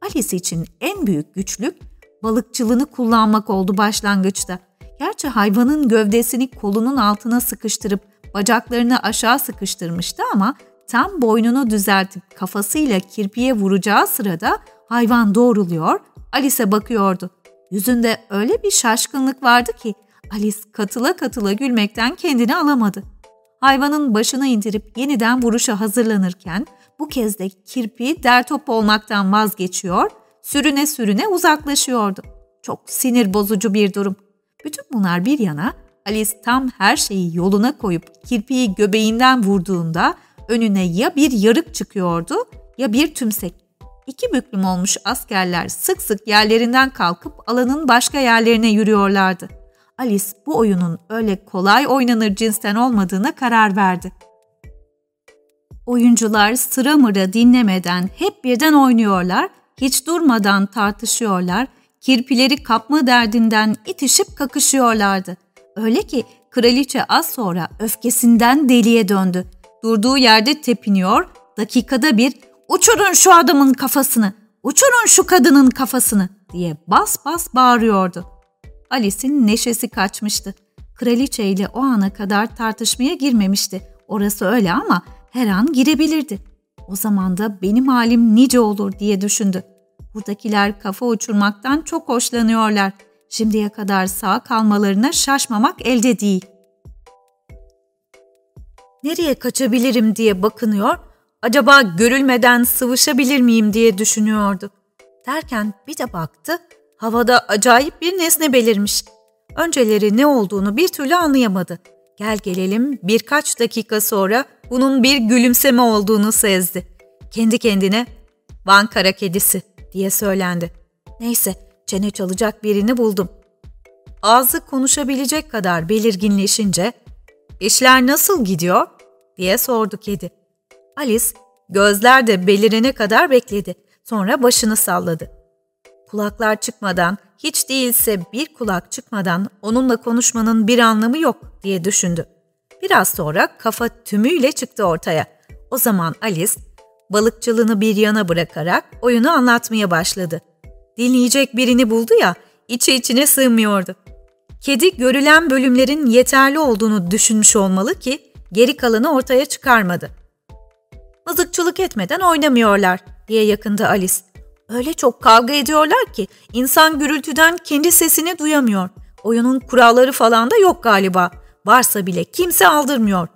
Alice için en büyük güçlük balıkçılığını kullanmak oldu başlangıçta. Gerçi hayvanın gövdesini kolunun altına sıkıştırıp bacaklarını aşağı sıkıştırmıştı ama tam boynunu düzeltip kafasıyla kirpiye vuracağı sırada hayvan doğruluyor, Alice'e bakıyordu. Yüzünde öyle bir şaşkınlık vardı ki Alice katıla katıla gülmekten kendini alamadı. Hayvanın başını indirip yeniden vuruşa hazırlanırken bu kez de kirpi dertop olmaktan vazgeçiyor, sürüne sürüne uzaklaşıyordu. Çok sinir bozucu bir durum. Bütün bunlar bir yana Alice tam her şeyi yoluna koyup kirpiyi göbeğinden vurduğunda önüne ya bir yarık çıkıyordu ya bir tümsek. İki büklüm olmuş askerler sık sık yerlerinden kalkıp alanın başka yerlerine yürüyorlardı. Alice bu oyunun öyle kolay oynanır cinsten olmadığına karar verdi. Oyuncular sıra mıra dinlemeden hep birden oynuyorlar, hiç durmadan tartışıyorlar, kirpileri kapma derdinden itişip kakışıyorlardı. Öyle ki kraliçe az sonra öfkesinden deliye döndü. Durduğu yerde tepiniyor, dakikada bir uçurun şu adamın kafasını, uçurun şu kadının kafasını diye bas bas bağırıyordu. Alice'in neşesi kaçmıştı. Kraliçe ile o ana kadar tartışmaya girmemişti. Orası öyle ama her an girebilirdi. O zaman da benim halim nice olur diye düşündü. Buradakiler kafa uçurmaktan çok hoşlanıyorlar. Şimdiye kadar sağ kalmalarına şaşmamak elde değil. Nereye kaçabilirim diye bakınıyor, acaba görülmeden sıvışabilir miyim diye düşünüyordu. Derken bir de baktı, havada acayip bir nesne belirmiş. Önceleri ne olduğunu bir türlü anlayamadı. Gel gelelim birkaç dakika sonra bunun bir gülümseme olduğunu sezdi. Kendi kendine Van kara kedisi diye söylendi. Neyse çene çalacak birini buldum. Ağzı konuşabilecek kadar belirginleşince işler nasıl gidiyor diye sordu kedi. Alice gözler de belirene kadar bekledi. Sonra başını salladı. Kulaklar çıkmadan, hiç değilse bir kulak çıkmadan onunla konuşmanın bir anlamı yok diye düşündü. Biraz sonra kafa tümüyle çıktı ortaya. O zaman Alice balıkçılığını bir yana bırakarak oyunu anlatmaya başladı. Dinleyecek birini buldu ya, içi içine sığmıyordu. Kedi görülen bölümlerin yeterli olduğunu düşünmüş olmalı ki geri kalanı ortaya çıkarmadı. Mızıkçılık etmeden oynamıyorlar diye yakındı Alice. Öyle çok kavga ediyorlar ki insan gürültüden kendi sesini duyamıyor. Oyunun kuralları falan da yok galiba. Varsa bile kimse aldırmıyor.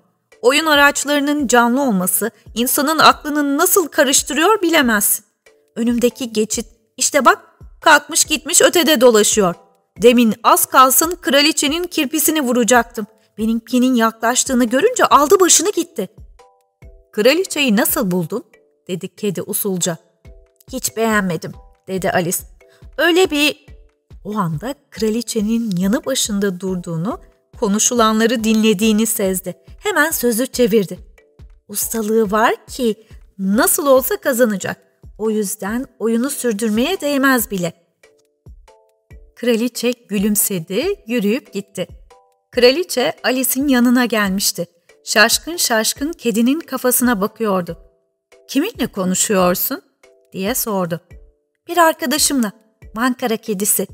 Oyun araçlarının canlı olması insanın aklını nasıl karıştırıyor bilemezsin. Önümdeki geçit işte bak kalkmış gitmiş ötede dolaşıyor. Demin az kalsın kraliçenin kirpisini vuracaktım. Benimkinin yaklaştığını görünce aldı başını gitti. Kraliçeyi nasıl buldun? dedi kedi usulca. Hiç beğenmedim dedi Alice. Öyle bir... O anda kraliçenin yanı başında durduğunu, konuşulanları dinlediğini sezdi. Hemen sözü çevirdi. Ustalığı var ki nasıl olsa kazanacak. O yüzden oyunu sürdürmeye değmez bile. Kraliçe gülümsedi, yürüyüp gitti. Kraliçe Alice'in yanına gelmişti. Şaşkın şaşkın kedinin kafasına bakıyordu. Kiminle konuşuyorsun? diye sordu. Bir arkadaşımla, Mankara kedisi,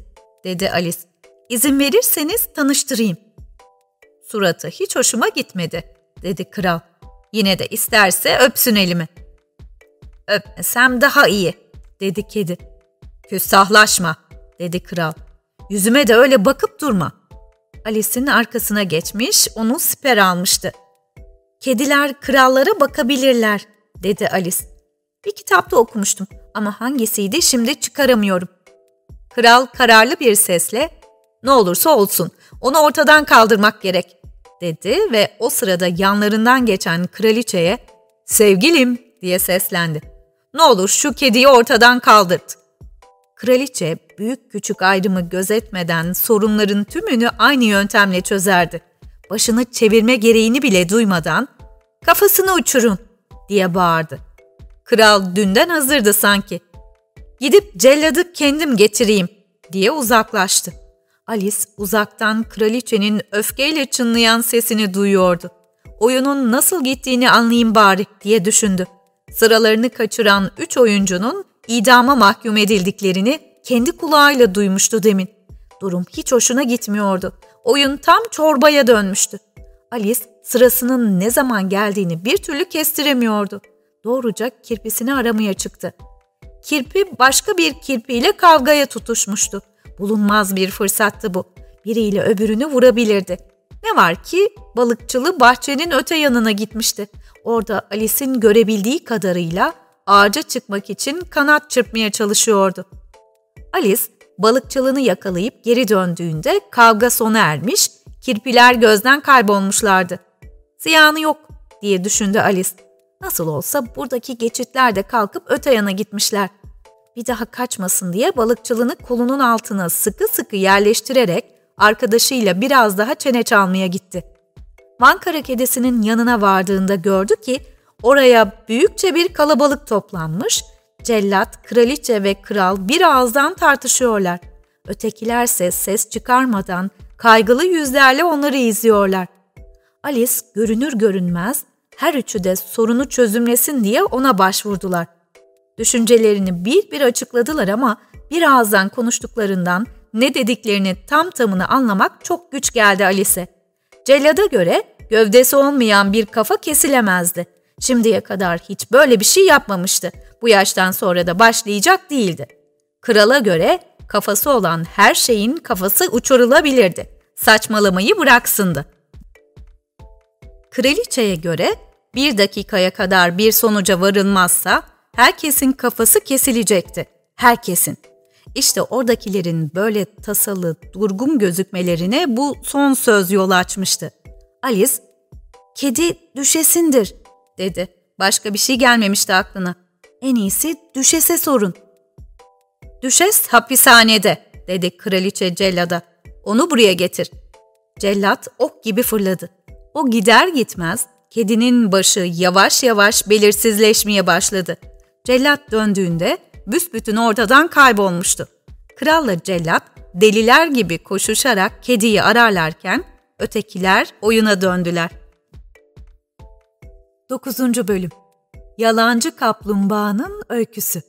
dedi Alice. İzin verirseniz tanıştırayım. Suratı hiç hoşuma gitmedi, dedi kral. Yine de isterse öpsün elimi. Öpmesem daha iyi, dedi kedi. Küstahlaşma, dedi kral. Yüzüme de öyle bakıp durma. Alice'in arkasına geçmiş, onu siper almıştı. Kediler krallara bakabilirler, dedi Alice. Bir kitapta okumuştum ama hangisiydi şimdi çıkaramıyorum. Kral kararlı bir sesle ne olursa olsun onu ortadan kaldırmak gerek dedi ve o sırada yanlarından geçen kraliçeye sevgilim diye seslendi. Ne olur şu kediyi ortadan kaldırt. Kraliçe büyük küçük ayrımı gözetmeden sorunların tümünü aynı yöntemle çözerdi. Başını çevirme gereğini bile duymadan kafasını uçurun diye bağırdı. Kral dünden hazırdı sanki. Gidip celladı kendim getireyim diye uzaklaştı. Alice uzaktan kraliçenin öfkeyle çınlayan sesini duyuyordu. Oyunun nasıl gittiğini anlayayım bari diye düşündü. Sıralarını kaçıran üç oyuncunun idama mahkum edildiklerini kendi kulağıyla duymuştu demin. Durum hiç hoşuna gitmiyordu. Oyun tam çorbaya dönmüştü. Alice sırasının ne zaman geldiğini bir türlü kestiremiyordu doğruca kirpisini aramaya çıktı. Kirpi başka bir kirpiyle kavgaya tutuşmuştu. Bulunmaz bir fırsattı bu. Biriyle öbürünü vurabilirdi. Ne var ki balıkçılı bahçenin öte yanına gitmişti. Orada Alice'in görebildiği kadarıyla ağaca çıkmak için kanat çırpmaya çalışıyordu. Alice balıkçılığını yakalayıp geri döndüğünde kavga sona ermiş, kirpiler gözden kaybolmuşlardı. Ziyanı yok diye düşündü Alice. Nasıl olsa buradaki geçitler de kalkıp öte yana gitmişler. Bir daha kaçmasın diye balıkçılığını kolunun altına sıkı sıkı yerleştirerek arkadaşıyla biraz daha çene çalmaya gitti. Mankara kedisinin yanına vardığında gördü ki oraya büyükçe bir kalabalık toplanmış, cellat, kraliçe ve kral bir ağızdan tartışıyorlar. Ötekilerse ses çıkarmadan kaygılı yüzlerle onları izliyorlar. Alice görünür görünmez her üçü de sorunu çözümlesin diye ona başvurdular. Düşüncelerini bir bir açıkladılar ama bir ağızdan konuştuklarından ne dediklerini tam tamını anlamak çok güç geldi Alice. Cellad'a göre gövdesi olmayan bir kafa kesilemezdi. Şimdiye kadar hiç böyle bir şey yapmamıştı. Bu yaştan sonra da başlayacak değildi. Krala göre kafası olan her şeyin kafası uçurulabilirdi. Saçmalamayı bıraksındı. Kraliçeye göre bir dakikaya kadar bir sonuca varılmazsa herkesin kafası kesilecekti. Herkesin. İşte oradakilerin böyle tasalı, durgun gözükmelerine bu son söz yol açmıştı. Alice, kedi düşesindir dedi. Başka bir şey gelmemişti aklına. En iyisi düşese sorun. Düşes hapishanede dedi kraliçe cellada. Onu buraya getir. Cellat ok gibi fırladı. O gider gitmez kedinin başı yavaş yavaş belirsizleşmeye başladı. Cellat döndüğünde büsbütün ortadan kaybolmuştu. Kralla cellat deliler gibi koşuşarak kediyi ararlarken ötekiler oyuna döndüler. 9. Bölüm Yalancı Kaplumbağanın Öyküsü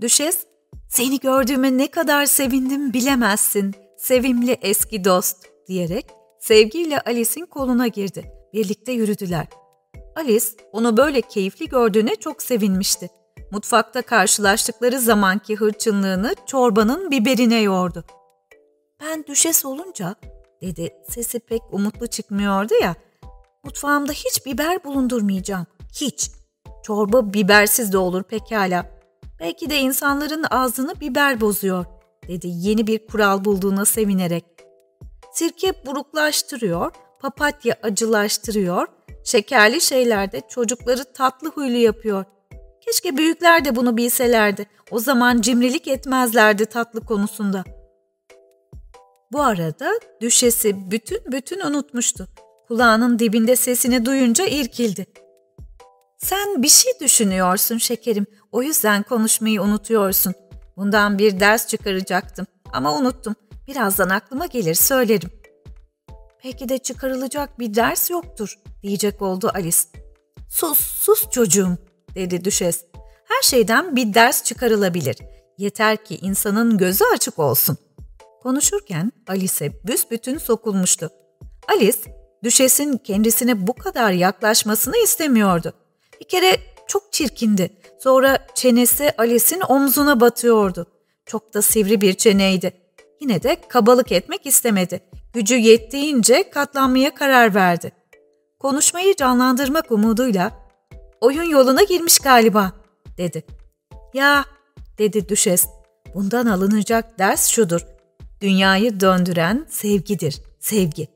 Düşes, seni gördüğüme ne kadar sevindim bilemezsin, sevimli eski dost diyerek sevgiyle Alice'in koluna girdi. Birlikte yürüdüler. Alice onu böyle keyifli gördüğüne çok sevinmişti. Mutfakta karşılaştıkları zamanki hırçınlığını çorbanın biberine yordu. Ben düşes olunca, dedi sesi pek umutlu çıkmıyordu ya, mutfağımda hiç biber bulundurmayacağım. Hiç. Çorba bibersiz de olur pekala. Belki de insanların ağzını biber bozuyor, dedi yeni bir kural bulduğuna sevinerek. Sirke buruklaştırıyor, papatya acılaştırıyor, şekerli şeylerde çocukları tatlı huylu yapıyor. Keşke büyükler de bunu bilselerdi. O zaman cimrilik etmezlerdi tatlı konusunda. Bu arada düşesi bütün bütün unutmuştu. Kulağının dibinde sesini duyunca irkildi. Sen bir şey düşünüyorsun şekerim. O yüzden konuşmayı unutuyorsun. Bundan bir ders çıkaracaktım ama unuttum. Birazdan aklıma gelir söylerim. Belki de çıkarılacak bir ders yoktur diyecek oldu Alice. Sus, sus çocuğum dedi düşes. Her şeyden bir ders çıkarılabilir. Yeter ki insanın gözü açık olsun. Konuşurken Alice büsbütün sokulmuştu. Alice, düşesin kendisine bu kadar yaklaşmasını istemiyordu. Bir kere çok çirkindi. Sonra çenesi Alice'in omzuna batıyordu. Çok da sivri bir çeneydi. Yine de kabalık etmek istemedi. Gücü yettiğince katlanmaya karar verdi. Konuşmayı canlandırmak umuduyla oyun yoluna girmiş galiba dedi. Ya dedi düşes bundan alınacak ders şudur. Dünyayı döndüren sevgidir, sevgi.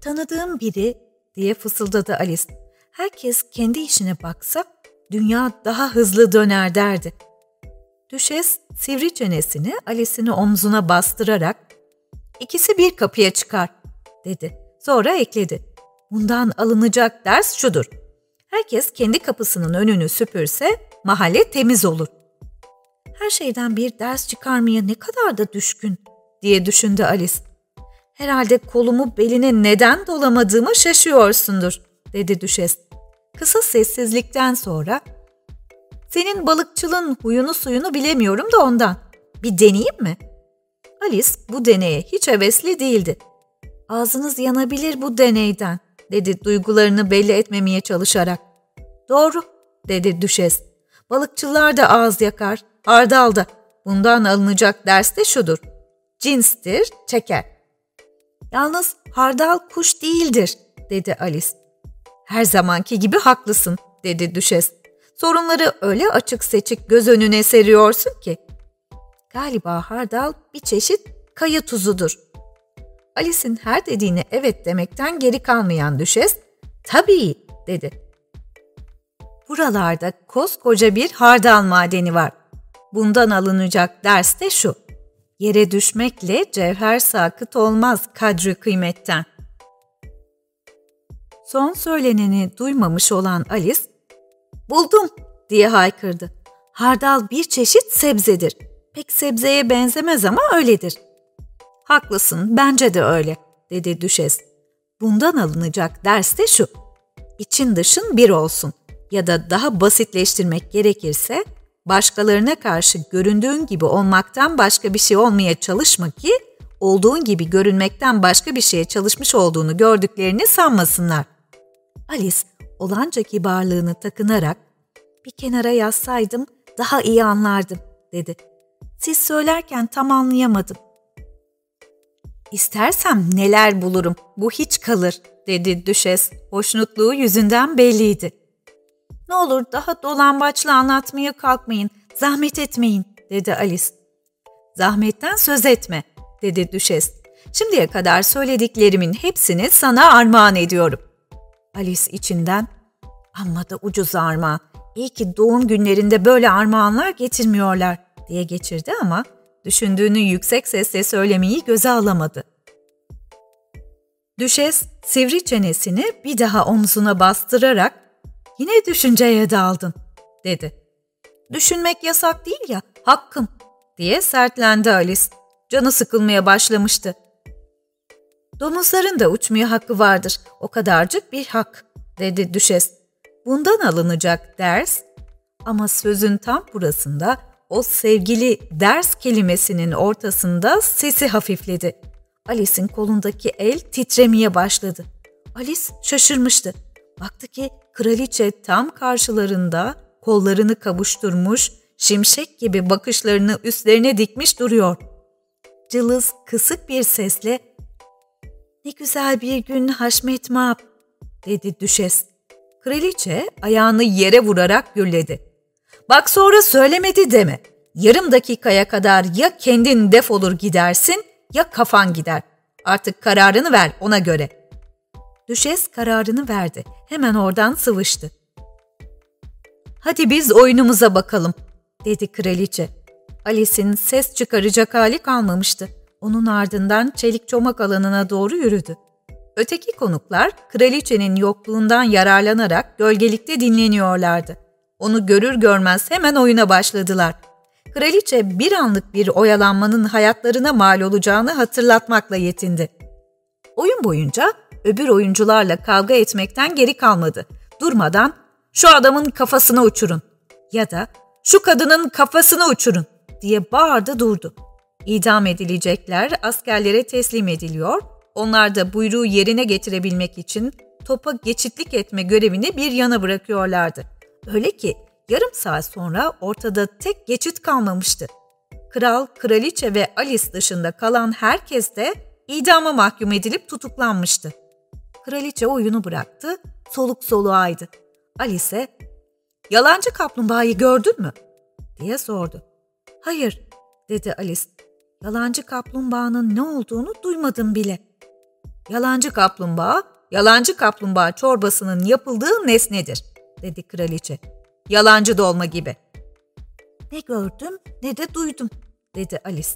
Tanıdığım biri diye fısıldadı Alice. Herkes kendi işine baksa dünya daha hızlı döner derdi. Düşes sivri çenesini Alice'in omzuna bastırarak ikisi bir kapıya çıkar dedi. Sonra ekledi. Bundan alınacak ders şudur. Herkes kendi kapısının önünü süpürse mahalle temiz olur. Her şeyden bir ders çıkarmaya ne kadar da düşkün diye düşündü Alice. Herhalde kolumu beline neden dolamadığımı şaşıyorsundur dedi düşes. Kısa sessizlikten sonra senin balıkçılığın huyunu suyunu bilemiyorum da ondan. Bir deneyeyim mi? Alice bu deneye hiç hevesli değildi. Ağzınız yanabilir bu deneyden dedi duygularını belli etmemeye çalışarak. Doğru dedi düşes. Balıkçılar da ağız yakar, hardal da. Bundan alınacak ders de şudur. Cinstir, çeker. Yalnız hardal kuş değildir dedi Alice. Her zamanki gibi haklısın dedi düşes. Sorunları öyle açık seçik göz önüne seriyorsun ki. Galiba hardal bir çeşit kaya tuzudur. Alice'in her dediğine evet demekten geri kalmayan düşes, tabii dedi. Buralarda koskoca bir hardal madeni var. Bundan alınacak ders de şu. Yere düşmekle cevher sakıt olmaz kadri kıymetten. Son söyleneni duymamış olan Alice, buldum diye haykırdı. Hardal bir çeşit sebzedir. Pek sebzeye benzemez ama öyledir. Haklısın, bence de öyle, dedi düşes. Bundan alınacak ders de şu. İçin dışın bir olsun ya da daha basitleştirmek gerekirse başkalarına karşı göründüğün gibi olmaktan başka bir şey olmaya çalışma ki olduğun gibi görünmekten başka bir şeye çalışmış olduğunu gördüklerini sanmasınlar. Alice olanca kibarlığını takınarak bir kenara yazsaydım daha iyi anlardım dedi. Siz söylerken tam anlayamadım. İstersem neler bulurum, bu hiç kalır, dedi düşes. Hoşnutluğu yüzünden belliydi. Ne olur daha dolambaçlı anlatmaya kalkmayın, zahmet etmeyin, dedi Alice. Zahmetten söz etme, dedi düşes. Şimdiye kadar söylediklerimin hepsini sana armağan ediyorum. Alice içinden, amma da ucuz armağan. İyi ki doğum günlerinde böyle armağanlar getirmiyorlar, diye geçirdi ama düşündüğünü yüksek sesle söylemeyi göze alamadı. Düşes sivri çenesini bir daha omzuna bastırarak yine düşünceye daldın dedi. Düşünmek yasak değil ya, hakkım diye sertlendi Alice. Canı sıkılmaya başlamıştı. Domuzların da uçmaya hakkı vardır. O kadarcık bir hak, dedi düşes. Bundan alınacak ders ama sözün tam burasında o sevgili ders kelimesinin ortasında sesi hafifledi. Alice'in kolundaki el titremeye başladı. Alice şaşırmıştı. Baktı ki kraliçe tam karşılarında kollarını kavuşturmuş, şimşek gibi bakışlarını üstlerine dikmiş duruyor. Cılız kısık bir sesle ''Ne güzel bir gün Haşmet Mab'' dedi düşes. Kraliçe ayağını yere vurarak gürledi. ''Bak sonra söylemedi deme. Yarım dakikaya kadar ya kendin defolur gidersin ya kafan gider. Artık kararını ver ona göre. Düşes kararını verdi. Hemen oradan sıvıştı. Hadi biz oyunumuza bakalım, dedi kraliçe. Alice'in ses çıkaracak hali kalmamıştı. Onun ardından çelik çomak alanına doğru yürüdü. Öteki konuklar kraliçenin yokluğundan yararlanarak gölgelikte dinleniyorlardı. Onu görür görmez hemen oyuna başladılar. Kraliçe bir anlık bir oyalanmanın hayatlarına mal olacağını hatırlatmakla yetindi. Oyun boyunca öbür oyuncularla kavga etmekten geri kalmadı. Durmadan şu adamın kafasına uçurun ya da şu kadının kafasına uçurun diye bağırdı durdu. İdam edilecekler askerlere teslim ediliyor, onlar da buyruğu yerine getirebilmek için topa geçitlik etme görevini bir yana bırakıyorlardı. Öyle ki yarım saat sonra ortada tek geçit kalmamıştı. Kral, kraliçe ve Alice dışında kalan herkes de idama mahkum edilip tutuklanmıştı. Kraliçe oyunu bıraktı, soluk soluğaydı. Alice, ''Yalancı kaplumbağayı gördün mü?'' diye sordu. ''Hayır'' dedi Alice. ''Yalancı kaplumbağanın ne olduğunu duymadım bile.'' Yalancı kaplumbağa, yalancı kaplumbağa çorbasının yapıldığı nesnedir, dedi kraliçe. Yalancı dolma gibi. Ne gördüm ne de duydum, dedi Alice.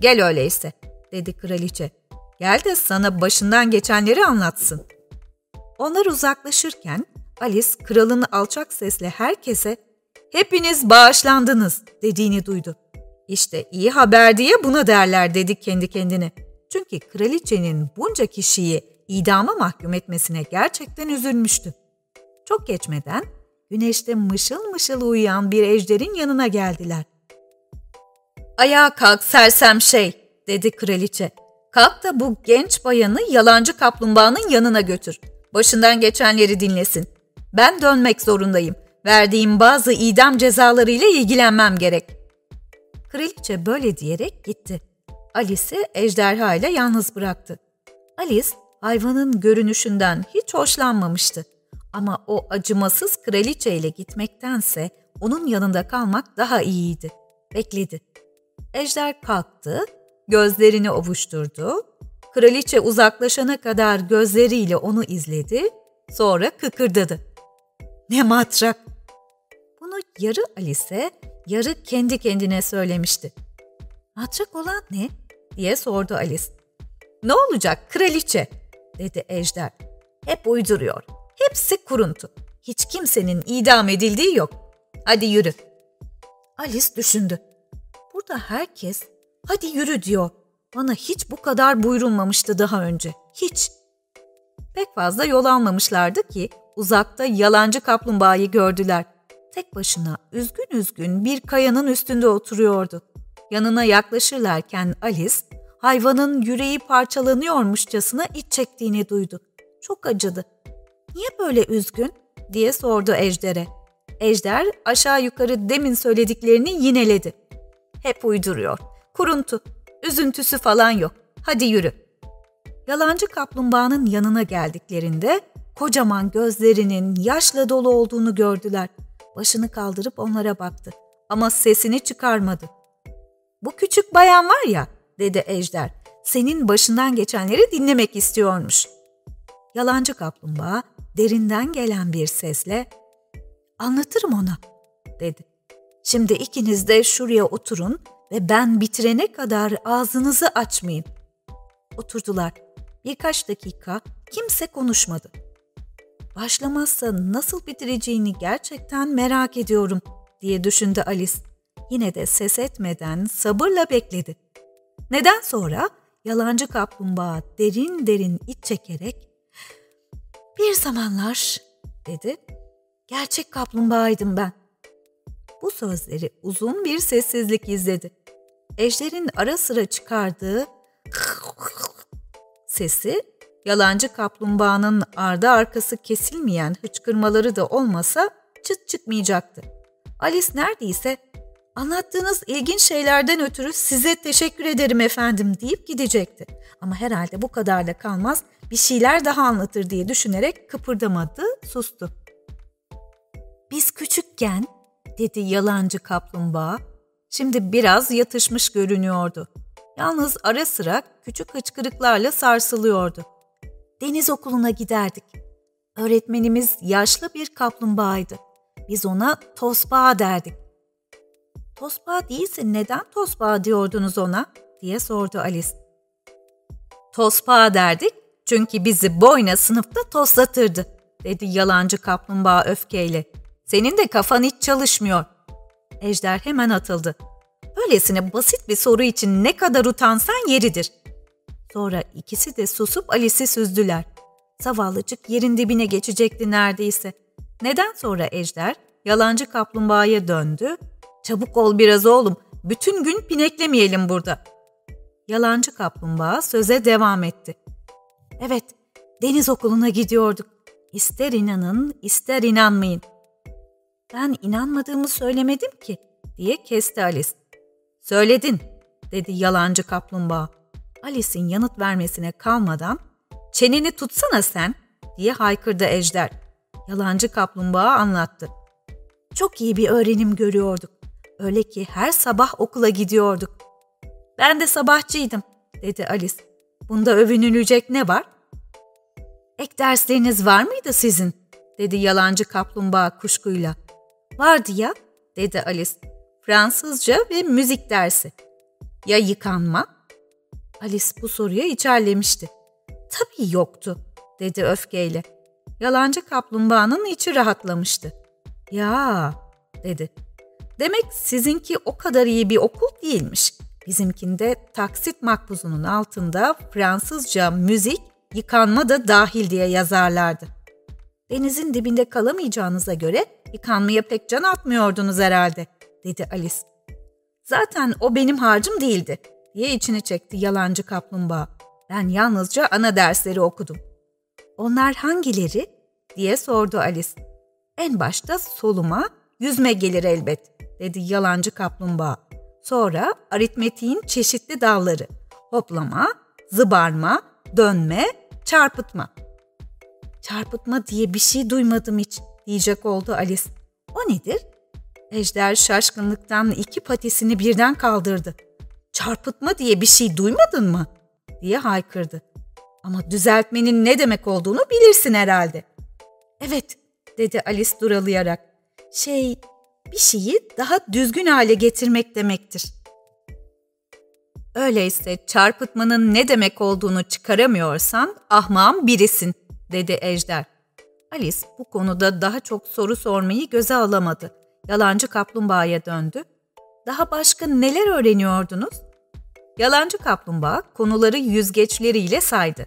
Gel öyleyse, dedi kraliçe. Gel de sana başından geçenleri anlatsın. Onlar uzaklaşırken Alice kralın alçak sesle herkese hepiniz bağışlandınız dediğini duydu. İşte iyi haber diye buna derler dedi kendi kendine. Çünkü kraliçenin bunca kişiyi idama mahkum etmesine gerçekten üzülmüştü. Çok geçmeden güneşte mışıl mışıl uyuyan bir ejderin yanına geldiler. Ayağa kalk sersem şey, dedi kraliçe. Kalk da bu genç bayanı yalancı kaplumbağanın yanına götür. Başından geçenleri dinlesin. Ben dönmek zorundayım. Verdiğim bazı idam cezalarıyla ilgilenmem gerek. Kraliçe böyle diyerek gitti. Alice'i ejderha ile yalnız bıraktı. Alice hayvanın görünüşünden hiç hoşlanmamıştı. Ama o acımasız kraliçe ile gitmektense onun yanında kalmak daha iyiydi. Bekledi. Ejder kalktı, gözlerini ovuşturdu. Kraliçe uzaklaşana kadar gözleriyle onu izledi, sonra kıkırdadı. Ne matrak! Bunu yarı Alice, yarı kendi kendine söylemişti. Matrak olan ne? diye sordu Alice. Ne olacak kraliçe? dedi Ejder. Hep uyduruyor. Hepsi kuruntu. Hiç kimsenin idam edildiği yok. Hadi yürü. Alice düşündü. Burada herkes hadi yürü diyor. Bana hiç bu kadar buyurulmamıştı daha önce. Hiç. Pek fazla yol almamışlardı ki uzakta yalancı kaplumbağayı gördüler. Tek başına üzgün üzgün bir kayanın üstünde oturuyordu. Yanına yaklaşırlarken Alice, hayvanın yüreği parçalanıyormuşçasına iç çektiğini duydu. Çok acıdı. ''Niye böyle üzgün?'' diye sordu Ejder'e. Ejder aşağı yukarı demin söylediklerini yineledi. Hep uyduruyor. Kuruntu. Üzüntüsü falan yok. Hadi yürü. Yalancı kaplumbağanın yanına geldiklerinde kocaman gözlerinin yaşla dolu olduğunu gördüler. Başını kaldırıp onlara baktı ama sesini çıkarmadı. Bu küçük bayan var ya, dedi Ejder, senin başından geçenleri dinlemek istiyormuş. Yalancı kaplumbağa derinden gelen bir sesle, anlatırım ona, dedi. Şimdi ikiniz de şuraya oturun ve ben bitirene kadar ağzınızı açmayın. Oturdular. Birkaç dakika kimse konuşmadı. Başlamazsa nasıl bitireceğini gerçekten merak ediyorum diye düşündü Alice. Yine de ses etmeden sabırla bekledi. Neden sonra yalancı kaplumbağa derin derin iç çekerek ''Bir zamanlar'' dedi. ''Gerçek kaplumbağaydım ben.'' Bu sözleri uzun bir sessizlik izledi. Ejder'in ara sıra çıkardığı sesi yalancı kaplumbağanın ardı arkası kesilmeyen hıçkırmaları da olmasa çıt çıkmayacaktı. Alice neredeyse anlattığınız ilginç şeylerden ötürü size teşekkür ederim efendim deyip gidecekti. Ama herhalde bu kadarla kalmaz bir şeyler daha anlatır diye düşünerek kıpırdamadı, sustu. Biz küçükken dedi yalancı kaplumbağa. Şimdi biraz yatışmış görünüyordu. Yalnız ara sıra küçük hıçkırıklarla sarsılıyordu. Deniz okuluna giderdik. Öğretmenimiz yaşlı bir kaplumbağaydı. Biz ona tosbağa derdik. Tosbağa değilse neden tosbağa diyordunuz ona? diye sordu Alice. Tosbağa derdik çünkü bizi boyna sınıfta toslatırdı, dedi yalancı kaplumbağa öfkeyle. Senin de kafan hiç çalışmıyor. Ejder hemen atıldı. Böylesine basit bir soru için ne kadar utansan yeridir. Sonra ikisi de susup Alice'i süzdüler. Zavallıcık yerin dibine geçecekti neredeyse. Neden sonra Ejder yalancı kaplumbağaya döndü. Çabuk ol biraz oğlum, bütün gün pineklemeyelim burada. Yalancı kaplumbağa söze devam etti. Evet, deniz okuluna gidiyorduk. İster inanın, ister inanmayın. Ben inanmadığımı söylemedim ki, diye kesti Alice. Söyledin, dedi yalancı kaplumbağa. Alice'in yanıt vermesine kalmadan, çeneni tutsana sen, diye haykırdı Ejder. Yalancı kaplumbağa anlattı. Çok iyi bir öğrenim görüyorduk. Öyle ki her sabah okula gidiyorduk. Ben de sabahçıydım, dedi Alice. Bunda övünülecek ne var? Ek dersleriniz var mıydı sizin? dedi yalancı kaplumbağa kuşkuyla. Vardı ya, dedi Alice. Fransızca ve müzik dersi. Ya yıkanma? Alice bu soruya içerlemişti. Tabii yoktu, dedi öfkeyle. Yalancı kaplumbağanın içi rahatlamıştı. Ya, dedi. Demek sizinki o kadar iyi bir okul değilmiş. Bizimkinde taksit makbuzunun altında Fransızca, müzik, yıkanma da dahil diye yazarlardı. Denizin dibinde kalamayacağınıza göre yıkanmaya pek can atmıyordunuz herhalde, dedi Alice. Zaten o benim harcım değildi, diye içini çekti yalancı kaplumbağa. Ben yalnızca ana dersleri okudum. Onlar hangileri? diye sordu Alice. En başta soluma, yüzme gelir elbet, dedi yalancı kaplumbağa. Sonra aritmetiğin çeşitli dalları. Hoplama, zıbarma, dönme, çarpıtma. Çarpıtma diye bir şey duymadım hiç diyecek oldu Alice. O nedir? Ejder şaşkınlıktan iki patisini birden kaldırdı. Çarpıtma diye bir şey duymadın mı? diye haykırdı. Ama düzeltmenin ne demek olduğunu bilirsin herhalde. Evet, dedi Alice duralayarak. Şey, bir şeyi daha düzgün hale getirmek demektir. Öyleyse çarpıtmanın ne demek olduğunu çıkaramıyorsan ahmağın birisin, dedi Ejder. Alice bu konuda daha çok soru sormayı göze alamadı. Yalancı kaplumbağaya döndü. Daha başka neler öğreniyordunuz? Yalancı kaplumbağa konuları yüzgeçleriyle saydı.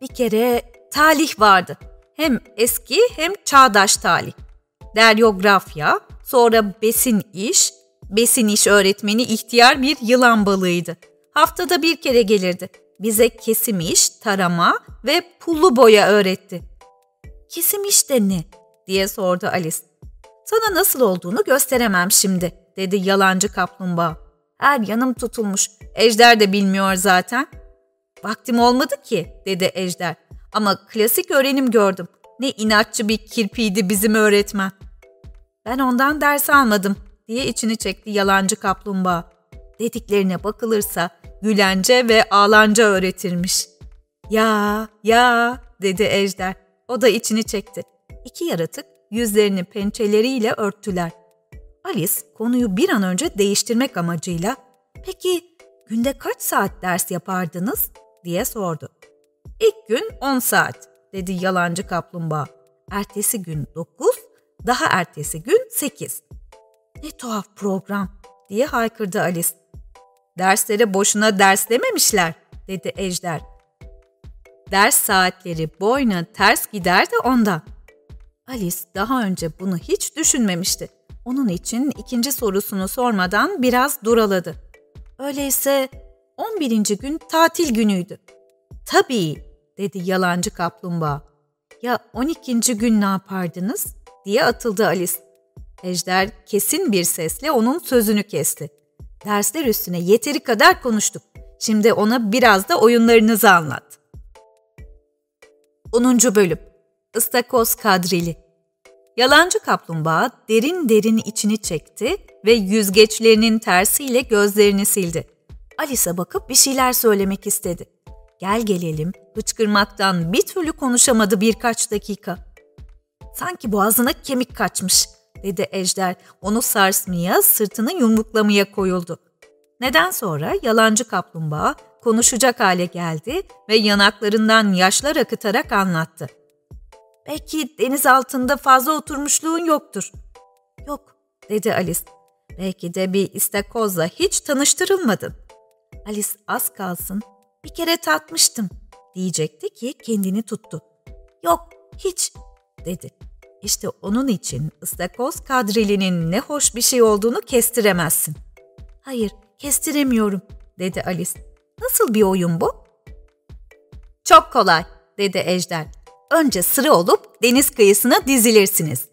Bir kere talih vardı. Hem eski hem çağdaş talih. Deryografya, sonra besin iş, besin iş öğretmeni ihtiyar bir yılan balığıydı. Haftada bir kere gelirdi. Bize kesim iş, tarama ve pullu boya öğretti. Kesim iş de ne? diye sordu Alice. Sana nasıl olduğunu gösteremem şimdi, dedi yalancı kaplumbağa. Her yanım tutulmuş. Ejder de bilmiyor zaten. Vaktim olmadı ki, dedi Ejder. Ama klasik öğrenim gördüm. Ne inatçı bir kirpiydi bizim öğretmen. Ben ondan ders almadım, diye içini çekti yalancı kaplumbağa. Dediklerine bakılırsa gülence ve ağlanca öğretirmiş. Ya, ya, dedi Ejder. O da içini çekti. İki yaratık yüzlerini pençeleriyle örttüler. Alice konuyu bir an önce değiştirmek amacıyla "Peki günde kaç saat ders yapardınız?" diye sordu. "İlk gün 10 saat." dedi yalancı kaplumbağa. Ertesi gün 9, daha ertesi gün 8. Ne tuhaf program diye haykırdı Alice. Derslere boşuna ders dememişler dedi Ejder. Ders saatleri boyuna ters gider de ondan. Alice daha önce bunu hiç düşünmemişti. Onun için ikinci sorusunu sormadan biraz duraladı. Öyleyse 11. gün tatil günüydü. Tabii dedi yalancı kaplumbağa. Ya 12. gün ne yapardınız? diye atıldı Alice. Ejder kesin bir sesle onun sözünü kesti. Dersler üstüne yeteri kadar konuştuk. Şimdi ona biraz da oyunlarınızı anlat. 10. Bölüm Istakoz Kadrili Yalancı kaplumbağa derin derin içini çekti ve yüzgeçlerinin tersiyle gözlerini sildi. Alice'a bakıp bir şeyler söylemek istedi. Gel gelelim hıçkırmaktan bir türlü konuşamadı birkaç dakika. Sanki boğazına kemik kaçmış dedi Ejder onu sarsmaya sırtını yumruklamaya koyuldu. Neden sonra yalancı kaplumbağa konuşacak hale geldi ve yanaklarından yaşlar akıtarak anlattı. Belki deniz altında fazla oturmuşluğun yoktur. Yok dedi Alice. Belki de bir istakozla hiç tanıştırılmadın. Alice az kalsın bir kere tatmıştım diyecekti ki kendini tuttu. Yok hiç dedi. İşte onun için ıstakoz kadrilinin ne hoş bir şey olduğunu kestiremezsin. Hayır kestiremiyorum dedi Alice. Nasıl bir oyun bu? Çok kolay dedi Ejder. Önce sıra olup deniz kıyısına dizilirsiniz.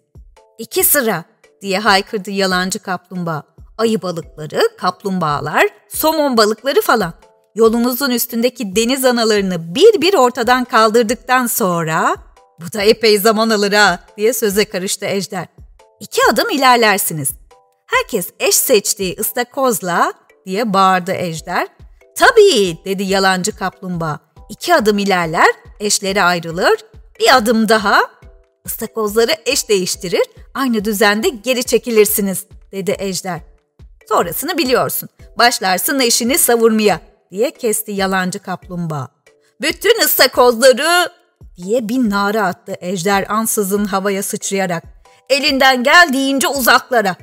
İki sıra diye haykırdı yalancı kaplumbağa. Ayı balıkları, kaplumbağalar, somon balıkları falan yolunuzun üstündeki deniz analarını bir bir ortadan kaldırdıktan sonra bu da epey zaman alır ha diye söze karıştı Ejder. İki adım ilerlersiniz. Herkes eş seçtiği ıstakozla diye bağırdı Ejder. Tabii dedi yalancı kaplumbağa. İki adım ilerler, eşleri ayrılır. Bir adım daha, ıstakozları eş değiştirir, aynı düzende geri çekilirsiniz dedi Ejder. Sonrasını biliyorsun. Başlarsın eşini savurmaya diye kesti yalancı kaplumbağa. Bütün ıstakozları diye bir nara attı ejder ansızın havaya sıçrayarak. Elinden gel deyince uzaklara.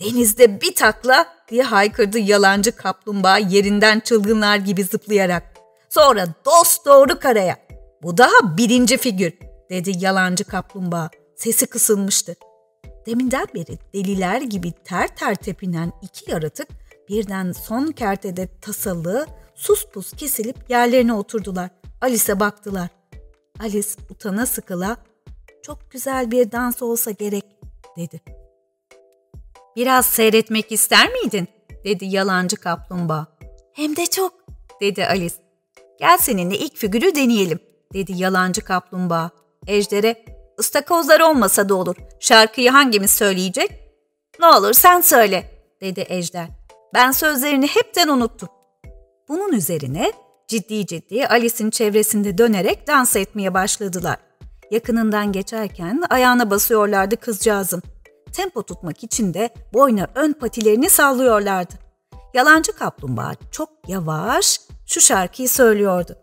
Denizde bir takla diye haykırdı yalancı kaplumbağa yerinden çılgınlar gibi zıplayarak. Sonra dost doğru karaya. Bu daha birinci figür dedi yalancı kaplumbağa. Sesi kısılmıştı. Deminden beri deliler gibi ter ter tepinen iki yaratık Birden son kertede tasalı, sus pus kesilip yerlerine oturdular. Alice'e baktılar. Alice utana sıkıla, çok güzel bir dans olsa gerek dedi. Biraz seyretmek ister miydin? dedi yalancı kaplumbağa. Hem de çok dedi Alice. Gel seninle ilk figürü deneyelim dedi yalancı kaplumbağa. Ejder'e ıstakozlar olmasa da olur. Şarkıyı hangimiz söyleyecek? Ne olur sen söyle dedi Ejder. Ben sözlerini hepten unuttum. Bunun üzerine ciddi ciddi Alice'in çevresinde dönerek dans etmeye başladılar. Yakınından geçerken ayağına basıyorlardı kızcağızın. Tempo tutmak için de boyna ön patilerini sallıyorlardı. Yalancı kaplumbağa çok yavaş şu şarkıyı söylüyordu.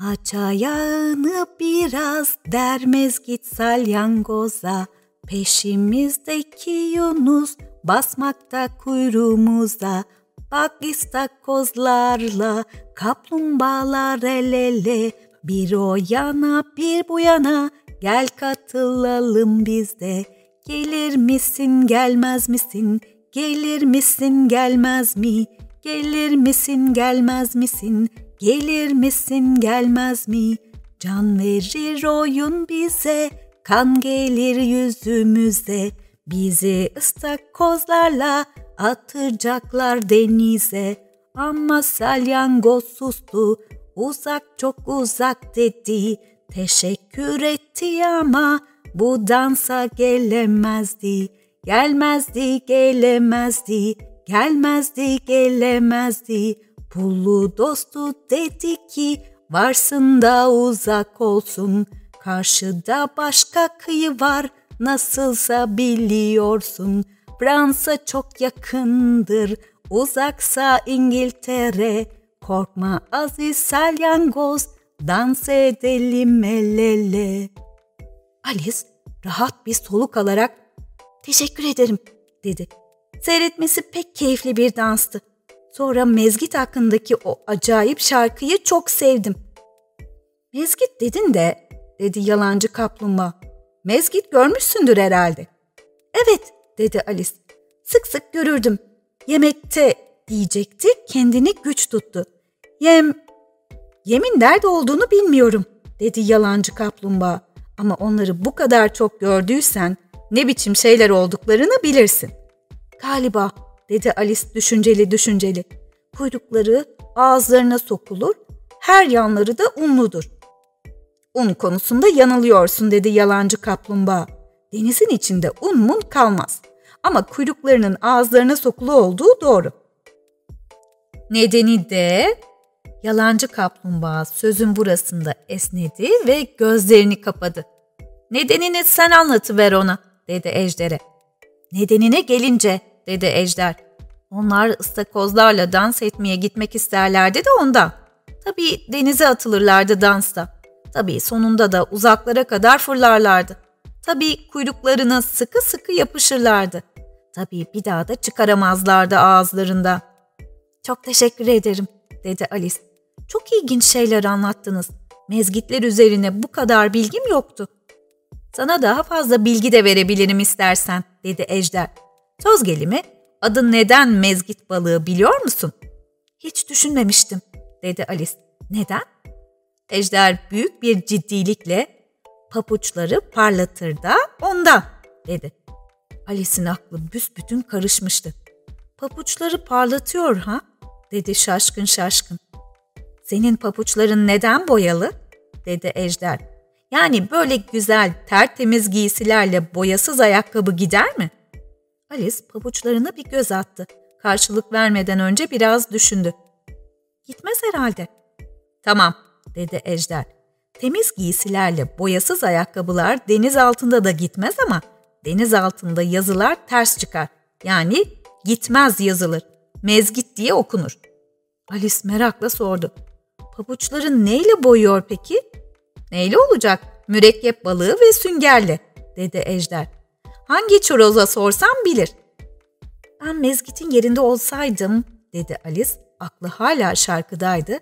Aç ayağını biraz dermez git salyangoza, peşimizdeki Yunus basmakta kuyruğumuza, bak istakozlarla, kaplumbağalar el ele, bir o yana bir bu yana, gel katılalım biz de. Gelir misin gelmez misin, gelir misin gelmez mi, gelir misin gelmez misin, gelir misin gelmez mi, can verir oyun bize, kan gelir yüzümüze.'' Bizi ıstakozlarla atacaklar denize. Ama salyangoz sustu uzak çok uzak dedi. Teşekkür etti ama bu dansa gelemezdi. Gelmezdi gelemezdi gelmezdi gelemezdi pullu dostu dedi ki varsın da uzak olsun karşıda başka kıyı var nasılsa biliyorsun Fransa çok yakındır, uzaksa İngiltere. Korkma aziz salyangoz, dans edelim el ele. Alice rahat bir soluk alarak teşekkür ederim dedi. Seyretmesi pek keyifli bir danstı. Sonra Mezgit hakkındaki o acayip şarkıyı çok sevdim. Mezgit dedin de, dedi yalancı kaplumbağa. Mezgit görmüşsündür herhalde. Evet, dedi Alice. Sık sık görürdüm. Yemekte diyecekti, kendini güç tuttu. Yem, yemin nerede olduğunu bilmiyorum, dedi yalancı kaplumbağa. Ama onları bu kadar çok gördüysen ne biçim şeyler olduklarını bilirsin. Galiba, dedi Alice düşünceli düşünceli. Kuyrukları ağızlarına sokulur, her yanları da unludur. Un konusunda yanılıyorsun dedi yalancı kaplumbağa. Denizin içinde un mun kalmaz. Ama kuyruklarının ağızlarına sokulu olduğu doğru. Nedeni de yalancı kaplumbağa sözün burasında esnedi ve gözlerini kapadı. Nedenini sen anlatıver ona dedi ejdere. Nedenine gelince dedi ejder. Onlar ıstakozlarla dans etmeye gitmek isterlerdi de ondan. Tabii denize atılırlardı dansta. Tabii sonunda da uzaklara kadar fırlarlardı. Tabii kuyruklarına sıkı sıkı yapışırlardı. Tabii bir daha da çıkaramazlardı ağızlarında. Çok teşekkür ederim, dedi Alice. Çok ilginç şeyler anlattınız. Mezgitler üzerine bu kadar bilgim yoktu. Sana daha fazla bilgi de verebilirim istersen, dedi Ejder. Söz gelimi, adı neden mezgit balığı biliyor musun? Hiç düşünmemiştim, dedi Alice. Neden? Ejder büyük bir ciddilikle papuçları parlatır da ondan dedi. Alice'in aklı büsbütün karışmıştı. Papuçları parlatıyor ha? dedi şaşkın şaşkın. Senin papuçların neden boyalı? dedi Ejder. Yani böyle güzel tertemiz giysilerle boyasız ayakkabı gider mi? Alice papuçlarına bir göz attı. Karşılık vermeden önce biraz düşündü. Gitmez herhalde. Tamam dedi Ejder. Temiz giysilerle boyasız ayakkabılar deniz altında da gitmez ama deniz altında yazılar ters çıkar. Yani gitmez yazılır. Mezgit diye okunur. Alice merakla sordu. Pabuçları neyle boyuyor peki? Neyle olacak? Mürekkep balığı ve süngerle, dedi Ejder. Hangi çoroza sorsam bilir. Ben Mezgit'in yerinde olsaydım, dedi Alice. Aklı hala şarkıdaydı.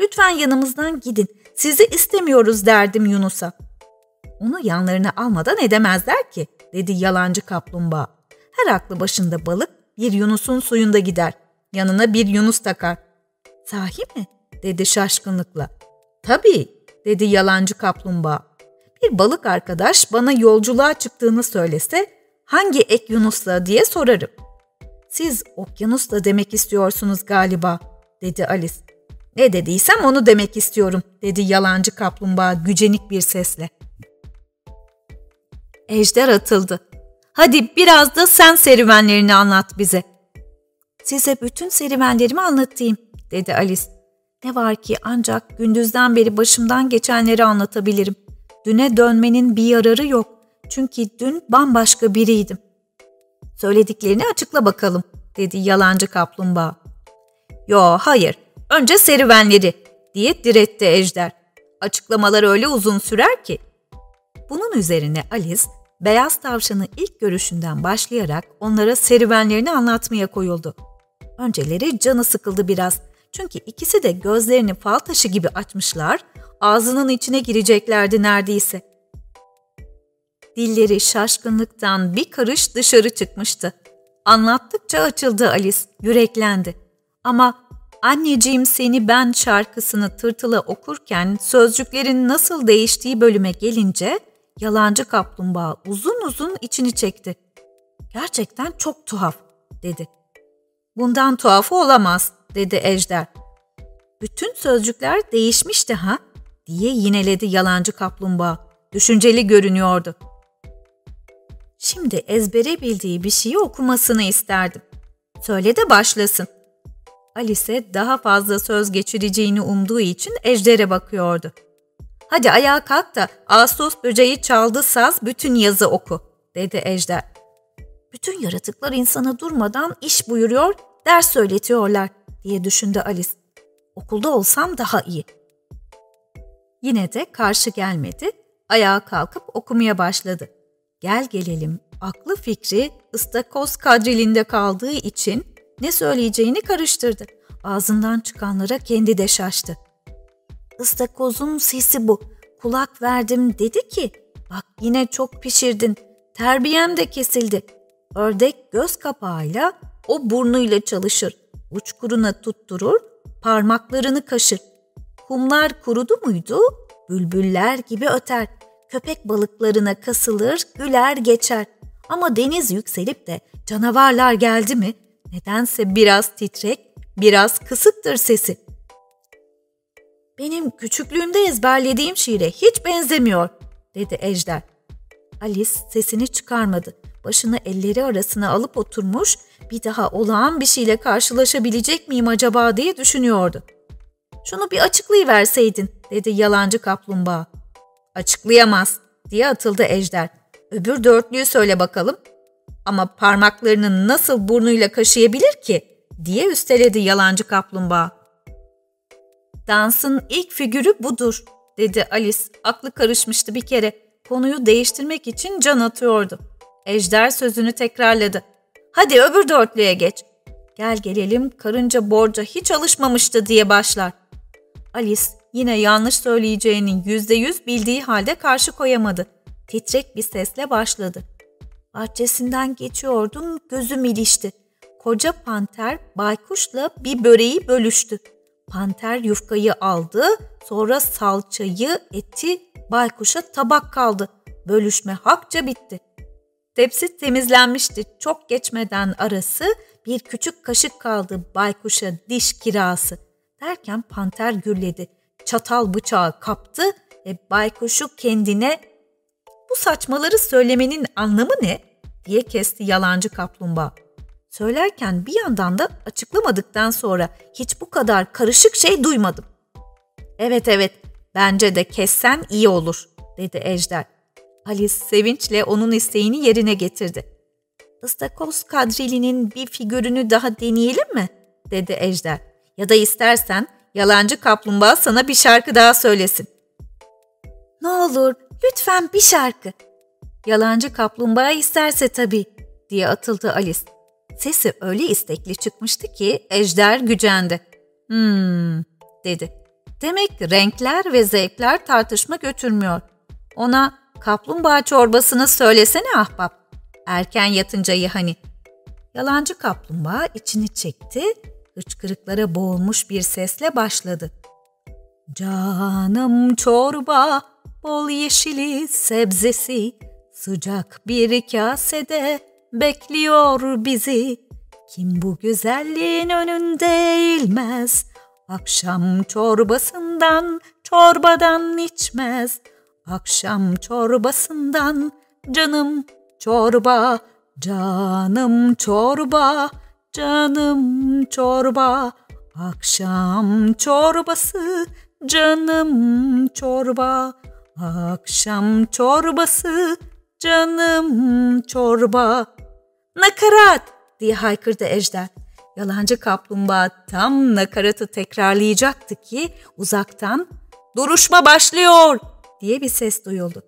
Lütfen yanımızdan gidin. Sizi istemiyoruz derdim Yunus'a. Onu yanlarına almadan edemezler ki, dedi yalancı kaplumbağa. Her aklı başında balık bir Yunus'un suyunda gider. Yanına bir Yunus takar. Sahi mi? dedi şaşkınlıkla. Tabii, dedi yalancı kaplumbağa. Bir balık arkadaş bana yolculuğa çıktığını söylese hangi ek Yunus'la diye sorarım. Siz okyanusla demek istiyorsunuz galiba, dedi Alice. Ne dediysem onu demek istiyorum, dedi yalancı kaplumbağa gücenik bir sesle. Ejder atıldı. Hadi biraz da sen serüvenlerini anlat bize. Size bütün serüvenlerimi anlatayım, dedi Alice. Ne var ki ancak gündüzden beri başımdan geçenleri anlatabilirim. Düne dönmenin bir yararı yok. Çünkü dün bambaşka biriydim. Söylediklerini açıkla bakalım, dedi yalancı kaplumbağa. Yo, hayır. Önce serüvenleri, diye diretti Ejder. Açıklamalar öyle uzun sürer ki. Bunun üzerine Alice, beyaz tavşanı ilk görüşünden başlayarak onlara serüvenlerini anlatmaya koyuldu. Önceleri canı sıkıldı biraz. Çünkü ikisi de gözlerini fal taşı gibi açmışlar, ağzının içine gireceklerdi neredeyse. Dilleri şaşkınlıktan bir karış dışarı çıkmıştı. Anlattıkça açıldı Alice, yüreklendi. Ama Anneciğim seni ben şarkısını tırtıla okurken sözcüklerin nasıl değiştiği bölüme gelince yalancı kaplumbağa uzun uzun içini çekti. Gerçekten çok tuhaf dedi. Bundan tuhafı olamaz dedi Ejder. Bütün sözcükler değişmişti ha diye yineledi yalancı kaplumbağa. Düşünceli görünüyordu. Şimdi ezbere bildiği bir şeyi okumasını isterdim. Söyle de başlasın. Alice daha fazla söz geçireceğini umduğu için Ejder'e bakıyordu. Hadi ayağa kalk da Ağustos böceği çaldı saz bütün yazı oku, dedi Ejder. Bütün yaratıklar insana durmadan iş buyuruyor, ders söyletiyorlar diye düşündü Alice. Okulda olsam daha iyi. Yine de karşı gelmedi, ayağa kalkıp okumaya başladı. Gel gelelim, aklı fikri ıstakoz kadrilinde kaldığı için ne söyleyeceğini karıştırdı. Ağzından çıkanlara kendi de şaştı. Istakozun sesi bu. Kulak verdim dedi ki, bak yine çok pişirdin, terbiyem de kesildi. Ördek göz kapağıyla o burnuyla çalışır. Uçkuruna tutturur, parmaklarını kaşır. Kumlar kurudu muydu, bülbüller gibi öter. Köpek balıklarına kasılır, güler geçer. Ama deniz yükselip de canavarlar geldi mi, nedense biraz titrek, biraz kısıktır sesi. Benim küçüklüğümde ezberlediğim şiire hiç benzemiyor, dedi Ejder. Alice sesini çıkarmadı. Başını elleri arasına alıp oturmuş, bir daha olağan bir şeyle karşılaşabilecek miyim acaba diye düşünüyordu. Şunu bir açıklayıverseydin, dedi yalancı kaplumbağa. Açıklayamaz, diye atıldı Ejder. Öbür dörtlüyü söyle bakalım. Ama parmaklarını nasıl burnuyla kaşıyabilir ki? diye üsteledi yalancı kaplumbağa. Dansın ilk figürü budur, dedi Alice. Aklı karışmıştı bir kere. Konuyu değiştirmek için can atıyordu. Ejder sözünü tekrarladı. Hadi öbür dörtlüye geç. Gel gelelim karınca borca hiç alışmamıştı diye başlar. Alice yine yanlış söyleyeceğinin yüzde yüz bildiği halde karşı koyamadı. Titrek bir sesle başladı. Bahçesinden geçiyordun, gözüm ilişti. Koca panter baykuşla bir böreği bölüştü. Panter yufkayı aldı, sonra salçayı, eti baykuşa tabak kaldı. Bölüşme hakça bitti. Tepsi temizlenmişti. Çok geçmeden arası bir küçük kaşık kaldı baykuşa diş kirası. Derken panter gürledi. Çatal bıçağı kaptı ve baykuşu kendine bu saçmaları söylemenin anlamı ne? diye kesti yalancı kaplumbağa. Söylerken bir yandan da açıklamadıktan sonra hiç bu kadar karışık şey duymadım. Evet evet bence de kessen iyi olur dedi Ejder. Alice sevinçle onun isteğini yerine getirdi. Istakoz kadrilinin bir figürünü daha deneyelim mi? dedi Ejder. Ya da istersen yalancı kaplumbağa sana bir şarkı daha söylesin. Ne olur lütfen bir şarkı. Yalancı kaplumbağa isterse tabii diye atıldı Alice. Sesi öyle istekli çıkmıştı ki Ejder gücendi. Hmm dedi. Demek renkler ve zevkler tartışma götürmüyor. Ona kaplumbağa çorbasını söylesene ahbap. Erken yatıncayı hani. Yalancı kaplumbağa içini çekti, hıçkırıklara boğulmuş bir sesle başladı. Canım çorba, bol yeşili sebzesi, sıcak bir kasede bekliyor bizi. Kim bu güzelliğin önünde eğilmez, akşam çorbasından, çorbadan içmez. Akşam çorbasından, canım çorba, canım çorba, canım çorba. Akşam çorbası, canım çorba, akşam çorbası, canım çorba. Nakarat diye haykırdı Ejder. Yalancı kaplumbağa tam nakaratı tekrarlayacaktı ki uzaktan duruşma başlıyor diye bir ses duyuldu.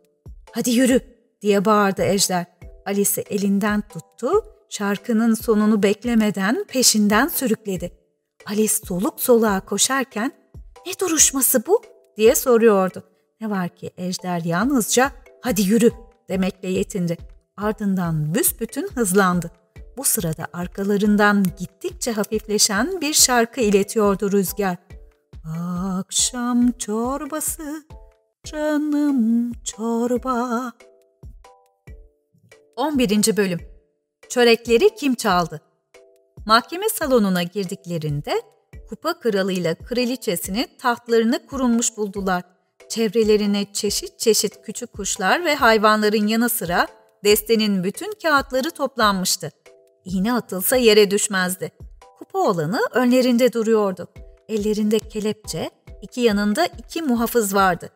Hadi yürü diye bağırdı Ejder. Alice elinden tuttu, şarkının sonunu beklemeden peşinden sürükledi. Alice soluk soluğa koşarken ne duruşması bu diye soruyordu. Ne var ki Ejder yalnızca hadi yürü demekle yetindi. Ardından büsbütün hızlandı. Bu sırada arkalarından gittikçe hafifleşen bir şarkı iletiyordu rüzgar. Akşam çorbası, canım çorba. 11. Bölüm Çörekleri kim çaldı? Mahkeme salonuna girdiklerinde kupa kralıyla kraliçesini tahtlarını kurulmuş buldular. Çevrelerine çeşit çeşit küçük kuşlar ve hayvanların yanı sıra destenin bütün kağıtları toplanmıştı. İğne atılsa yere düşmezdi. Kupa olanı önlerinde duruyordu. Ellerinde kelepçe, iki yanında iki muhafız vardı.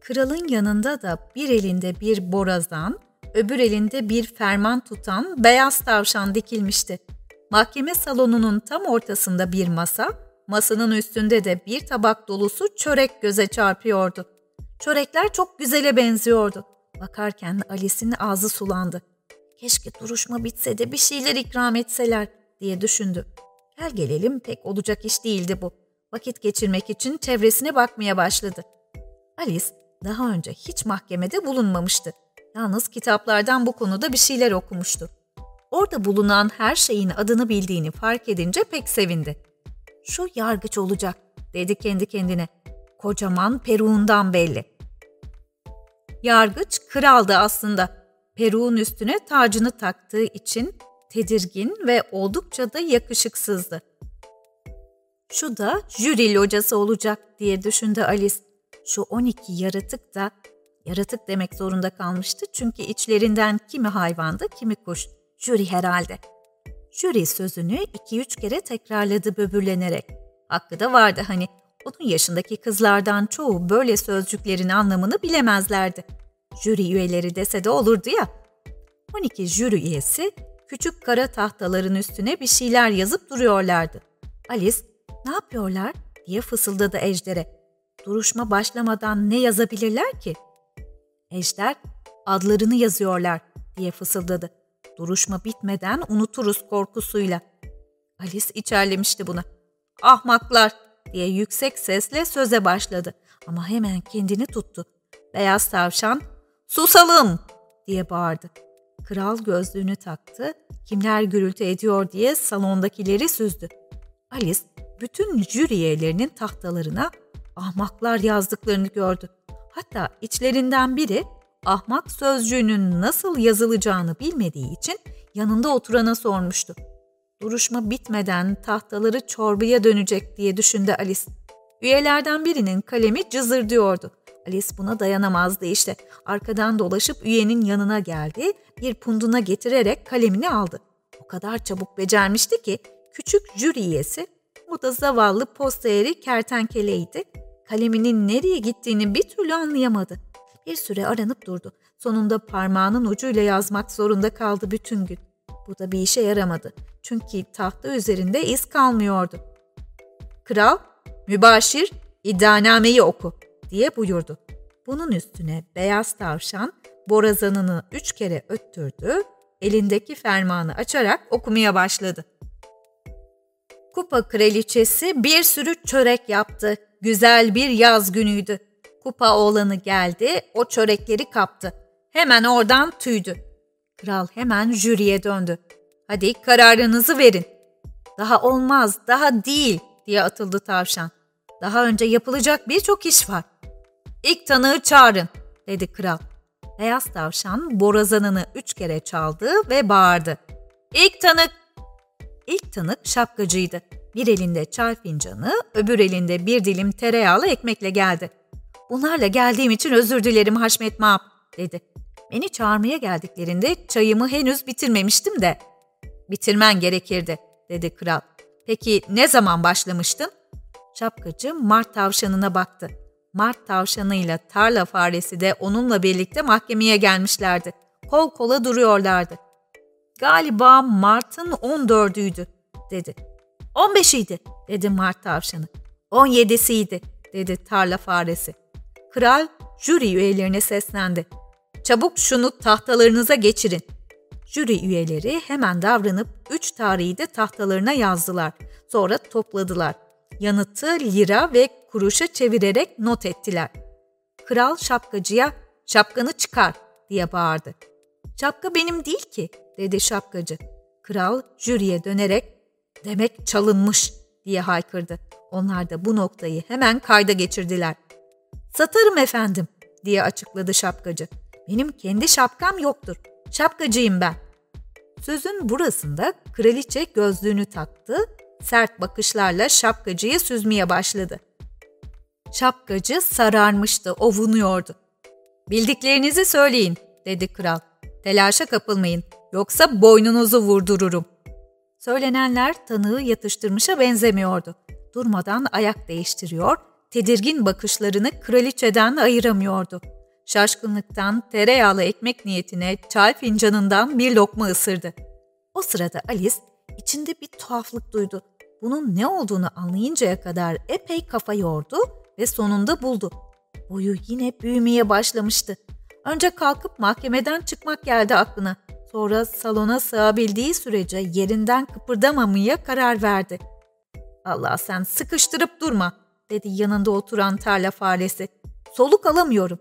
Kralın yanında da bir elinde bir borazan, öbür elinde bir ferman tutan beyaz tavşan dikilmişti. Mahkeme salonunun tam ortasında bir masa, masanın üstünde de bir tabak dolusu çörek göze çarpıyordu. Çörekler çok güzele benziyordu. Bakarken Alice'in ağzı sulandı. Keşke duruşma bitse de bir şeyler ikram etseler diye düşündü. Gel gelelim pek olacak iş değildi bu. Vakit geçirmek için çevresine bakmaya başladı. Alice daha önce hiç mahkemede bulunmamıştı. Yalnız kitaplardan bu konuda bir şeyler okumuştu. Orada bulunan her şeyin adını bildiğini fark edince pek sevindi. Şu yargıç olacak dedi kendi kendine. Kocaman peruğundan belli. Yargıç kraldı aslında. Peruğun üstüne tacını taktığı için tedirgin ve oldukça da yakışıksızdı. Şu da jüri locası olacak diye düşündü Alice. Şu 12 yaratık da yaratık demek zorunda kalmıştı çünkü içlerinden kimi hayvandı kimi kuş. Jüri herhalde. Jüri sözünü iki üç kere tekrarladı böbürlenerek. Hakkı da vardı hani. Onun yaşındaki kızlardan çoğu böyle sözcüklerin anlamını bilemezlerdi. Jüri üyeleri dese de olurdu ya. 12 jüri üyesi küçük kara tahtaların üstüne bir şeyler yazıp duruyorlardı. Alice, ne yapıyorlar diye fısıldadı Ejder'e. Duruşma başlamadan ne yazabilirler ki? Ejder, adlarını yazıyorlar diye fısıldadı. Duruşma bitmeden unuturuz korkusuyla. Alice içerlemişti buna. Ahmaklar diye yüksek sesle söze başladı ama hemen kendini tuttu. Beyaz tavşan susalım diye bağırdı. Kral gözlüğünü taktı, kimler gürültü ediyor diye salondakileri süzdü. Alice bütün jüri üyelerinin tahtalarına ahmaklar yazdıklarını gördü. Hatta içlerinden biri ahmak sözcüğünün nasıl yazılacağını bilmediği için yanında oturana sormuştu. Duruşma bitmeden tahtaları çorbaya dönecek diye düşündü Alice. Üyelerden birinin kalemi cızır diyordu. Alice buna dayanamazdı işte. Arkadan dolaşıp üyenin yanına geldi, bir punduna getirerek kalemini aldı. O kadar çabuk becermişti ki küçük jüri üyesi, o da zavallı postayeri kertenkeleydi. Kaleminin nereye gittiğini bir türlü anlayamadı. Bir süre aranıp durdu. Sonunda parmağının ucuyla yazmak zorunda kaldı bütün gün. Bu da bir işe yaramadı. Çünkü tahta üzerinde iz kalmıyordu. Kral, mübaşir, iddianameyi oku diye buyurdu. Bunun üstüne beyaz tavşan borazanını üç kere öttürdü, elindeki fermanı açarak okumaya başladı. Kupa kraliçesi bir sürü çörek yaptı. Güzel bir yaz günüydü. Kupa oğlanı geldi, o çörekleri kaptı. Hemen oradan tüydü. Kral hemen jüriye döndü. Hadi kararınızı verin. Daha olmaz, daha değil diye atıldı tavşan. Daha önce yapılacak birçok iş var. İlk tanığı çağırın dedi kral. Beyaz tavşan borazanını üç kere çaldı ve bağırdı. İlk tanık! İlk tanık şapkacıydı. Bir elinde çay fincanı, öbür elinde bir dilim tereyağlı ekmekle geldi. Bunlarla geldiğim için özür dilerim Haşmet Maap, dedi. Beni çağırmaya geldiklerinde çayımı henüz bitirmemiştim de. Bitirmen gerekirdi, dedi kral. Peki ne zaman başlamıştın? Şapkacı Mart tavşanına baktı. Mart tavşanıyla tarla faresi de onunla birlikte mahkemeye gelmişlerdi. Kol kola duruyorlardı. Galiba Mart'ın 14'üydü, dedi. 15'iydi, dedi Mart tavşanı. 17'siydi, dedi tarla faresi. Kral jüri üyelerine seslendi. Çabuk şunu tahtalarınıza geçirin. Jüri üyeleri hemen davranıp üç tarihi de tahtalarına yazdılar. Sonra topladılar. Yanıtı lira ve kuruşa çevirerek not ettiler. Kral şapkacıya şapkanı çıkar diye bağırdı. Şapka benim değil ki dedi şapkacı. Kral jüriye dönerek demek çalınmış diye haykırdı. Onlar da bu noktayı hemen kayda geçirdiler. Satarım efendim diye açıkladı şapkacı. Benim kendi şapkam yoktur. Şapkacıyım ben. Sözün burasında kraliçe gözlüğünü taktı, sert bakışlarla şapkacıyı süzmeye başladı. Şapkacı sararmıştı, ovunuyordu. Bildiklerinizi söyleyin, dedi kral. Telaşa kapılmayın, yoksa boynunuzu vurdururum. Söylenenler tanığı yatıştırmışa benzemiyordu. Durmadan ayak değiştiriyor, tedirgin bakışlarını kraliçeden ayıramıyordu. Şaşkınlıktan tereyağlı ekmek niyetine çay fincanından bir lokma ısırdı. O sırada Alice içinde bir tuhaflık duydu. Bunun ne olduğunu anlayıncaya kadar epey kafa yordu ve sonunda buldu. Boyu yine büyümeye başlamıştı. Önce kalkıp mahkemeden çıkmak geldi aklına. Sonra salona sığabildiği sürece yerinden kıpırdamamaya karar verdi. Allah sen sıkıştırıp durma dedi yanında oturan tarla faresi. Soluk alamıyorum.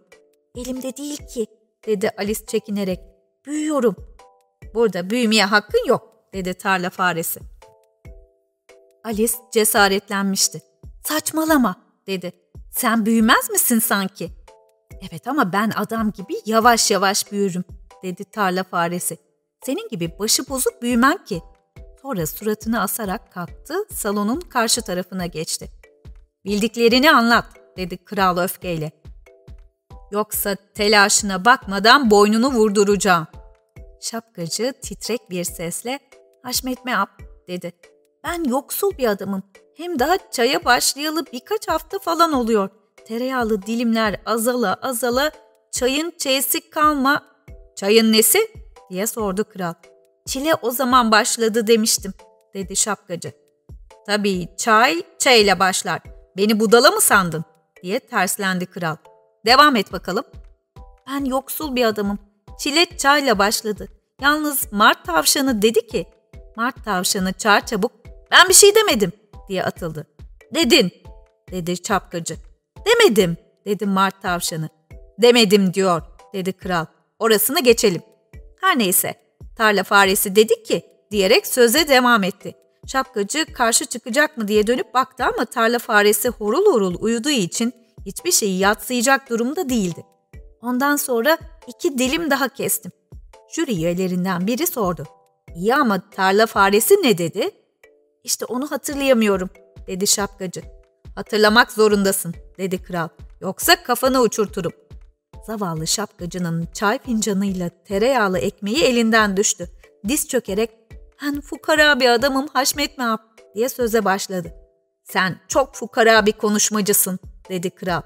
Elimde değil ki dedi Alice çekinerek. Büyüyorum. Burada büyümeye hakkın yok dedi tarla faresi. Alice cesaretlenmişti. Saçmalama dedi. Sen büyümez misin sanki? Evet ama ben adam gibi yavaş yavaş büyürüm dedi tarla faresi. Senin gibi başı bozuk büyümem ki. Sonra suratını asarak kalktı, salonun karşı tarafına geçti. Bildiklerini anlat dedi kral öfkeyle. Yoksa telaşına bakmadan boynunu vurduracağım. Şapkacı titrek bir sesle Haşmet Meap dedi. Ben yoksul bir adamım. Hem daha çaya başlayalı birkaç hafta falan oluyor. Tereyağlı dilimler azala azala çayın çeyesi kalma. Çayın nesi? diye sordu kral. Çile o zaman başladı demiştim dedi şapkacı. Tabii çay çayla başlar. Beni budala mı sandın? diye terslendi kral. Devam et bakalım. Ben yoksul bir adamım. Çile çayla başladı. Yalnız Mart tavşanı dedi ki, Mart tavşanı çağır çabuk, ben bir şey demedim diye atıldı. Dedin, dedi çapkacı. Demedim, dedi Mart tavşanı. Demedim diyor, dedi kral. Orasını geçelim. Her neyse, tarla faresi dedi ki, diyerek söze devam etti. Şapkacı karşı çıkacak mı diye dönüp baktı ama tarla faresi horul horul uyuduğu için hiçbir şeyi yatsıyacak durumda değildi. Ondan sonra iki dilim daha kestim. Jüri üyelerinden biri sordu. İyi ama tarla faresi ne dedi? İşte onu hatırlayamıyorum, dedi şapkacı. Hatırlamak zorundasın, dedi kral. Yoksa kafanı uçurturum. Zavallı şapkacının çay fincanıyla tereyağlı ekmeği elinden düştü. Diz çökerek, ben fukara bir adamım Haşmet Meap diye söze başladı. Sen çok fukara bir konuşmacısın, dedi kral.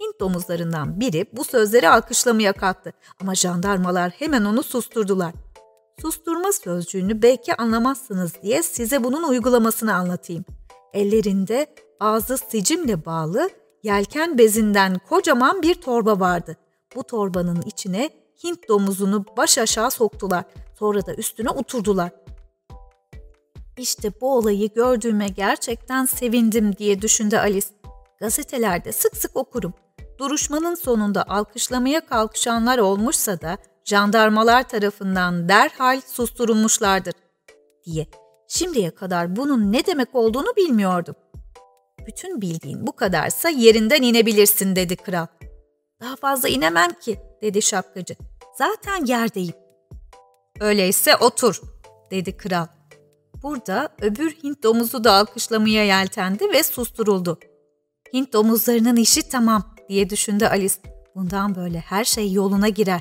Hint domuzlarından biri bu sözleri alkışlamaya kalktı ama jandarmalar hemen onu susturdular. Susturma sözcüğünü belki anlamazsınız diye size bunun uygulamasını anlatayım. Ellerinde ağzı sicimle bağlı yelken bezinden kocaman bir torba vardı. Bu torbanın içine Hint domuzunu baş aşağı soktular. Sonra da üstüne oturdular. İşte bu olayı gördüğüme gerçekten sevindim diye düşündü Alice. Gazetelerde sık sık okurum. Duruşmanın sonunda alkışlamaya kalkışanlar olmuşsa da jandarmalar tarafından derhal susturulmuşlardır diye. Şimdiye kadar bunun ne demek olduğunu bilmiyordum. Bütün bildiğin bu kadarsa yerinden inebilirsin dedi kral. Daha fazla inemem ki dedi şapkacı. Zaten yerdeyim. Öyleyse otur dedi kral. Burada öbür Hint domuzu da alkışlamaya yeltendi ve susturuldu. Hint domuzlarının işi tamam diye düşündü Alice. Bundan böyle her şey yoluna girer.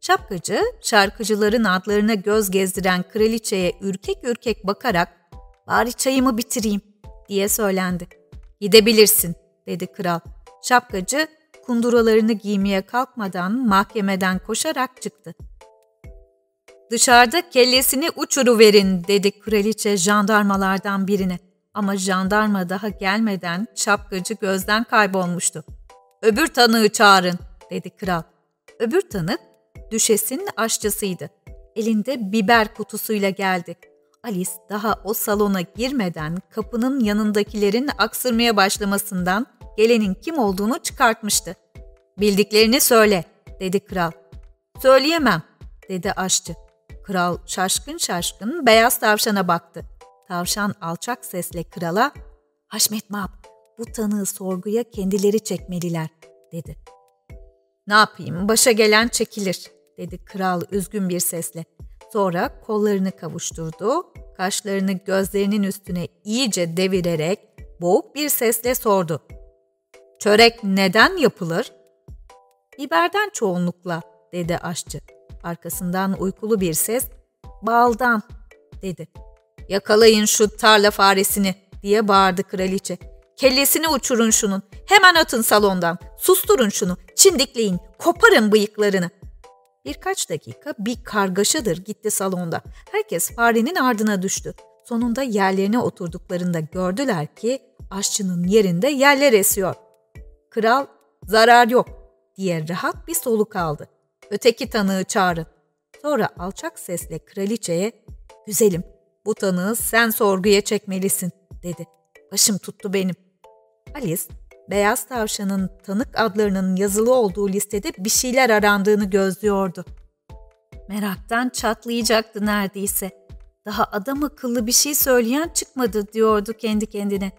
Şapkacı, şarkıcıların adlarına göz gezdiren kraliçeye ürkek ürkek bakarak ''Bari çayımı bitireyim.'' diye söylendi. ''Gidebilirsin.'' dedi kral. Şapkacı kunduralarını giymeye kalkmadan mahkemeden koşarak çıktı. Dışarıda kellesini uçuru verin dedi kraliçe jandarmalardan birine. Ama jandarma daha gelmeden şapkacı gözden kaybolmuştu. Öbür tanığı çağırın dedi kral. Öbür tanık düşesin aşçısıydı. Elinde biber kutusuyla geldi. Alice daha o salona girmeden kapının yanındakilerin aksırmaya başlamasından gelenin kim olduğunu çıkartmıştı. Bildiklerini söyle, dedi kral. Söyleyemem, dedi aşçı. Kral şaşkın şaşkın beyaz tavşana baktı. Tavşan alçak sesle krala, Haşmet Mab, bu tanığı sorguya kendileri çekmeliler, dedi. Ne yapayım, başa gelen çekilir, dedi kral üzgün bir sesle. Sonra kollarını kavuşturdu, kaşlarını gözlerinin üstüne iyice devirerek boğuk bir sesle sordu. Çörek neden yapılır? Biberden çoğunlukla, dedi aşçı. Arkasından uykulu bir ses, baldan, dedi. Yakalayın şu tarla faresini, diye bağırdı kraliçe. Kellesini uçurun şunun. Hemen atın salondan. Susturun şunu. Çimdikleyin. Koparın bıyıklarını. Birkaç dakika bir kargaşadır gitti salonda. Herkes farenin ardına düştü. Sonunda yerlerine oturduklarında gördüler ki aşçının yerinde yerler esiyor. Kral zarar yok diye rahat bir soluk aldı. Öteki tanığı çağırın. Sonra alçak sesle kraliçeye güzelim bu tanığı sen sorguya çekmelisin dedi. Başım tuttu benim. Alice beyaz tavşanın tanık adlarının yazılı olduğu listede bir şeyler arandığını gözlüyordu. Meraktan çatlayacaktı neredeyse. Daha adam akıllı bir şey söyleyen çıkmadı diyordu kendi kendine.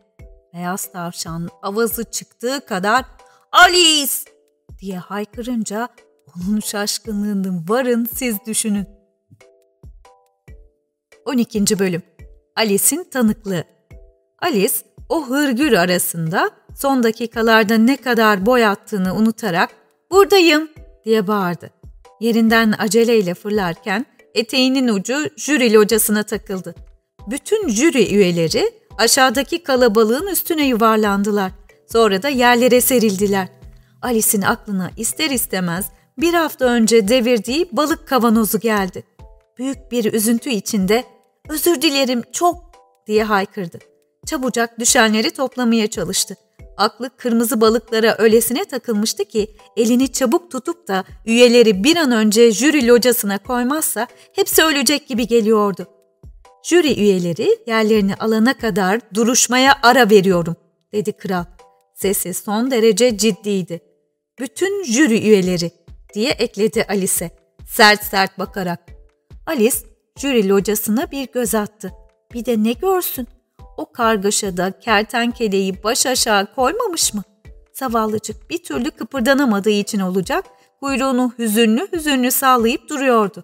Beyaz tavşan avazı çıktığı kadar Alice diye haykırınca onun şaşkınlığını varın siz düşünün. 12. Bölüm Alice'in tanıklığı Alice o hırgür arasında son dakikalarda ne kadar boy attığını unutarak buradayım diye bağırdı. Yerinden aceleyle fırlarken eteğinin ucu jüri locasına takıldı. Bütün jüri üyeleri aşağıdaki kalabalığın üstüne yuvarlandılar. Sonra da yerlere serildiler. Alice'in aklına ister istemez bir hafta önce devirdiği balık kavanozu geldi. Büyük bir üzüntü içinde "Özür dilerim çok" diye haykırdı. Çabucak düşenleri toplamaya çalıştı. Aklı kırmızı balıklara öylesine takılmıştı ki elini çabuk tutup da üyeleri bir an önce jüri locasına koymazsa hepsi ölecek gibi geliyordu. Jüri üyeleri yerlerini alana kadar duruşmaya ara veriyorum dedi kral. Sesi son derece ciddiydi. Bütün jüri üyeleri diye ekledi Alice sert sert bakarak. Alice jüri locasına bir göz attı. Bir de ne görsün? O kargaşada kertenkeleyi baş aşağı koymamış mı? Zavallıcık bir türlü kıpırdanamadığı için olacak, kuyruğunu hüzünlü hüzünlü sağlayıp duruyordu.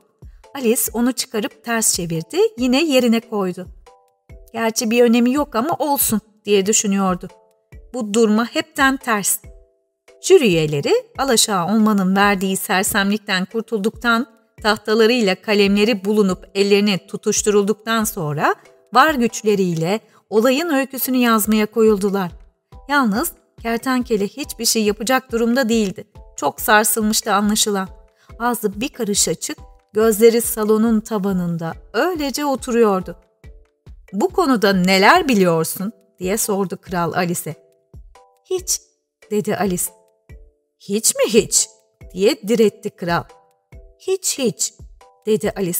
Alice onu çıkarıp ters çevirdi, yine yerine koydu. Gerçi bir önemi yok ama olsun diye düşünüyordu. Bu durma hepten ters. Jüri üyeleri alaşağı olmanın verdiği sersemlikten kurtulduktan, tahtalarıyla kalemleri bulunup ellerine tutuşturulduktan sonra var güçleriyle olayın öyküsünü yazmaya koyuldular. Yalnız kertenkele hiçbir şey yapacak durumda değildi. Çok sarsılmıştı anlaşılan. Ağzı bir karış açık, gözleri salonun tabanında öylece oturuyordu. ''Bu konuda neler biliyorsun?'' diye sordu kral Alice. ''Hiç'' dedi Alice. ''Hiç mi hiç?'' diye diretti kral. ''Hiç hiç'' dedi Alice.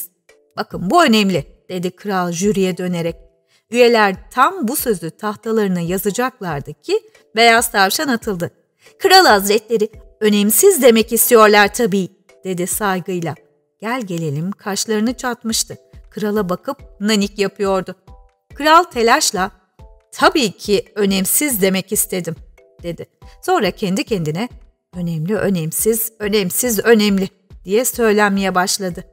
''Bakın bu önemli'' dedi kral jüriye dönerek. Üyeler tam bu sözü tahtalarına yazacaklardı ki beyaz tavşan atıldı. Kral hazretleri önemsiz demek istiyorlar tabii dedi saygıyla. Gel gelelim kaşlarını çatmıştı. Krala bakıp nanik yapıyordu. Kral telaşla tabii ki önemsiz demek istedim dedi. Sonra kendi kendine önemli önemsiz önemsiz önemli diye söylenmeye başladı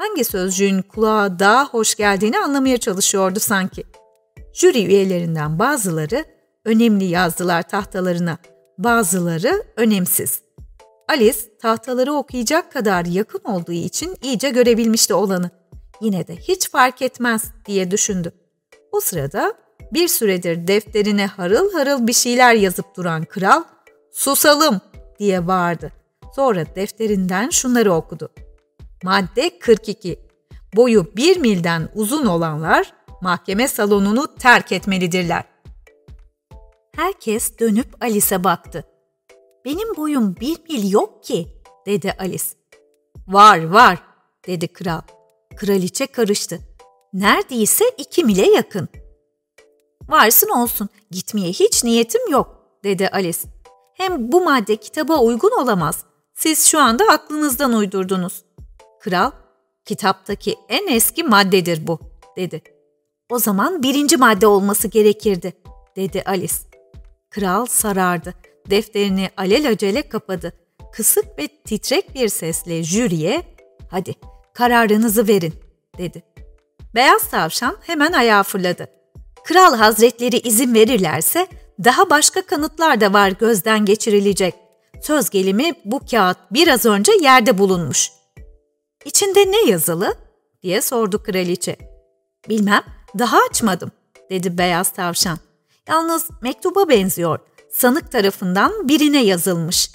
hangi sözcüğün kulağa daha hoş geldiğini anlamaya çalışıyordu sanki. Jüri üyelerinden bazıları önemli yazdılar tahtalarına, bazıları önemsiz. Alice tahtaları okuyacak kadar yakın olduğu için iyice görebilmişti olanı. Yine de hiç fark etmez diye düşündü. O sırada bir süredir defterine harıl harıl bir şeyler yazıp duran kral "Susalım!" diye bağırdı. Sonra defterinden şunları okudu. Madde 42. Boyu bir milden uzun olanlar mahkeme salonunu terk etmelidirler. Herkes dönüp Alice'e baktı. Benim boyum bir mil yok ki, dedi Alice. Var, var, dedi kral. Kraliçe karıştı. Neredeyse iki mile yakın. Varsın olsun, gitmeye hiç niyetim yok, dedi Alice. Hem bu madde kitaba uygun olamaz. Siz şu anda aklınızdan uydurdunuz. Kral, kitaptaki en eski maddedir bu, dedi. O zaman birinci madde olması gerekirdi, dedi Alice. Kral sarardı. Defterini alelacele kapadı. Kısık ve titrek bir sesle jüriye, hadi kararınızı verin, dedi. Beyaz tavşan hemen ayağa fırladı. Kral hazretleri izin verirlerse daha başka kanıtlar da var gözden geçirilecek. Söz gelimi bu kağıt biraz önce yerde bulunmuş. İçinde ne yazılı? diye sordu kraliçe. Bilmem, daha açmadım, dedi beyaz tavşan. Yalnız mektuba benziyor. Sanık tarafından birine yazılmış.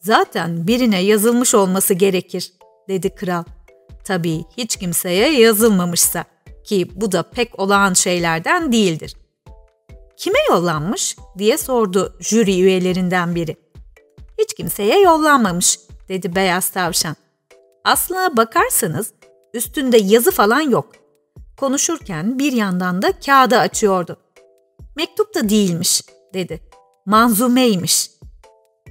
Zaten birine yazılmış olması gerekir, dedi kral. Tabii hiç kimseye yazılmamışsa ki bu da pek olağan şeylerden değildir. Kime yollanmış diye sordu jüri üyelerinden biri. Hiç kimseye yollanmamış dedi beyaz tavşan. Aslına bakarsanız üstünde yazı falan yok. Konuşurken bir yandan da kağıdı açıyordu. Mektup da değilmiş dedi. Manzumeymiş.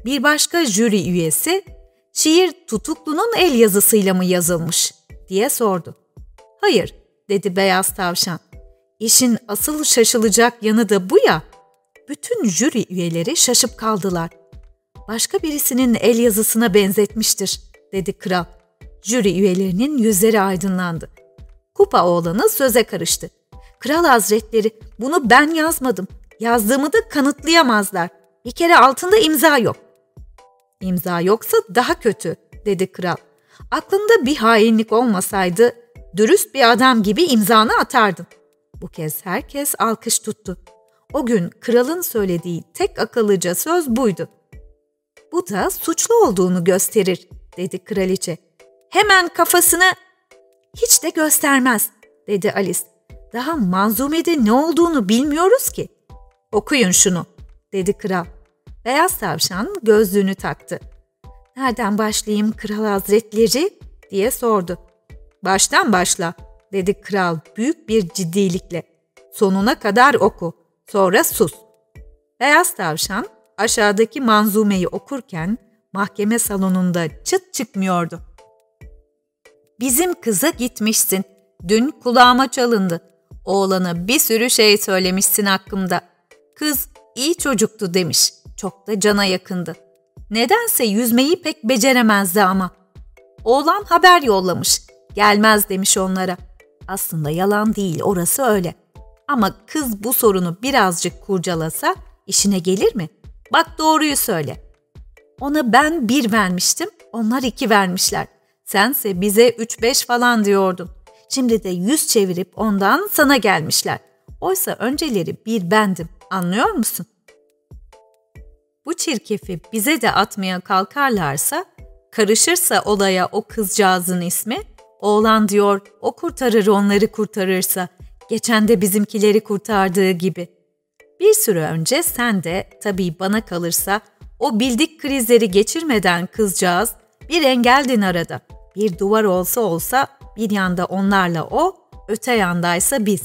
Bir başka jüri üyesi şiir tutuklunun el yazısıyla mı yazılmış diye sordu. Hayır dedi beyaz tavşan. İşin asıl şaşılacak yanı da bu ya. Bütün jüri üyeleri şaşıp kaldılar. Başka birisinin el yazısına benzetmiştir, dedi kral. Jüri üyelerinin yüzleri aydınlandı. Kupa oğlanı söze karıştı. Kral hazretleri bunu ben yazmadım. Yazdığımı da kanıtlayamazlar. Bir kere altında imza yok. İmza yoksa daha kötü, dedi kral. Aklında bir hainlik olmasaydı dürüst bir adam gibi imzanı atardın. Bu kez herkes alkış tuttu. O gün kralın söylediği tek akıllıca söz buydu. Bu da suçlu olduğunu gösterir, dedi kraliçe. Hemen kafasını hiç de göstermez, dedi Alice. Daha manzumede ne olduğunu bilmiyoruz ki. Okuyun şunu, dedi kral. Beyaz tavşan gözlüğünü taktı. Nereden başlayayım kral hazretleri diye sordu. Baştan başla dedi kral büyük bir ciddilikle. Sonuna kadar oku, sonra sus. Beyaz tavşan aşağıdaki manzumeyi okurken mahkeme salonunda çıt çıkmıyordu. Bizim kıza gitmişsin. Dün kulağıma çalındı. Oğlana bir sürü şey söylemişsin hakkımda. Kız iyi çocuktu demiş. Çok da cana yakındı. Nedense yüzmeyi pek beceremezdi ama. Oğlan haber yollamış. Gelmez demiş onlara. Aslında yalan değil orası öyle. Ama kız bu sorunu birazcık kurcalasa işine gelir mi? Bak doğruyu söyle. Ona ben bir vermiştim, onlar iki vermişler. Sense bize üç beş falan diyordun. Şimdi de yüz çevirip ondan sana gelmişler. Oysa önceleri bir bendim, anlıyor musun? Bu çirkefi bize de atmaya kalkarlarsa, karışırsa olaya o kızcağızın ismi, oğlan diyor o kurtarır onları kurtarırsa, geçen de bizimkileri kurtardığı gibi. Bir süre önce sen de tabii bana kalırsa o bildik krizleri geçirmeden kızcağız bir engeldin arada. Bir duvar olsa olsa bir yanda onlarla o, öte yandaysa biz.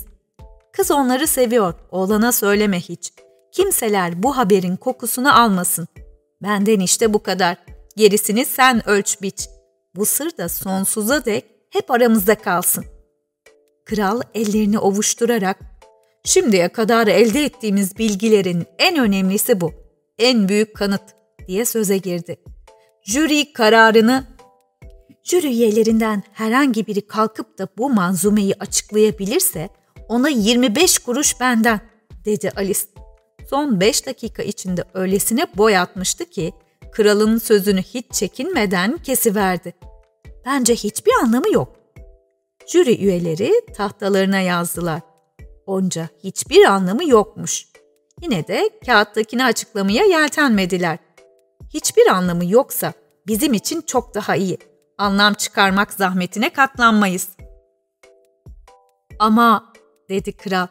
Kız onları seviyor, oğlana söyleme hiç. Kimseler bu haberin kokusunu almasın. Benden işte bu kadar. Gerisini sen ölç biç. Bu sır da sonsuza dek hep aramızda kalsın. Kral ellerini ovuşturarak, şimdiye kadar elde ettiğimiz bilgilerin en önemlisi bu. En büyük kanıt diye söze girdi. Jüri kararını Jüri üyelerinden herhangi biri kalkıp da bu manzumeyi açıklayabilirse ona 25 kuruş benden, dedi Alice. Son 5 dakika içinde öylesine boy atmıştı ki kralın sözünü hiç çekinmeden kesiverdi. Bence hiçbir anlamı yok. Jüri üyeleri tahtalarına yazdılar. Onca hiçbir anlamı yokmuş. Yine de kağıttakini açıklamaya yeltenmediler. Hiçbir anlamı yoksa bizim için çok daha iyi anlam çıkarmak zahmetine katlanmayız. Ama dedi kral,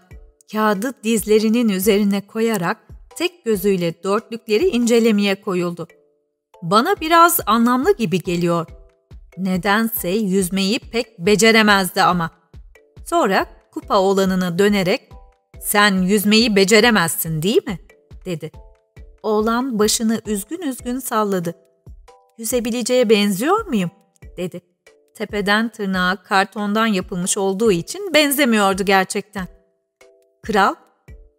kağıdı dizlerinin üzerine koyarak tek gözüyle dörtlükleri incelemeye koyuldu. Bana biraz anlamlı gibi geliyor. Nedense yüzmeyi pek beceremezdi ama. Sonra kupa oğlanına dönerek sen yüzmeyi beceremezsin değil mi? dedi. Oğlan başını üzgün üzgün salladı. Yüzebileceğe benziyor muyum? Dedi. Tepeden tırnağa kartondan yapılmış olduğu için benzemiyordu gerçekten. Kral,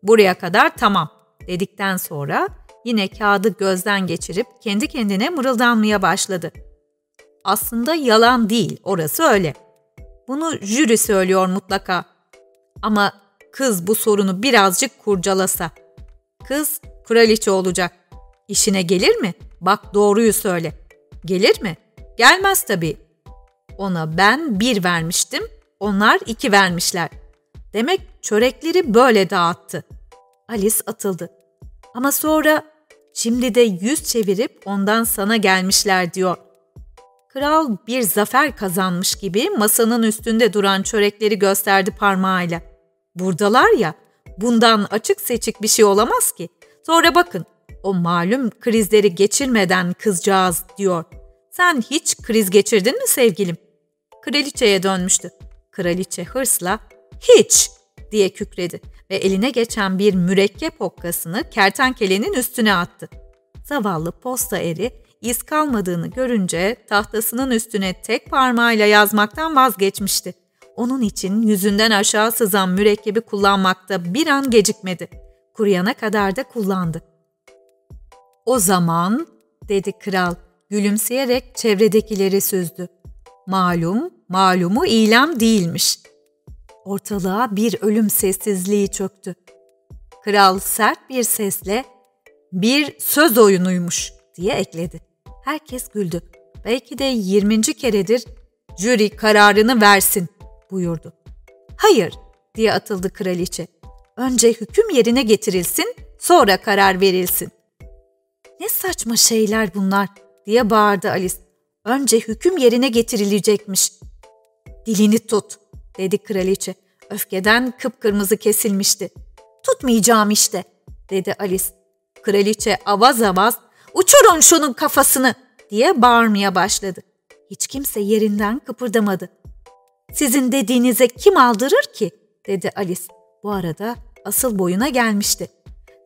buraya kadar tamam dedikten sonra yine kağıdı gözden geçirip kendi kendine mırıldanmaya başladı. Aslında yalan değil, orası öyle. Bunu jüri söylüyor mutlaka. Ama kız bu sorunu birazcık kurcalasa. Kız kraliçe olacak. İşine gelir mi? Bak doğruyu söyle. Gelir mi? Gelmez tabii. Ona ben bir vermiştim, onlar iki vermişler. Demek çörekleri böyle dağıttı. Alice atıldı. Ama sonra şimdi de yüz çevirip ondan sana gelmişler diyor. Kral bir zafer kazanmış gibi masanın üstünde duran çörekleri gösterdi parmağıyla. Buradalar ya, bundan açık seçik bir şey olamaz ki. Sonra bakın, o malum krizleri geçirmeden kızcağız diyor. Sen hiç kriz geçirdin mi sevgilim? Kraliçeye dönmüştü. Kraliçe hırsla hiç diye kükredi ve eline geçen bir mürekkep okkasını kertenkelenin üstüne attı. Zavallı posta eri iz kalmadığını görünce tahtasının üstüne tek parmağıyla yazmaktan vazgeçmişti. Onun için yüzünden aşağı sızan mürekkebi kullanmakta bir an gecikmedi. Kuruyana kadar da kullandı. O zaman, dedi kral, gülümseyerek çevredekileri süzdü. Malum, malumu ilam değilmiş. Ortalığa bir ölüm sessizliği çöktü. Kral sert bir sesle bir söz oyunuymuş diye ekledi. Herkes güldü. Belki de 20. keredir jüri kararını versin buyurdu. Hayır diye atıldı kraliçe. Önce hüküm yerine getirilsin, sonra karar verilsin. Ne saçma şeyler bunlar diye bağırdı Alice. Önce hüküm yerine getirilecekmiş. Dilini tut dedi kraliçe. Öfkeden kıpkırmızı kesilmişti. Tutmayacağım işte dedi Alice. Kraliçe avaz avaz uçurun şunun kafasını diye bağırmaya başladı. Hiç kimse yerinden kıpırdamadı. Sizin dediğinize kim aldırır ki? dedi Alice. Bu arada asıl boyuna gelmişti.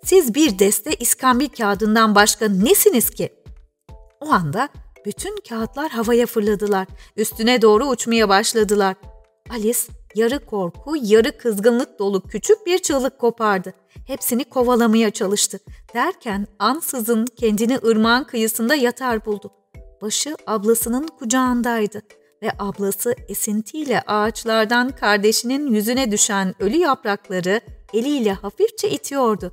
Siz bir deste iskambil kağıdından başka nesiniz ki? O anda bütün kağıtlar havaya fırladılar. Üstüne doğru uçmaya başladılar. Alice yarı korku, yarı kızgınlık dolu küçük bir çığlık kopardı. Hepsini kovalamaya çalıştı. Derken ansızın kendini ırmağın kıyısında yatar buldu. Başı ablasının kucağındaydı ve ablası esintiyle ağaçlardan kardeşinin yüzüne düşen ölü yaprakları eliyle hafifçe itiyordu.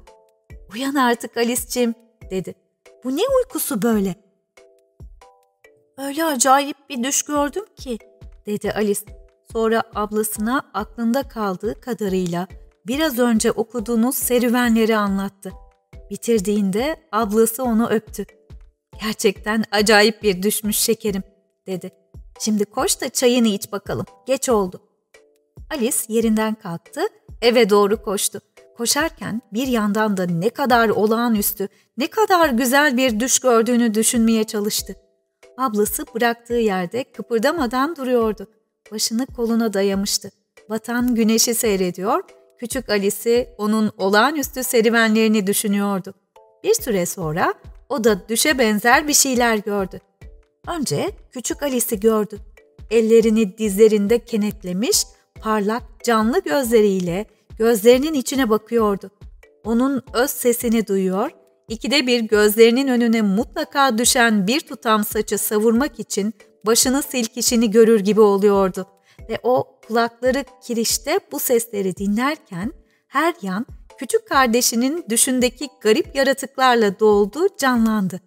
''Uyan artık Alice'cim'' dedi. ''Bu ne uykusu böyle?'' ''Öyle acayip bir düş gördüm ki'' dedi Alice. Sonra ablasına aklında kaldığı kadarıyla biraz önce okuduğunuz serüvenleri anlattı. Bitirdiğinde ablası onu öptü. Gerçekten acayip bir düşmüş şekerim, dedi. Şimdi koş da çayını iç bakalım. Geç oldu. Alice yerinden kalktı, eve doğru koştu. Koşarken bir yandan da ne kadar olağanüstü, ne kadar güzel bir düş gördüğünü düşünmeye çalıştı. Ablası bıraktığı yerde kıpırdamadan duruyordu. Başını koluna dayamıştı. Batan güneşi seyrediyor, küçük Alice onun olağanüstü serüvenlerini düşünüyordu. Bir süre sonra o da düşe benzer bir şeyler gördü. Önce küçük Alice'i gördü. Ellerini dizlerinde kenetlemiş, parlak, canlı gözleriyle gözlerinin içine bakıyordu. Onun öz sesini duyuyor, ikide bir gözlerinin önüne mutlaka düşen bir tutam saçı savurmak için başını silkişini görür gibi oluyordu. Ve o kulakları kirişte bu sesleri dinlerken her yan küçük kardeşinin düşündeki garip yaratıklarla doldu, canlandı.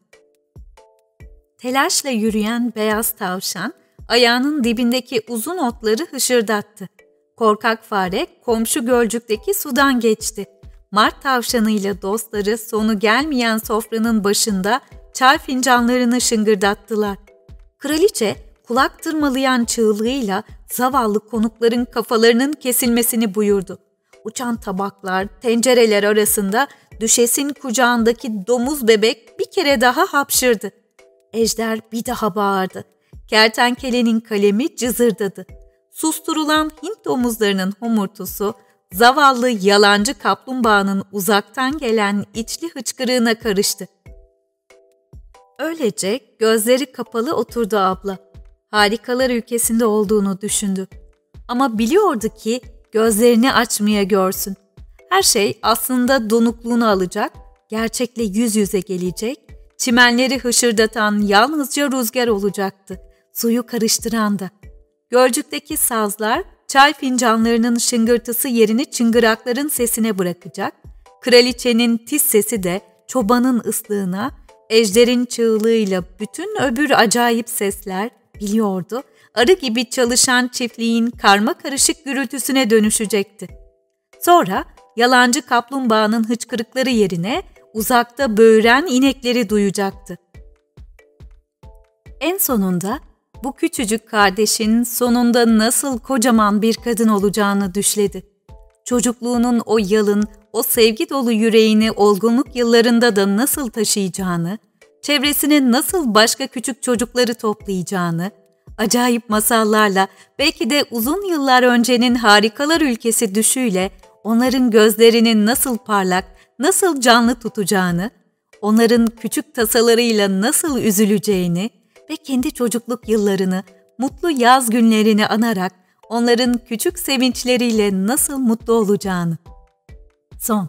Telaşla yürüyen beyaz tavşan ayağının dibindeki uzun otları hışırdattı. Korkak fare komşu gölcükteki sudan geçti. Mart tavşanıyla dostları sonu gelmeyen sofranın başında çay fincanlarını şıngırdattılar. Kraliçe kulak tırmalayan çığlığıyla zavallı konukların kafalarının kesilmesini buyurdu. Uçan tabaklar, tencereler arasında düşesin kucağındaki domuz bebek bir kere daha hapşırdı. Ejder bir daha bağırdı. Kertenkelenin kalemi cızırdadı. Susturulan Hint domuzlarının homurtusu, zavallı yalancı kaplumbağanın uzaktan gelen içli hıçkırığına karıştı. Öylece gözleri kapalı oturdu abla. Harikalar ülkesinde olduğunu düşündü. Ama biliyordu ki gözlerini açmaya görsün. Her şey aslında donukluğunu alacak, gerçekle yüz yüze gelecek, çimenleri hışırdatan yalnızca rüzgar olacaktı, suyu karıştıran da. Gölcükteki sazlar çay fincanlarının şıngırtısı yerini çıngırakların sesine bırakacak, kraliçenin tiz sesi de çobanın ıslığına, ejderin çığlığıyla bütün öbür acayip sesler biliyordu, arı gibi çalışan çiftliğin karma karışık gürültüsüne dönüşecekti. Sonra yalancı kaplumbağanın hıçkırıkları yerine uzakta böğüren inekleri duyacaktı. En sonunda bu küçücük kardeşin sonunda nasıl kocaman bir kadın olacağını düşledi. Çocukluğunun o yalın, o sevgi dolu yüreğini olgunluk yıllarında da nasıl taşıyacağını, çevresine nasıl başka küçük çocukları toplayacağını, acayip masallarla belki de uzun yıllar öncenin harikalar ülkesi düşüyle onların gözlerinin nasıl parlak, nasıl canlı tutacağını, onların küçük tasalarıyla nasıl üzüleceğini ve kendi çocukluk yıllarını, mutlu yaz günlerini anarak onların küçük sevinçleriyle nasıl mutlu olacağını. Son